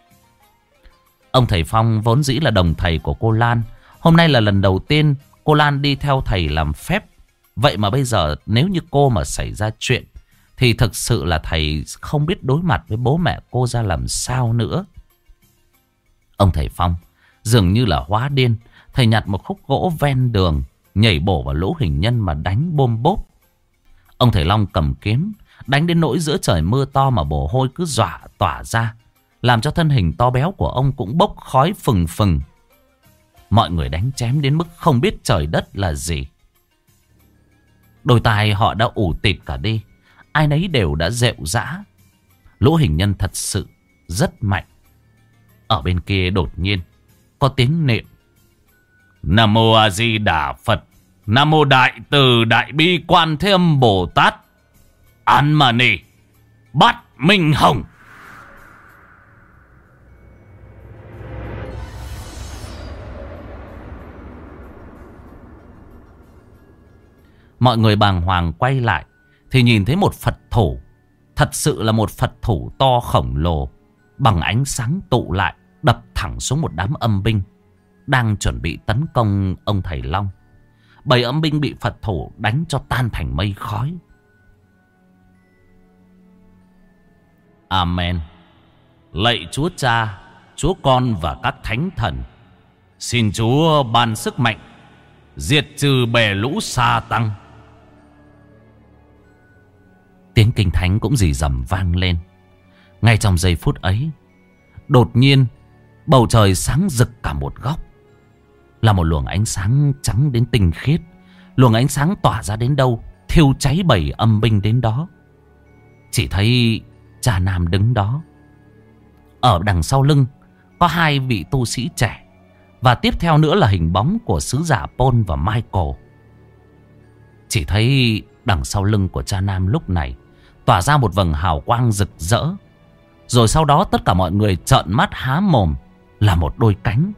Ông thầy Phong vốn dĩ là đồng thầy của cô Lan. Hôm nay là lần đầu tiên cô Lan đi theo thầy làm phép. Vậy mà bây giờ nếu như cô mà xảy ra chuyện thì thực sự là thầy không biết đối mặt với bố mẹ cô ra làm sao nữa. Ông thầy Phong dường như là hóa điên. Thầy nhặt một khúc gỗ ven đường, nhảy bổ vào lỗ hình nhân mà đánh bôm bốp. Ông thầy Long cầm kiếm, đánh đến nỗi giữa trời mưa to mà bồ hôi cứ dọa tỏa ra. Làm cho thân hình to béo của ông cũng bốc khói phừng phừng. Mọi người đánh chém đến mức không biết trời đất là gì. Đôi tài họ đã ủ tịt cả đi. Ai nấy đều đã rệu rã. Lỗ hình nhân thật sự rất mạnh. Ở bên kia đột nhiên có tiếng niệm. Nam Mô A Di Đà Phật. Nam Mô Đại Từ Đại Bi Quan Thế Âm Bồ Tát. An Mà Nì. Bát Minh Hồng. Mọi người bàng hoàng quay lại, thì nhìn thấy một Phật thủ. Thật sự là một Phật thủ to khổng lồ. Bằng ánh sáng tụ lại, đập thẳng xuống một đám âm binh. Đang chuẩn bị tấn công ông thầy Long. Bầy âm binh bị Phật thủ đánh cho tan thành mây khói. Amen. Lạy Chúa Cha, Chúa Con và các thánh thần. Xin Chúa ban sức mạnh, diệt trừ bè lũ sa tăng. Tiếng kinh thánh cũng dì dầm vang lên. Ngay trong giây phút ấy, đột nhiên bầu trời sáng rực cả một góc. Là một luồng ánh sáng trắng đến tinh khiết. Luồng ánh sáng tỏa ra đến đâu, thiêu cháy bầy âm binh đến đó. Chỉ thấy cha nam đứng đó. Ở đằng sau lưng có hai vị tu sĩ trẻ. Và tiếp theo nữa là hình bóng của sứ giả Paul và Michael. Chỉ thấy đằng sau lưng của cha nam lúc này Tỏa ra một vầng hào quang rực rỡ Rồi sau đó tất cả mọi người trợn mắt há mồm Là một đôi cánh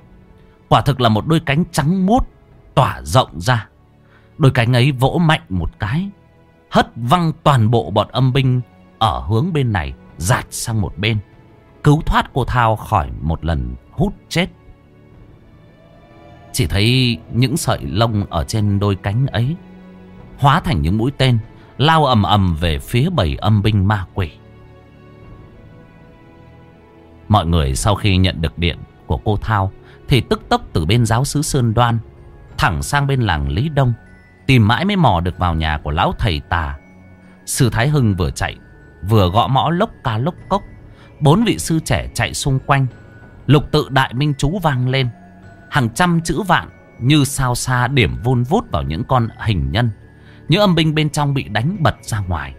Quả thực là một đôi cánh trắng muốt, Tỏa rộng ra. Đôi cánh ấy vỗ mạnh một cái, Hất văng toàn bộ bọn âm binh Ở hướng bên này, Giạt sang một bên. Cứu thoát cô Thao khỏi một lần hút chết. Chỉ thấy những sợi lông ở trên đôi cánh ấy Hóa thành những mũi tên, Lao ầm ầm về phía bầy âm binh ma quỷ. Mọi người sau khi nhận được điện của cô Thao thì tức tốc từ bên giáo sứ Sơn Đoan, Thẳng sang bên làng Lý Đông, Tìm mãi mới mò được vào nhà của lão thầy tà. Sư Thái Hưng vừa chạy, Vừa gõ mõ lốc ca lốc cốc. Bốn vị sư trẻ chạy xung quanh. Lục tự đại minh chú vang lên. Hàng trăm chữ vạn Như sao xa điểm vun vút vào những con hình nhân Những âm binh bên trong bị đánh bật ra ngoài.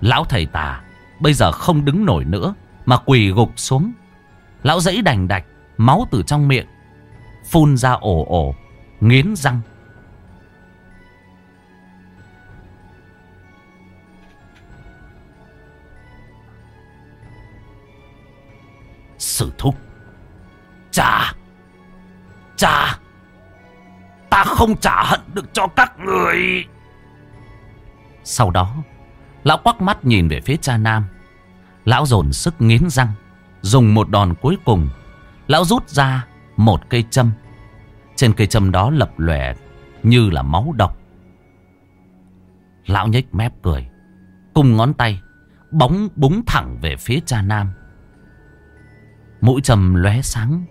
Lão thầy tà Bây giờ không đứng nổi nữa Mà quỳ gục xuống. Lão dãy đành đạch Máu từ trong miệng, Phun ra ổ ổ, Nghiến răng. Sử thúc Cha Cha, Ta không trả hận được cho các người. Sau đó, Lão quắc mắt nhìn về phía cha Nam. Lão dồn sức nghiến răng, Dùng một đòn cuối cùng Lão rút ra một cây châm. Trên cây châm đó lập lòe Như là máu độc. Lão nhếch mép cười Cùng ngón tay Bóng búng thẳng về phía cha Nam. Mũi châm lóe sáng,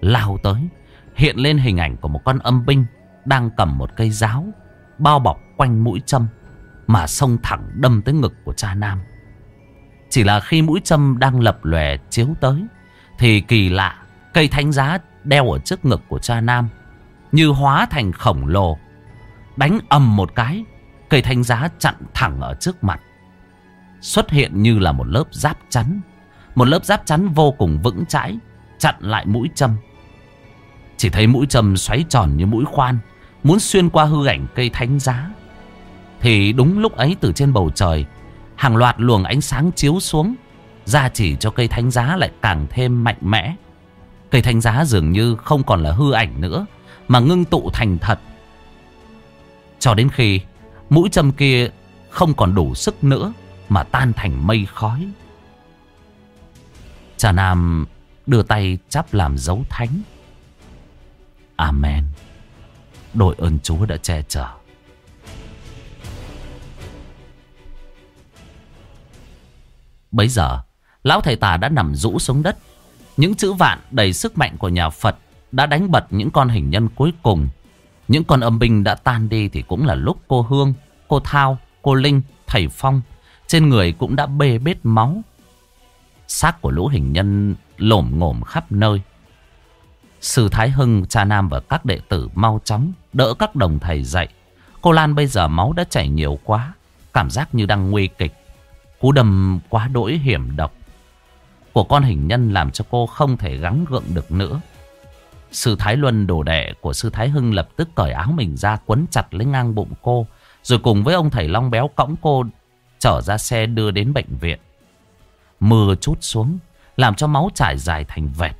Lao tới, Hiện lên hình ảnh của một con âm binh Đang cầm một cây giáo, Bao bọc quanh mũi châm Mà xông thẳng đâm tới ngực của cha Nam. Chỉ là khi mũi châm đang lập lòe chiếu tới, Thì kỳ lạ Cây thánh giá đeo ở trước ngực của cha Nam, Như hóa thành khổng lồ, Đánh ầm một cái, Cây thánh giá chặn thẳng ở trước mặt. Xuất hiện như là một lớp giáp chắn, một lớp giáp chắn vô cùng vững chãi, Chặn lại mũi châm. Chỉ thấy mũi châm xoáy tròn như mũi khoan, Muốn xuyên qua hư ảnh cây thánh giá. Thì đúng lúc ấy, từ trên bầu trời, Hàng loạt luồng ánh sáng chiếu xuống, gia chỉ cho cây thánh giá lại càng thêm mạnh mẽ. Cây thánh giá dường như không còn là hư ảnh nữa Mà ngưng tụ thành thật Cho đến khi Mũi châm kia không còn đủ sức nữa Mà tan thành mây khói Cha Nam đưa tay chắp làm dấu thánh. Amen. Đội ơn Chúa đã che chở. Bấy giờ, lão thầy tà đã nằm rũ xuống đất. Những chữ vạn đầy sức mạnh của nhà Phật đã đánh bật những con hình nhân cuối cùng. Những con âm binh đã tan đi thì cũng là lúc cô Hương, cô Thao, cô Linh, thầy Phong trên người cũng đã bê bết máu. Xác của lũ hình nhân lổm ngổm khắp nơi. Sư Thái Hưng, cha Nam và các đệ tử mau chóng đỡ các đồng thầy dậy. Cô Lan bây giờ máu đã chảy nhiều quá, cảm giác như đang nguy kịch. Cú đâm quá đỗi hiểm độc của con hình nhân làm cho cô không thể gắng gượng được nữa. Sư Thái Luân đồ đệ của sư Thái Hưng lập tức cởi áo mình ra quấn chặt lấy ngang bụng cô. Rồi cùng với ông thầy Long Béo cõng cô trở ra xe đưa đến bệnh viện. Mưa chút xuống, Làm cho máu trải dài thành vẹt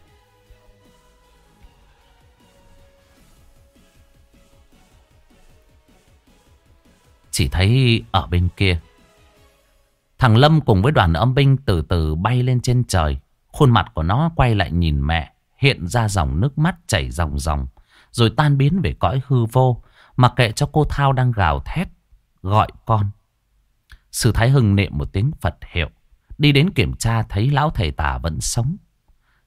Chỉ thấy ở bên kia Thằng Lâm cùng với đoàn âm binh từ từ bay lên trên trời Khuôn mặt của nó quay lại nhìn mẹ Hiện ra dòng nước mắt chảy ròng ròng Rồi tan biến về cõi hư vô Mặc kệ cho cô Thao đang gào thét Gọi con Sư Thái Hưng niệm một tiếng Phật hiệu Đi đến kiểm tra thấy lão thầy tà vẫn sống.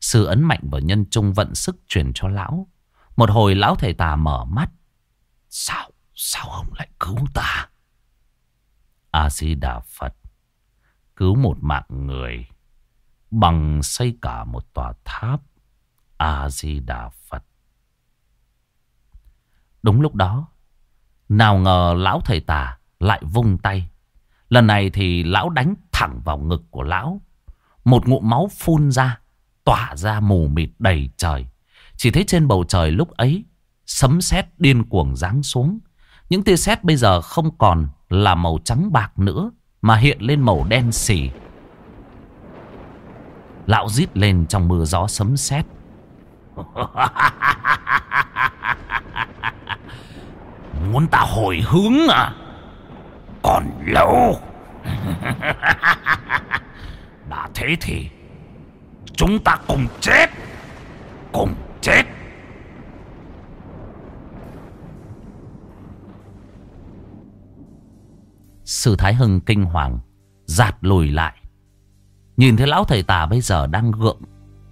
Sư ấn mạnh vào nhân trung vận sức truyền cho lão. Một hồi lão thầy tà mở mắt. Sao, sao ông lại cứu ta? A-di-đà Phật. Cứu một mạng người. Bằng xây cả một tòa tháp. A-di-đà Phật. Đúng lúc đó. Nào ngờ lão thầy tà lại vung tay. Lần này thì lão đánh thẳng vào ngực của lão. Một ngụm máu phun ra, tỏa ra mù mịt đầy trời. Chỉ thấy trên bầu trời lúc ấy, sấm sét điên cuồng giáng xuống. Những tia sét bây giờ không còn là màu trắng bạc nữa, mà hiện lên màu đen xì. Lão rít lên trong mưa gió sấm sét. Muốn ta hồi hướng à? Còn lâu. Đã thế thì, chúng ta cùng chết. Cùng chết. Sư Thái Hưng kinh hoàng, giạt lùi lại. Nhìn thấy lão thầy tà bây giờ đang gượng,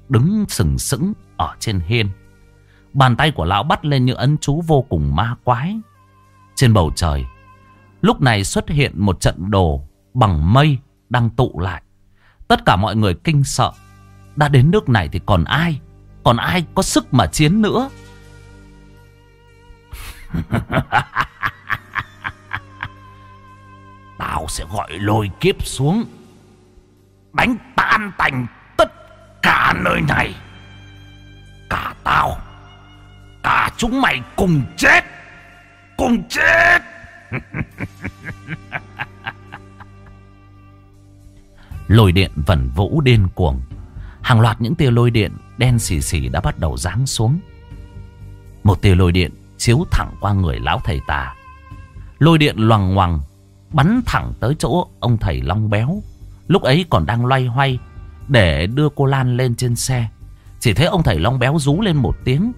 đứng sừng sững ở trên hiên. Bàn tay của lão bắt lên những ấn chú vô cùng ma quái. Trên bầu trời, lúc này xuất hiện một trận đồ bằng mây đang tụ lại. Tất cả mọi người kinh sợ. Đã đến nước này thì còn ai? Còn ai có sức mà chiến nữa? Tao sẽ gọi lôi kiếp xuống. Đánh tan tành tất cả nơi này. Cả tao, Cả chúng mày cùng chết. Cùng chết. Lôi điện vẩn vũ điên cuồng. Hàng loạt những tia lôi điện đen xì xì đã bắt đầu giáng xuống. Một tia lôi điện chiếu thẳng qua người lão thầy tà Lôi điện loằng ngoằng Bắn thẳng tới chỗ ông thầy Long Béo. Lúc ấy còn đang loay hoay Để đưa cô Lan lên trên xe. Chỉ thấy ông thầy Long Béo rú lên một tiếng,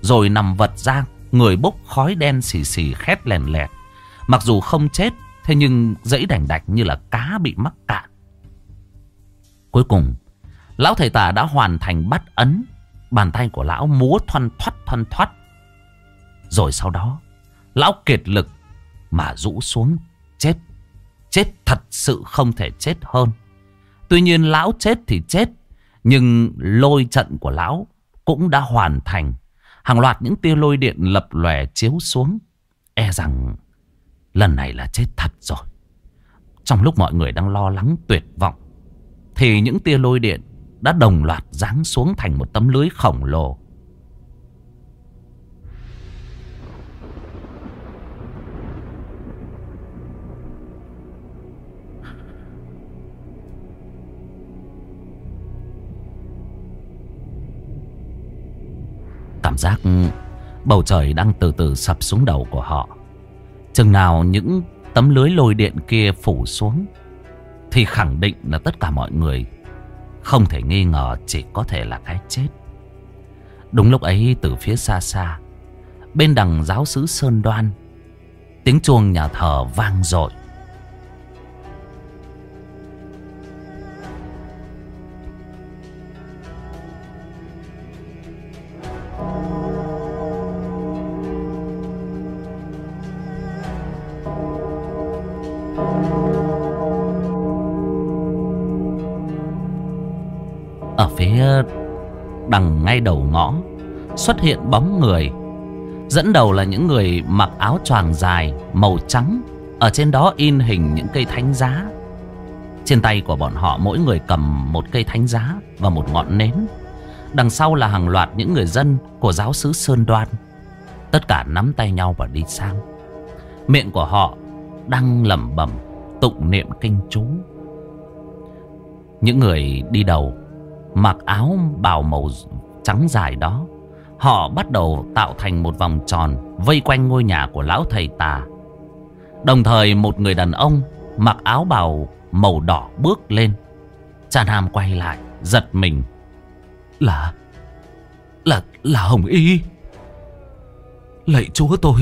Rồi nằm vật ra, Người bốc khói đen xì xì khét lèn lẹt. Mặc dù không chết, Thế nhưng dãy đành đạch như là cá bị mắc cạn. Cuối cùng, Lão thầy tà đã hoàn thành bắt ấn, Bàn tay của lão múa thoăn thoắt thoăn thoắt. Rồi sau đó, Lão kiệt lực Mà rũ xuống chết. Chết thật sự không thể chết hơn. Tuy nhiên lão chết thì chết, Nhưng lôi trận của lão Cũng đã hoàn thành. Hàng loạt những tia lôi điện lập lòe chiếu xuống E rằng Lần này là chết thật rồi. Trong lúc mọi người đang lo lắng, tuyệt vọng, Thì những tia lôi điện Đã đồng loạt giáng xuống thành một tấm lưới khổng lồ. Cảm giác bầu trời đang từ từ sập xuống đầu của họ. Chừng nào những tấm lưới lôi điện kia phủ xuống thì khẳng định là tất cả mọi người không thể nghi ngờ chỉ có thể là cái chết. Đúng lúc ấy từ phía xa xa, bên đằng giáo sứ Sơn Đoan, tiếng chuông nhà thờ vang dội. Ngay đầu ngõ, Xuất hiện bóng người. Dẫn đầu là những người mặc áo choàng dài, Màu trắng, Ở trên đó in hình những cây thánh giá. Trên tay của bọn họ Mỗi người cầm một cây thánh giá Và một ngọn nến. Đằng sau là hàng loạt những người dân Của giáo sứ Sơn Đoan. Tất cả nắm tay nhau và đi sang. Miệng của họ đang lẩm bẩm, Tụng niệm kinh chú. Những người đi đầu Mặc áo bào màu trắng dài đó, Họ bắt đầu tạo thành một vòng tròn Vây quanh ngôi nhà của lão thầy tà. Đồng thời, một người đàn ông Mặc áo bào màu đỏ bước lên. Cha Nam quay lại, Giật mình. Là Là là Hồng Y. Lạy chúa tôi.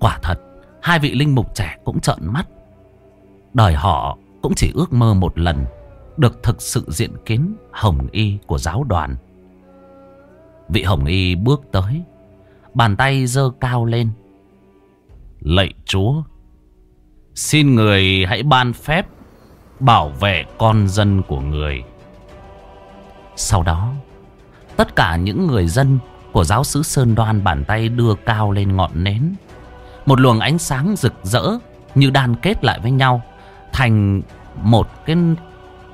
Quả thật, Hai vị linh mục trẻ cũng trợn mắt. Đời họ cũng chỉ ước mơ một lần được thực sự diện kiến hồng y của giáo đoàn. Vị hồng y bước tới, bàn tay giơ cao lên. Lạy chúa, xin người hãy ban phép bảo vệ con dân của người. Sau đó, tất cả những người dân của giáo sứ Sơn Đoan bàn tay đưa cao lên ngọn nến. Một luồng ánh sáng rực rỡ như đan kết lại với nhau thành một cái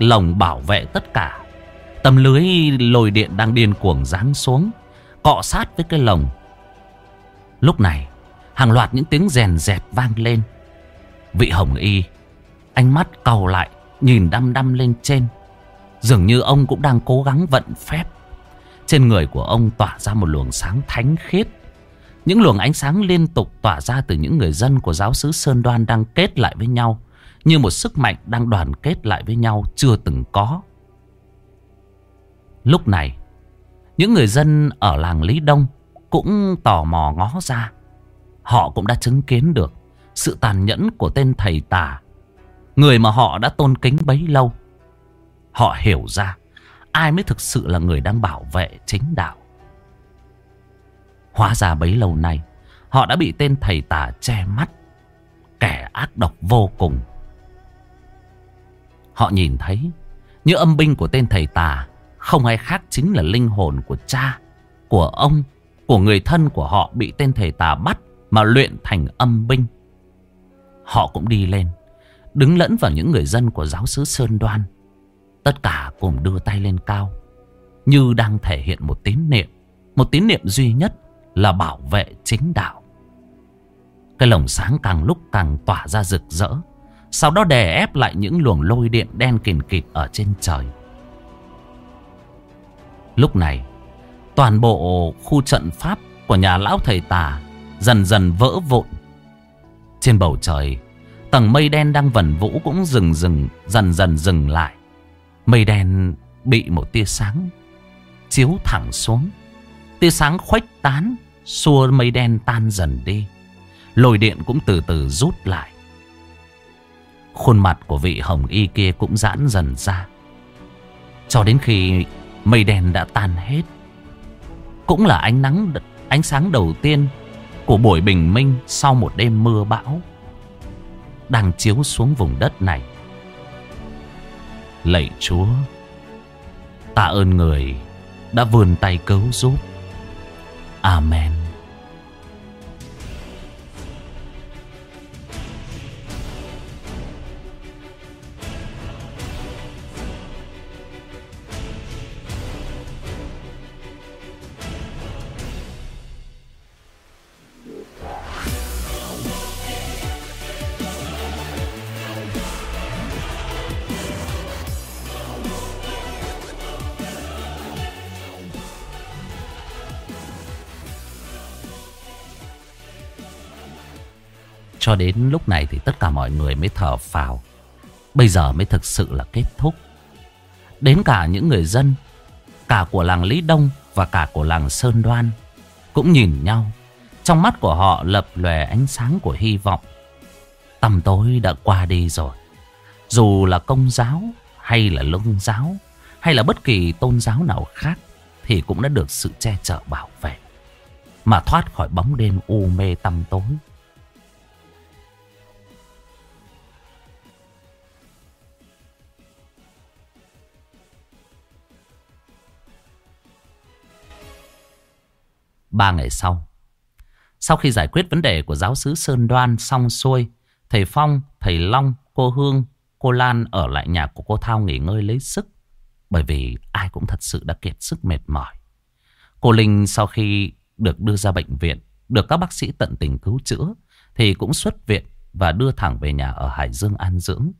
lồng bảo vệ tất cả. Tầm lưới lồi điện đang điên cuồng giáng xuống, cọ sát với cái lồng. Lúc này, hàng loạt những tiếng rèn rẹt vang lên. Vị hồng y Ánh mắt cầu lại Nhìn đăm đăm lên trên Dường như ông cũng đang cố gắng vận phép Trên người của ông tỏa ra một luồng sáng thánh khiết Những luồng ánh sáng liên tục tỏa ra từ những người dân của giáo sứ Sơn Đoan đang kết lại với nhau như một sức mạnh đang đoàn kết lại với nhau chưa từng có. Lúc này, Những người dân ở làng Lý Đông Cũng tò mò ngó ra. Họ cũng đã chứng kiến được Sự tàn nhẫn của tên thầy tà, Người mà họ đã tôn kính bấy lâu. Họ hiểu ra Ai mới thực sự là người đang bảo vệ chính đạo. Hóa ra bấy lâu nay, Họ đã bị tên thầy tà che mắt, Kẻ ác độc vô cùng. Họ nhìn thấy, Như âm binh của tên thầy tà, Không ai khác chính là linh hồn của cha, Của ông, Của người thân của họ bị tên thầy tà bắt Mà luyện thành âm binh. Họ cũng đi lên, Đứng lẫn vào những người dân của giáo sứ Sơn Đoan. Tất cả cùng đưa tay lên cao, Như đang thể hiện một tín niệm. Một tín niệm duy nhất Là bảo vệ chính đạo. Cái lồng sáng càng lúc càng tỏa ra rực rỡ sau đó đè ép lại những luồng lôi điện đen kìn kịt ở trên trời. Lúc này, Toàn bộ khu trận pháp của nhà lão thầy tà Dần dần vỡ vụn. Trên bầu trời, Tầng mây đen đang vần vũ cũng dừng dừng Dần dần dừng lại. Mây đen bị một tia sáng Chiếu thẳng xuống. Tia sáng khuếch tán, Xua mây đen tan dần đi. Lồi điện cũng từ từ rút lại. Khuôn mặt của vị hồng y kia cũng giãn dần ra. Cho đến khi mây đen đã tan hết, Cũng là ánh nắng, ánh sáng đầu tiên Của buổi bình minh sau một đêm mưa bão Đang chiếu xuống vùng đất này. Lạy Chúa, Tạ ơn người Đã vươn tay cứu giúp. Amen. Cho đến lúc này thì tất cả mọi người mới thở phào. Bây giờ mới thực sự là kết thúc. Đến cả những người dân, cả của làng Lý Đông và cả của làng Sơn Đoan cũng nhìn nhau. Trong mắt của họ lập lòe ánh sáng của hy vọng. Tầm tối đã qua đi rồi. Dù là công giáo hay là lưng giáo hay là bất kỳ tôn giáo nào khác thì cũng đã được sự che chở bảo vệ. Mà thoát khỏi bóng đêm u mê tăm tối. Ba ngày sau, sau khi giải quyết vấn đề của giáo sứ Sơn Đoan xong xuôi, thầy Phong, thầy Long, cô Hương, cô Lan ở lại nhà của cô Thao nghỉ ngơi lấy sức. Bởi vì ai cũng thật sự đã kiệt sức mệt mỏi. Cô Linh sau khi được đưa ra bệnh viện, được các bác sĩ tận tình cứu chữa, thì cũng xuất viện và đưa thẳng về nhà ở Hải Dương an dưỡng.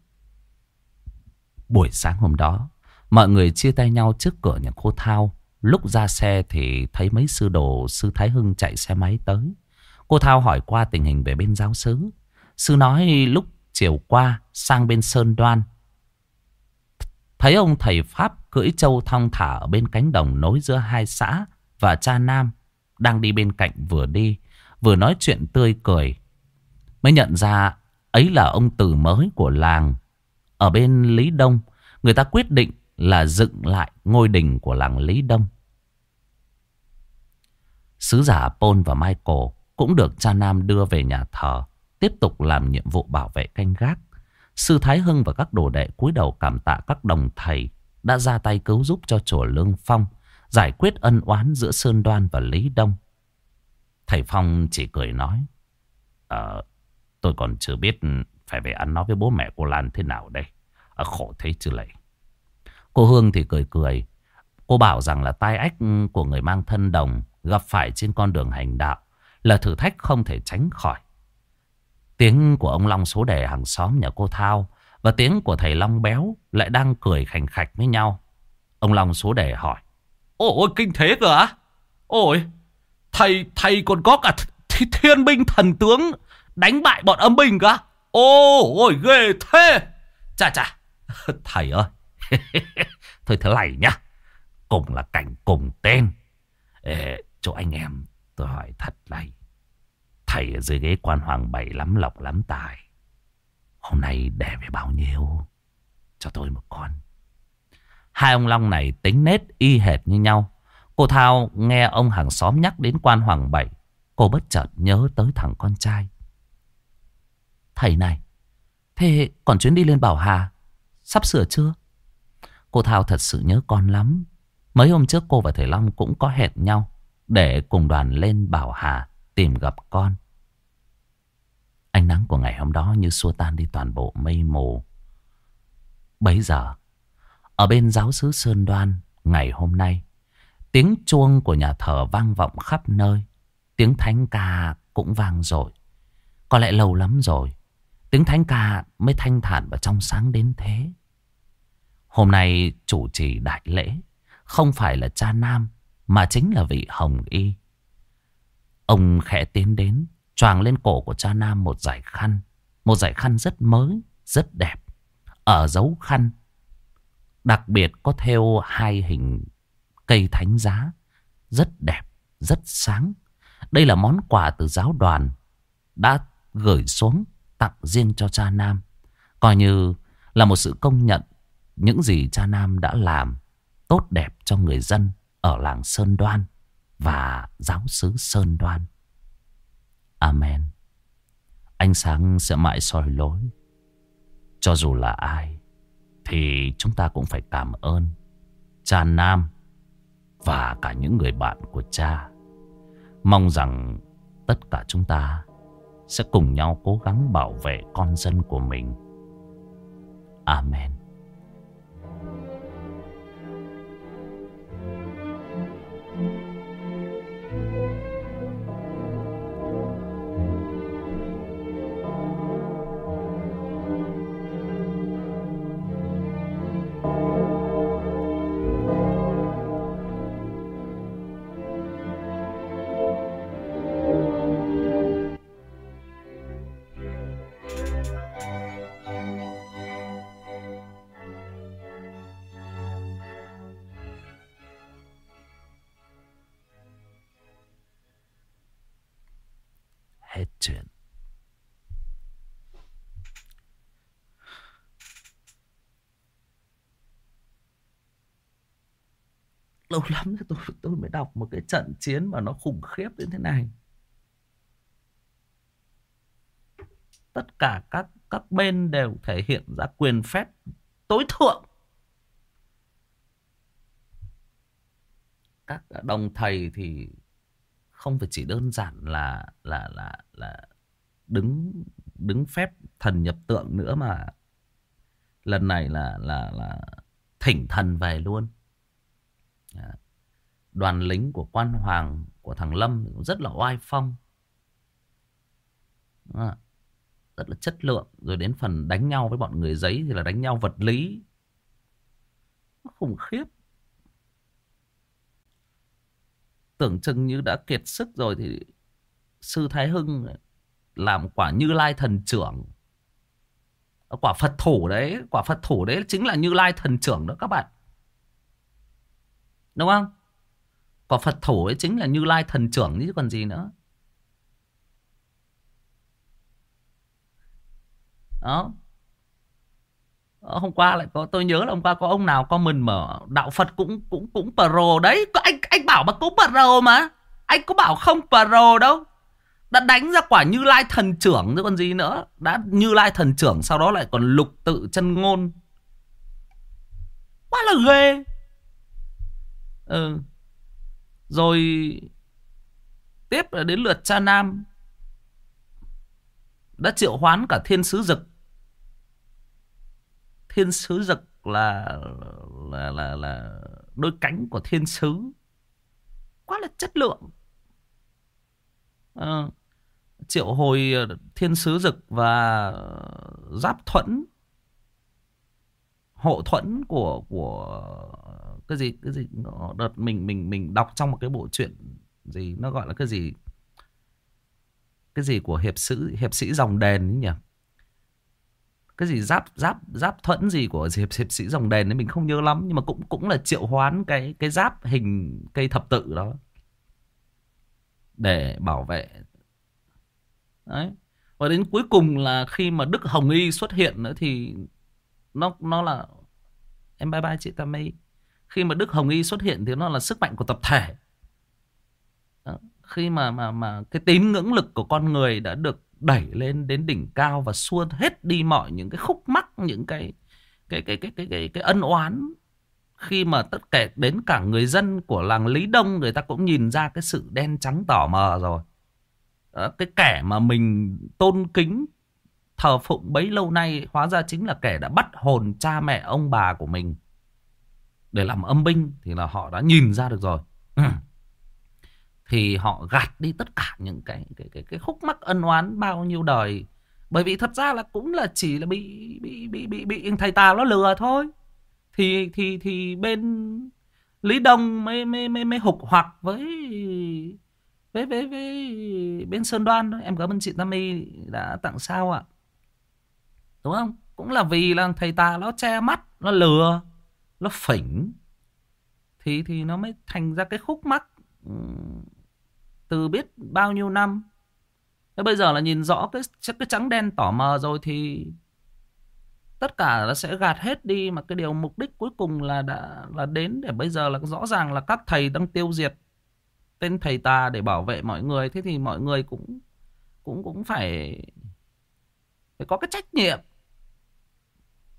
Buổi sáng hôm đó, mọi người chia tay nhau trước cửa nhà cô Thao. Lúc ra xe thì thấy mấy sư đồ sư Thái Hưng chạy xe máy tới. Cô Thao hỏi qua tình hình về bên giáo sứ. Sư nói lúc chiều qua sang bên Sơn Đoan. Thấy ông thầy Pháp cưỡi châu thong thả ở bên cánh đồng nối giữa hai xã và cha Nam đang đi bên cạnh vừa đi vừa nói chuyện tươi cười. Mới nhận ra ấy là ông tử mới của làng. Ở bên Lý Đông, người ta quyết định là dựng lại ngôi đình của làng Lý Đông. Sứ giả Paul và Michael cũng được cha Nam đưa về nhà thờ, tiếp tục làm nhiệm vụ bảo vệ canh gác. Sư Thái Hưng và các đồ đệ cúi đầu cảm tạ các đồng thầy đã ra tay cứu giúp cho chùa Lương Phong, giải quyết ân oán giữa Sơn Đoan và Lý Đông. Thầy Phong chỉ cười nói, Ờ, tôi còn chưa biết phải về ăn nói với bố mẹ cô Lan thế nào đây. À, khổ thế chứ lại. Cô Hương thì cười cười. Cô bảo rằng là tai ách của người mang thân đồng gặp phải trên con đường hành đạo là thử thách không thể tránh khỏi. Tiếng của ông Long số đề hàng xóm nhà cô Thao và tiếng của thầy Long béo lại đang cười khành khạch với nhau. Ông Long số đề hỏi. Ôi kinh thế cơ á? Ôi, thầy thầy còn có cả th thiên binh thần tướng đánh bại bọn âm binh cả. Ôi, ghê thế. Chà chà, thầy ơi. Thôi thế này nhá. Cùng là cảnh cùng tên. Ê, chỗ anh em tôi hỏi thật này. Thầy ở dưới ghế quan hoàng bảy lắm lọc lắm tài. Hôm nay để về bao nhiêu? Cho tôi một con. Hai ông Long này tính nết y hệt như nhau. Cô Thao nghe ông hàng xóm nhắc đến quan hoàng bảy. Cô bất chợt nhớ tới thằng con trai. Thầy này, thế còn chuyến đi lên Bảo Hà, sắp sửa chưa? Cô Thao thật sự nhớ con lắm. Mấy hôm trước cô và thầy Long cũng có hẹn nhau để cùng đoàn lên Bảo Hà tìm gặp con. Ánh nắng của ngày hôm đó như xua tan đi toàn bộ mây mù. Bấy giờ, ở bên giáo sứ Sơn Đoan, ngày hôm nay, tiếng chuông của nhà thờ vang vọng khắp nơi. Tiếng thánh ca cũng vang rồi. Có lẽ lâu lắm rồi, tiếng thánh ca mới thanh thản và trong sáng đến thế. Hôm nay chủ trì đại lễ không phải là cha Nam mà chính là vị Hồng Y. Ông khẽ tiến đến, choàng lên cổ của cha Nam một giải khăn. Một giải khăn rất mới, rất đẹp. Ở dấu khăn, đặc biệt có theo hai hình cây thánh giá. Rất đẹp, rất sáng. Đây là món quà từ giáo đoàn đã gửi xuống tặng riêng cho cha Nam. Coi như là một sự công nhận những gì cha Nam đã làm tốt đẹp cho người dân ở làng Sơn Đoan và giáo xứ Sơn Đoan. Amen. Ánh sáng sẽ mãi soi lối. Cho dù là ai, thì chúng ta cũng phải cảm ơn cha Nam và cả những người bạn của cha. Mong rằng tất cả chúng ta sẽ cùng nhau cố gắng bảo vệ con dân của mình. Amen. Hết chuyện. Lâu lắm rồi tôi, tôi mới đọc một cái trận chiến mà nó khủng khiếp đến thế này. Tất cả các các bên đều thể hiện ra quyền phép tối thượng. Các đồng thầy thì không phải chỉ đơn giản là là là là đứng đứng phép thần nhập tượng nữa mà lần này là là là thỉnh thần về luôn. Dạ. Đoàn lính của quan hoàng, của thằng lâm cũng rất là oai phong. Rất là chất lượng. Rồi đến phần đánh nhau với bọn người giấy thì là đánh nhau vật lý. Khủng khiếp. Tưởng chừng như đã kiệt sức rồi thì sư Thái Hưng làm quả Như Lai thần trưởng. Ờ, quả Phật thủ đấy, quả Phật thủ đấy chính là Như Lai thần trưởng đó các bạn. Đúng không? Quả Phật thủ ấy chính là Như Lai thần trưởng chứ còn gì nữa. Đó. Ờ, hôm qua lại có, tôi nhớ là hôm qua có ông nào comment mở, đạo Phật cũng cũng cũng pro đấy. Anh anh bảo mà cũng pro mà. Anh có bảo không pro đâu. Đã đánh ra quả Như Lai thần trưởng chứ còn gì nữa. Đã Như Lai thần trưởng sau đó lại còn lục tự chân ngôn. Quá là ghê. Ừ. rồi tiếp là đến lượt cha nam. Đã triệu hoán cả thiên sứ dực thiên sứ dực là là là là đôi cánh của thiên sứ. Quá là chất lượng. À, triệu hồi ờ, thiên sứ dực và giáp thuẫn hộ thuẫn của của cái gì cái gì? Đợt mình mình mình đọc trong một cái bộ truyện gì nó gọi là cái gì? Cái gì của hiệp sĩ hiệp sĩ dòng đền ấy nhỉ? Cái gì giáp giáp giáp thuẫn gì của hiệp hiệp sĩ dòng đèn ấy mình không nhớ lắm, nhưng mà cũng cũng là triệu hoán cái cái giáp hình cây thập tự đó để bảo vệ. Đấy. Và đến cuối cùng là khi mà Đức Hồng Y xuất hiện nữa thì nó nó là, em bye bye chị Tammy. Khi mà Đức Hồng Y xuất hiện thì nó là sức mạnh của tập thể. Đó. khi mà mà mà cái tín ngưỡng lực của con người đã được đẩy lên đến đỉnh cao và xua hết đi mọi những cái khúc mắc những cái cái cái cái cái cái, cái ân oán. Khi mà tất cả đến cả người dân của làng Lý Đông người ta cũng nhìn ra cái sự đen trắng tỏ mờ rồi. À, cái kẻ mà mình tôn kính thờ phụng bấy lâu nay hóa ra chính là kẻ đã bắt hồn cha mẹ ông bà của mình. Để làm âm binh thì là họ đã nhìn ra được rồi. thì họ gạt đi tất cả những cái cái cái cái khúc mắc ân oán bao nhiêu đời bởi vì thật ra là cũng là chỉ là bị bị bị bị bị thầy tà nó lừa thôi thì thì thì bên Lý Đông mới mới mới mới hục hoặc với với với với bên Sơn Đoan Em cảm ơn chị tam my đã tặng sao ạ. Đúng không? Cũng là vì là thầy tà nó che mắt, nó lừa, nó phỉnh thì thì nó mới thành ra cái khúc mắc từ biết bao nhiêu năm. Thế bây giờ là nhìn rõ cái cái trắng đen tỏ mờ rồi thì tất cả nó sẽ gạt hết đi mà cái điều mục đích cuối cùng là đã là đến để bây giờ là rõ ràng là các thầy đang tiêu diệt tên thầy tà để bảo vệ mọi người thế thì mọi người cũng cũng cũng phải phải có cái trách nhiệm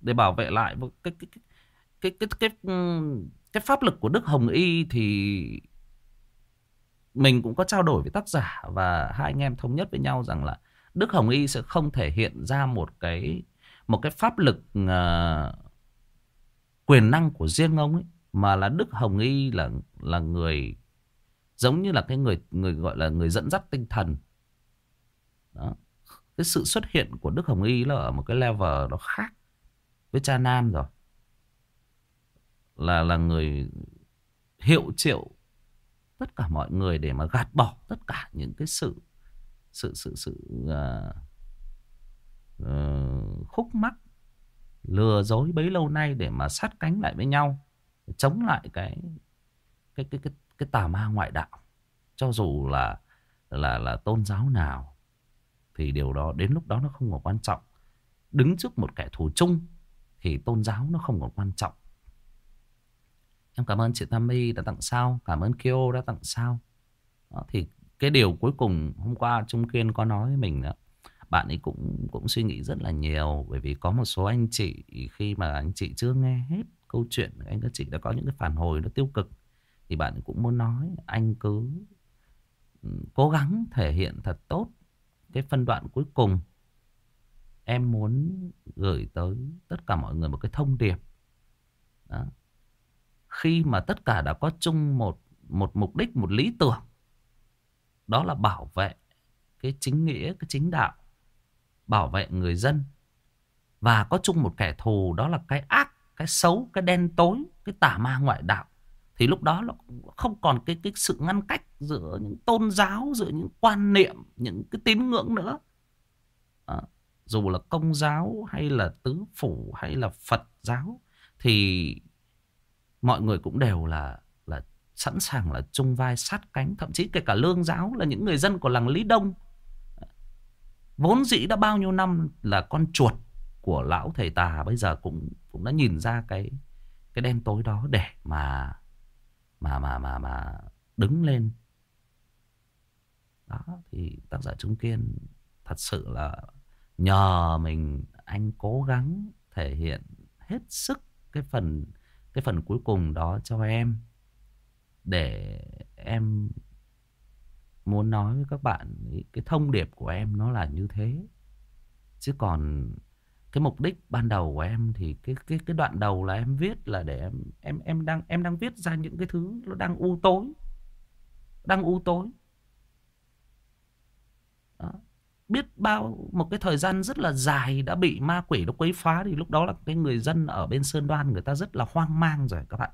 để bảo vệ lại cái cái cái cái cái cái, cái pháp lực của Đức Hồng Y thì mình cũng có trao đổi với tác giả và hai anh em thống nhất với nhau rằng là Đức Hồng Y sẽ không thể hiện ra một cái một cái pháp lực uh, quyền năng của riêng ông ấy mà là Đức Hồng Y là là người giống như là cái người người gọi là người dẫn dắt tinh thần. Đó. Cái sự xuất hiện của Đức Hồng Y là ở một cái level nó khác với cha Nam rồi. Là là người hiệu triệu tất cả mọi người để mà gạt bỏ tất cả những cái sự sự sự sự uh, uh, khúc mắc lừa dối bấy lâu nay để mà sát cánh lại với nhau chống lại cái cái cái cái cái tà ma ngoại đạo. Cho dù là là là tôn giáo nào thì điều đó đến lúc đó nó không còn quan trọng. Đứng trước một kẻ thù chung thì tôn giáo nó không còn quan trọng em cảm ơn chị Tammy đã tặng sao cảm ơn Kyo đã tặng sao đó, thì cái điều cuối cùng hôm qua Trung Kiên có nói với mình đó, bạn ấy cũng cũng suy nghĩ rất là nhiều bởi vì có một số anh chị khi mà anh chị chưa nghe hết câu chuyện anh các chị đã có những cái phản hồi nó tiêu cực thì bạn cũng muốn nói anh cứ ừ, cố gắng thể hiện thật tốt cái phân đoạn cuối cùng em muốn gửi tới tất cả mọi người một cái thông điệp đó khi mà tất cả đã có chung một một mục đích một lý tưởng. Đó là bảo vệ cái chính nghĩa cái chính đạo bảo vệ người dân. Và có chung một kẻ thù đó là cái ác cái xấu cái đen tối cái tà ma ngoại đạo. Thì lúc đó nó không còn cái cái sự ngăn cách giữa những tôn giáo giữa những quan niệm những cái tín ngưỡng nữa. À, dù là công giáo hay là tứ phủ hay là phật giáo thì mọi người cũng đều là là sẵn sàng là chung vai sát cánh, thậm chí kể cả lương giáo là những người dân của làng lý đông. Vốn dĩ đã bao nhiêu năm là con chuột của lão thầy tà, bây giờ cũng cũng đã nhìn ra cái cái đen tối đó để mà mà mà mà mà đứng lên. Đó, thì tác giả Trung Kiên thật sự là nhờ mình, anh cố gắng thể hiện hết sức cái phần cái phần cuối cùng đó cho em để em muốn nói với các bạn cái thông điệp của em nó là như thế. Chứ còn cái mục đích ban đầu của em thì cái cái cái đoạn đầu là em viết là để em em em đang em đang viết ra những cái thứ nó đang u tối. Đang u tối. Đó biết bao, một cái thời gian rất là dài đã bị ma quỷ nó quấy phá thì lúc đó là cái người dân ở bên Sơn Đoan người ta rất là hoang mang rồi các bạn.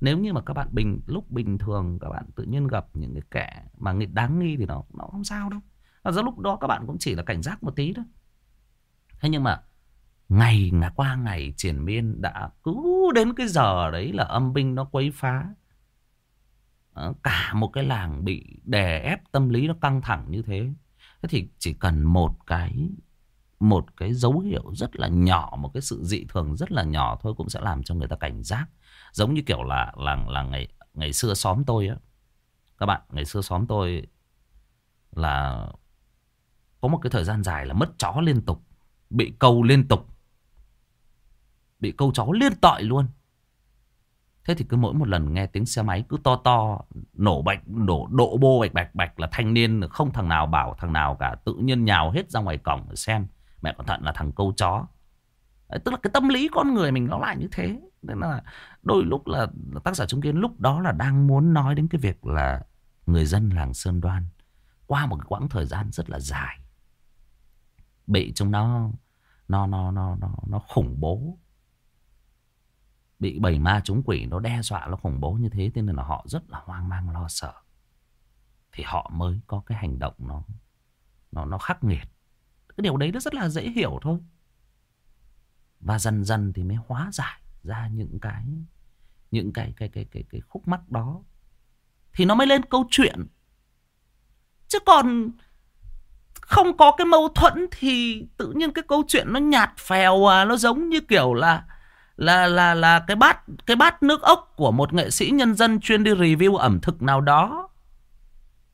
Nếu như mà các bạn bình, lúc bình thường các bạn tự nhiên gặp những cái kẻ mà đáng nghi thì nó nó không sao đâu. Và do lúc đó các bạn cũng chỉ là cảnh giác một tí thôi. Thế nhưng mà ngày ngày qua ngày triển miên đã cứ đến cái giờ đấy là âm binh nó quấy phá. Ờ, cả một cái làng bị đè ép, tâm lý nó căng thẳng như thế Thế thì chỉ cần một cái một cái dấu hiệu rất là nhỏ, một cái sự dị thường rất là nhỏ thôi cũng sẽ làm cho người ta cảnh giác. Giống như kiểu là là là ngày ngày xưa xóm tôi á. Các bạn, ngày xưa xóm tôi là có một cái thời gian dài là mất chó liên tục, bị câu liên tục. Bị câu chó liên tội luôn. Thế thì cứ mỗi một lần nghe tiếng xe máy cứ to to, nổ bạch, nổ độ bô bạch bạch bạch là thanh niên không thằng nào bảo thằng nào cả. Tự nhiên nhào hết ra ngoài cổng để xem. Mẹ cẩn thận là thằng câu chó. Đấy, tức là cái tâm lý con người mình nó lại như thế. Nên là đôi lúc là tác giả Trung Kiên lúc đó là đang muốn nói đến cái việc là người dân làng Sơn Đoan qua một cái quãng thời gian rất là dài bị chúng nó nó nó nó nó nó khủng bố bị bầy ma chúng quỷ nó đe dọa nó khủng bố như thế thế nên là họ rất là hoang mang, lo sợ. Thì họ mới có cái hành động nó nó nó khắc nghiệt. Cái điều đấy nó rất là dễ hiểu thôi. Và dần dần thì mới hóa giải ra những cái những cái cái cái cái cái khúc mắc đó. Thì nó mới lên câu chuyện. Chứ còn không có cái mâu thuẫn thì tự nhiên cái câu chuyện nó nhạt phèo à nó giống như kiểu là là là là cái bát cái bát nước ốc của một nghệ sĩ nhân dân chuyên đi review ẩm thực nào đó.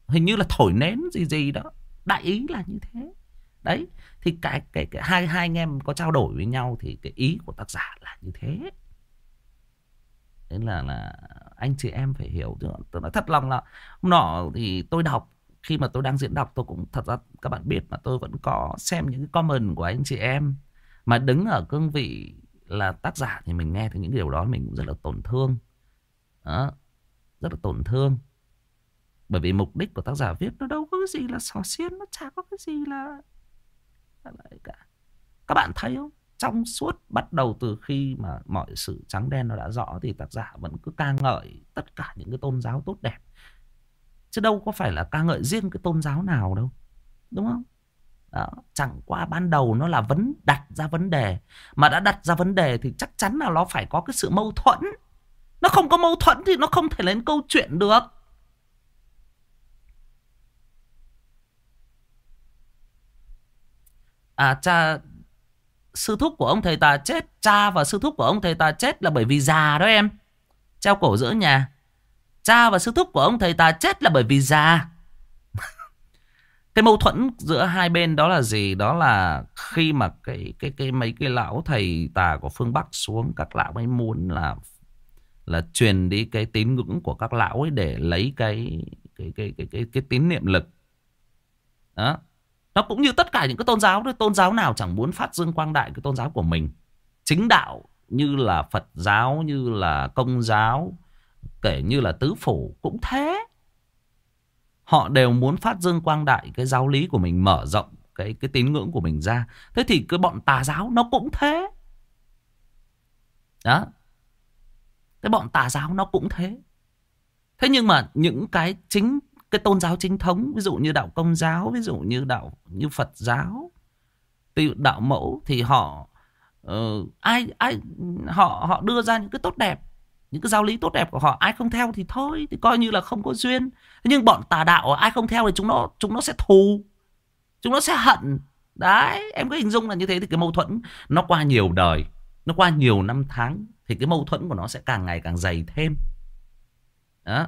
Hình như là thổi nến gì gì đó. Đại ý là như thế. Đấy thì cái cái, cái hai hai anh em có trao đổi với nhau thì cái ý của tác giả là như thế. Nên là là anh chị em phải hiểu. Tôi nói thật lòng là hôm nọ thì tôi đọc khi mà tôi đang diễn đọc tôi cũng thật ra các bạn biết mà tôi vẫn có xem những cái comment của anh chị em mà đứng ở cương vị là tác giả thì mình nghe thấy những điều đó mình cũng rất là tổn thương. Đó, rất là tổn thương. Bởi vì mục đích của tác giả viết nó đâu có cái gì là xò xiên nó chả có cái gì là, là lại cả. Các bạn thấy không? Trong suốt bắt đầu từ khi mà mọi sự trắng đen nó đã rõ thì tác giả vẫn cứ ca ngợi tất cả những cái tôn giáo tốt đẹp. Chứ đâu có phải là ca ngợi riêng cái tôn giáo nào đâu đúng không? Đó. Chẳng qua ban đầu nó là vấn đặt ra vấn đề. Mà đã đặt ra vấn đề thì chắc chắn là nó phải có cái sự mâu thuẫn. Nó không có mâu thuẫn thì nó không thể lên câu chuyện được. À cha sư thúc của ông thầy ta chết, cha và sư thúc của ông thầy ta chết là bởi vì già đó em. Treo cổ giữa nhà. Cha và sư thúc của ông thầy ta chết là bởi vì già. Cái mâu thuẫn giữa hai bên đó là gì? Đó là khi mà cái cái cái mấy cái lão thầy tà của phương Bắc xuống các lão ấy muốn là là truyền đi cái tín ngưỡng của các lão ấy để lấy cái cái cái cái cái, cái tín niệm lực. Đó. Nó cũng như tất cả những cái tôn giáo thôi, tôn giáo nào chẳng muốn phát dương quang đại cái tôn giáo của mình. Chính đạo như là Phật giáo, như là Công giáo, kể như là Tứ Phủ cũng thế. Họ đều muốn phát dương quang đại cái giáo lý của mình mở rộng cái cái tín ngưỡng của mình ra. Thế thì cái bọn tà giáo nó cũng thế. Đó. Cái bọn tà giáo nó cũng thế. Thế nhưng mà những cái chính cái tôn giáo chính thống ví dụ như đạo công giáo, ví dụ như đạo như Phật giáo, đạo mẫu thì họ uh, ai ai họ họ đưa ra những cái tốt đẹp những cái giáo lý tốt đẹp của họ, ai không theo thì thôi, thì coi như là không có duyên. Nhưng bọn tà đạo ai không theo thì chúng nó chúng nó sẽ thù, chúng nó sẽ hận. Đấy, em có hình dung là như thế thì cái mâu thuẫn nó qua nhiều đời, nó qua nhiều năm tháng thì cái mâu thuẫn của nó sẽ càng ngày càng dày thêm. Đó.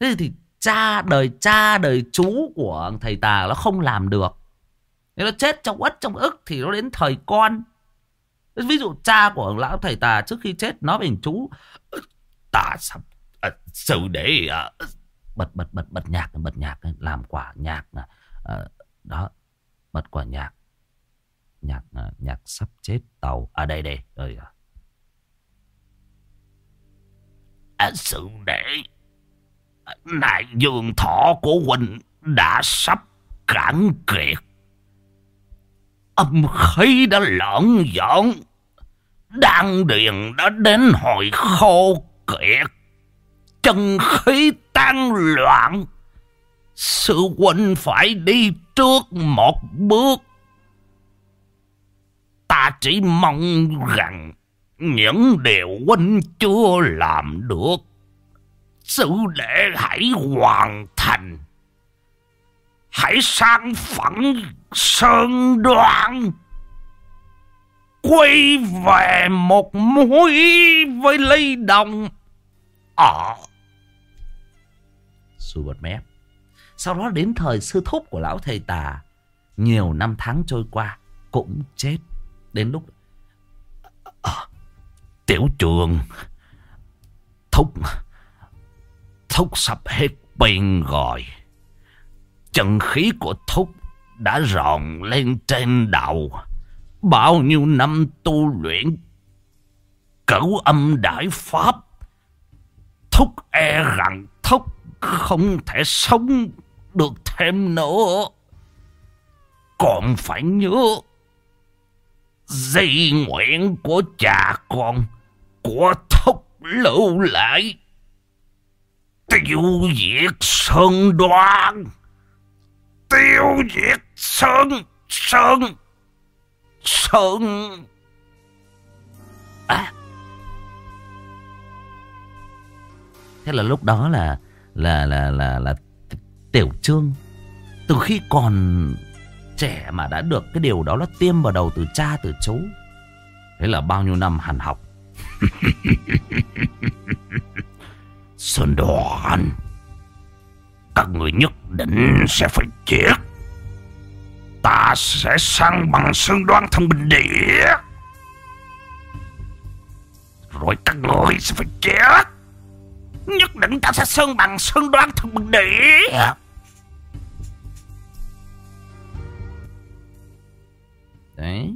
Thế thì cha đời cha đời chú của thầy tà nó không làm được. Nếu nó chết trong uất, trong ức thì nó đến thời con. Ví dụ cha của lão thầy tà trước khi chết nói với chú ta sắp à, sự để à, bật bật bật bật nhạc bật nhạc làm quả nhạc à, à đó bật quả nhạc. Nhạc à, nhạc sắp chết tàu. À đây đây rồi. À, sự để à, nại dương thọ của huynh đã sắp cạn kiệt. Âm khí đã lỡn giỡn. Đan điền đã đến hồi khô kẹt Chân khí tan loạn. Sư huynh phải đi trước một bước. Ta chỉ mong rằng những điều huynh chưa làm được. Sự lễ hãy hoàn thành. Hãy sang phẳng sơn đoan. Quay về một mũi với lây Đồng. Ờ. ở Sư bật mép. Sau đó đến thời sư thúc của lão thầy tà. Nhiều năm tháng trôi qua. Cũng chết. Đến lúc... À, tiểu trường. Thúc... Thúc sắp hết pin rồi. Chân khí của Thúc đã ròn lên trên đầu. Bao nhiêu năm tu luyện cửu âm đại pháp. Thúc e rằng Thúc không thể sống được thêm nữa. Còn phải nhớ di nguyện của cha con, của Thúc lưu lại. Tiêu diệt Sơn Đoan. Tiêu diệt Sơn, Sơn, Sơn. À. Thế là lúc đó là là là là là Tiểu Trương, từ khi còn trẻ mà đã được cái điều đó là tiêm vào đầu từ cha, từ chú. Thế là bao nhiêu năm hàn học. Sơn Đoàn Các người nhất định sẽ phải chết Ta sẽ sang bằng Sơn Đoan thân bình địa Rồi các người sẽ phải chết Nhất định ta sẽ sơn bằng Sơn Đoan thân bình địa Đấy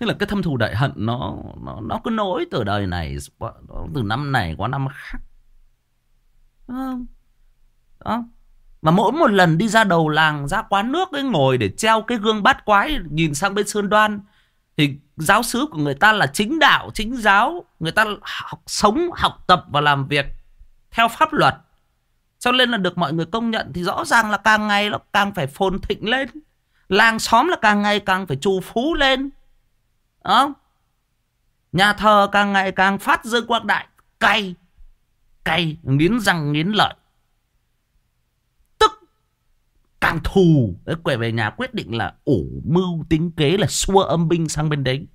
Thế là cái thâm thù đại hận nó nó nó cứ nối từ đời này từ năm này qua năm khác. Đó. Mà mỗi một lần đi ra đầu làng ra quán nước ấy ngồi để treo cái gương bát quái nhìn sang bên Sơn Đoan thì giáo sứ của người ta là chính đạo, chính giáo, người ta học sống, học tập và làm việc theo pháp luật. Cho nên là được mọi người công nhận thì rõ ràng là càng ngày nó càng phải phồn thịnh lên. Làng xóm là càng ngày càng phải trù phú lên. không Nhà thờ càng ngày càng phát dương quang đại. Cay. Cay. Nghiến răng nghiến lợi. Tức. Càng thù. Đấy, quay về nhà quyết định là ủ mưu tính kế là xua âm binh sang bên đấy.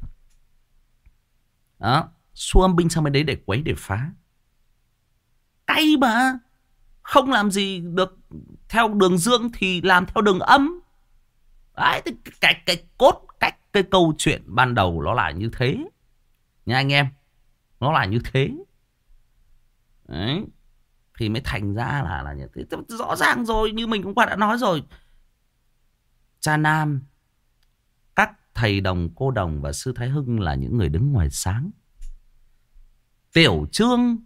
Đó. Xua âm binh sang bên đấy để quấy để phá. Cay mà. Không làm gì được theo đường dương thì làm theo đường âm. Đấy, cái, cái, cái cốt cách cái câu chuyện ban đầu nó là như thế. Nha anh em. Nó là như thế. Đấy. Thì mới thành ra là là như thế. Rõ ràng rồi như mình cũng đã nói rồi. Cha Nam, các thầy đồng, cô đồng và sư Thái Hưng là những người đứng ngoài sáng. Tiểu Trương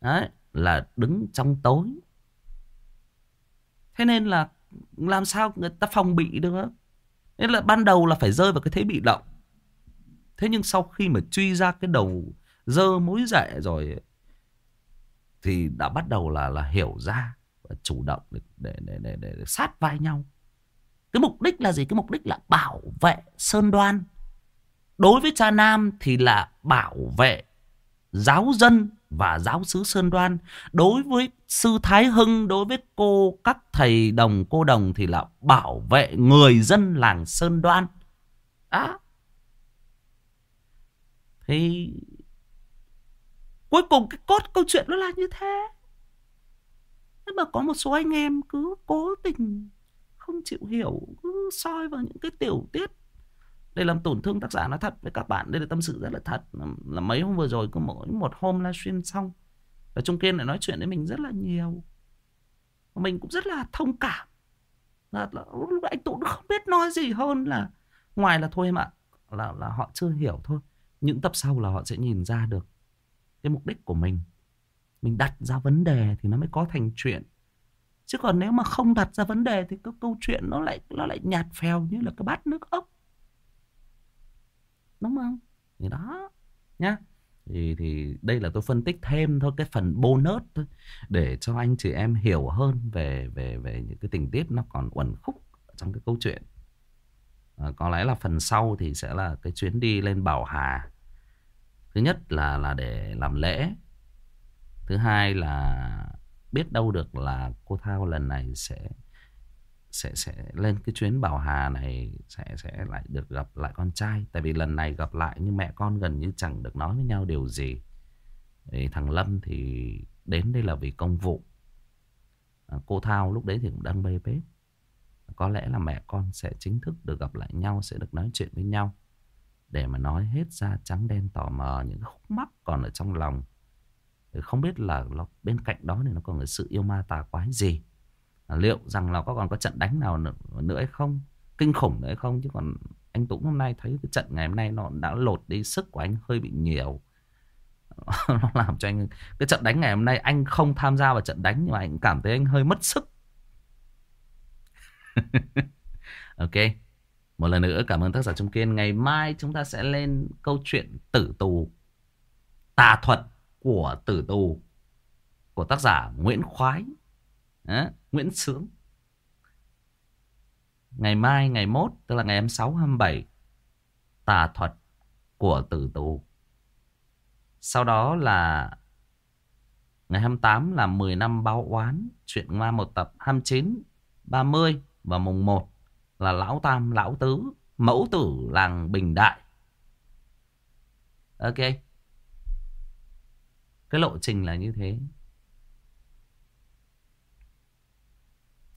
đấy, là đứng trong tối. Thế nên là làm sao người ta phòng bị được Nên là ban đầu là phải rơi vào cái thế bị động Thế nhưng sau khi mà truy ra cái đầu dơ mối dạy rồi thì đã bắt đầu là là hiểu ra Và chủ động để, để, để, để, để sát vai nhau Cái mục đích là gì? Cái mục đích là bảo vệ Sơn Đoan Đối với cha Nam thì là bảo vệ giáo dân và giáo sứ Sơn Đoan. Đối với sư Thái Hưng, đối với cô các thầy đồng cô đồng thì là bảo vệ người dân làng Sơn Đoan. Đó. Thì cuối cùng cái cốt câu chuyện nó là như thế. Nhưng mà có một số anh em cứ cố tình không chịu hiểu, cứ soi vào những cái tiểu tiết. Đây làm tổn thương tác giả nó thật với các bạn đây là tâm sự rất là thật. Là, là mấy hôm vừa rồi có mỗi một hôm livestream xong và trung kiên lại nói chuyện với mình rất là nhiều. Mình cũng rất là thông cảm. Là, là lúc anh tụ nó không biết nói gì hơn là ngoài là thôi em ạ là là họ chưa hiểu thôi. Những tập sau là họ sẽ nhìn ra được cái mục đích của mình. Mình đặt ra vấn đề thì nó mới có thành chuyện. Chứ còn nếu mà không đặt ra vấn đề thì cái câu chuyện nó lại nó lại nhạt phèo như là cái bát nước ốc. Đúng không? Thì đó nhá. Thì thì đây là tôi phân tích thêm thôi cái phần bonus thôi để cho anh chị em hiểu hơn về về về những cái tình tiết nó còn uẩn khúc trong cái câu chuyện. À, có lẽ là phần sau thì sẽ là cái chuyến đi lên Bảo Hà thứ nhất là là để làm lễ. Thứ hai là biết đâu được là cô Thao lần này sẽ sẽ sẽ lên cái chuyến Bảo Hà này sẽ sẽ lại được gặp lại con trai. Tại vì lần này gặp lại nhưng mẹ con gần như chẳng được nói với nhau điều gì. Thì thằng Lâm thì đến đây là vì công vụ. À, cô Thao lúc đấy thì cũng đang bê bết có lẽ là mẹ con sẽ chính thức được gặp lại nhau sẽ được nói chuyện với nhau để mà nói hết ra trắng đen tò mò những khúc mắc còn ở trong lòng. Không biết là nó, bên cạnh đó thì nó còn sự yêu ma tà quái gì? Liệu rằng là có còn có trận đánh nào nữa, nữa hay không? Kinh khủng nữa hay không? Chứ còn anh Tũng hôm nay thấy cái trận ngày hôm nay nó đã lột đi sức của anh hơi bị nhiều. Nó làm cho anh cái trận đánh ngày hôm nay anh không tham gia vào trận đánh nhưng mà anh cảm thấy anh hơi mất sức. Ok một lần nữa cảm ơn tác giả Trung Kiên. Ngày mai chúng ta sẽ lên câu chuyện tử tù tà thuật của tử tù của tác giả Nguyễn Khoái. Đó, Nguyễn Sướng. Ngày mai ngày mốt tức là ngày 26 27 tà thuật của tử tù. Sau đó là ngày 28 là 10 năm báo oán chuyện ma một tập 29 30 và mùng 1 là lão tam lão tứ mẫu tử làng Bình Đại. Ok. Cái lộ trình là như thế.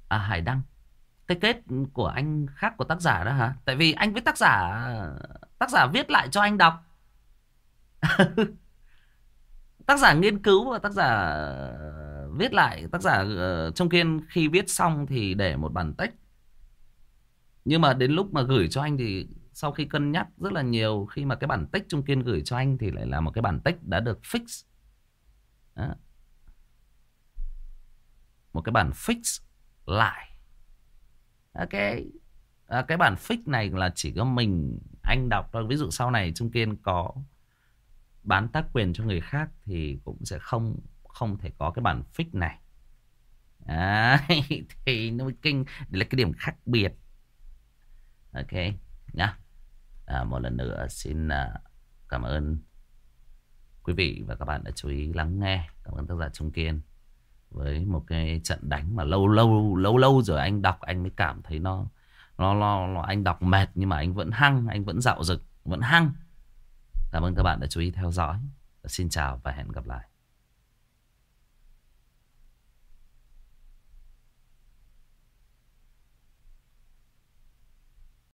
À Hải Đăng Cái kết của anh khác của tác giả đó hả? Tại vì anh với tác giả Tác giả viết lại cho anh đọc. Tác giả nghiên cứu và tác giả viết lại Tác giả uh, trong Kiên khi viết xong thì để một bản text. Nhưng mà đến lúc mà gửi cho anh thì Sau khi cân nhắc rất là nhiều Khi mà cái bản tích Trung Kiên gửi cho anh Thì lại là một cái bản tích đã được fix. Đó. Một cái bản fix lại. Ok. À, cái bản fix này là chỉ có mình anh đọc thôi. Ví dụ sau này trung kiên có bán tác quyền cho người khác thì cũng sẽ không không thể có cái bản fix này. À, thì nó kinh. Là cái điểm khác biệt ok nhá. À, một lần nữa xin uh, cảm ơn quý vị và các bạn đã chú ý lắng nghe. Cảm ơn tác giả trung kiên. Với một cái trận đánh mà lâu lâu lâu lâu rồi anh đọc anh mới cảm thấy nó nó nó, nó anh đọc mệt nhưng mà anh vẫn hăng anh vẫn dạo dực vẫn hăng. Cảm ơn các bạn đã chú ý theo dõi. Xin chào và hẹn gặp lại.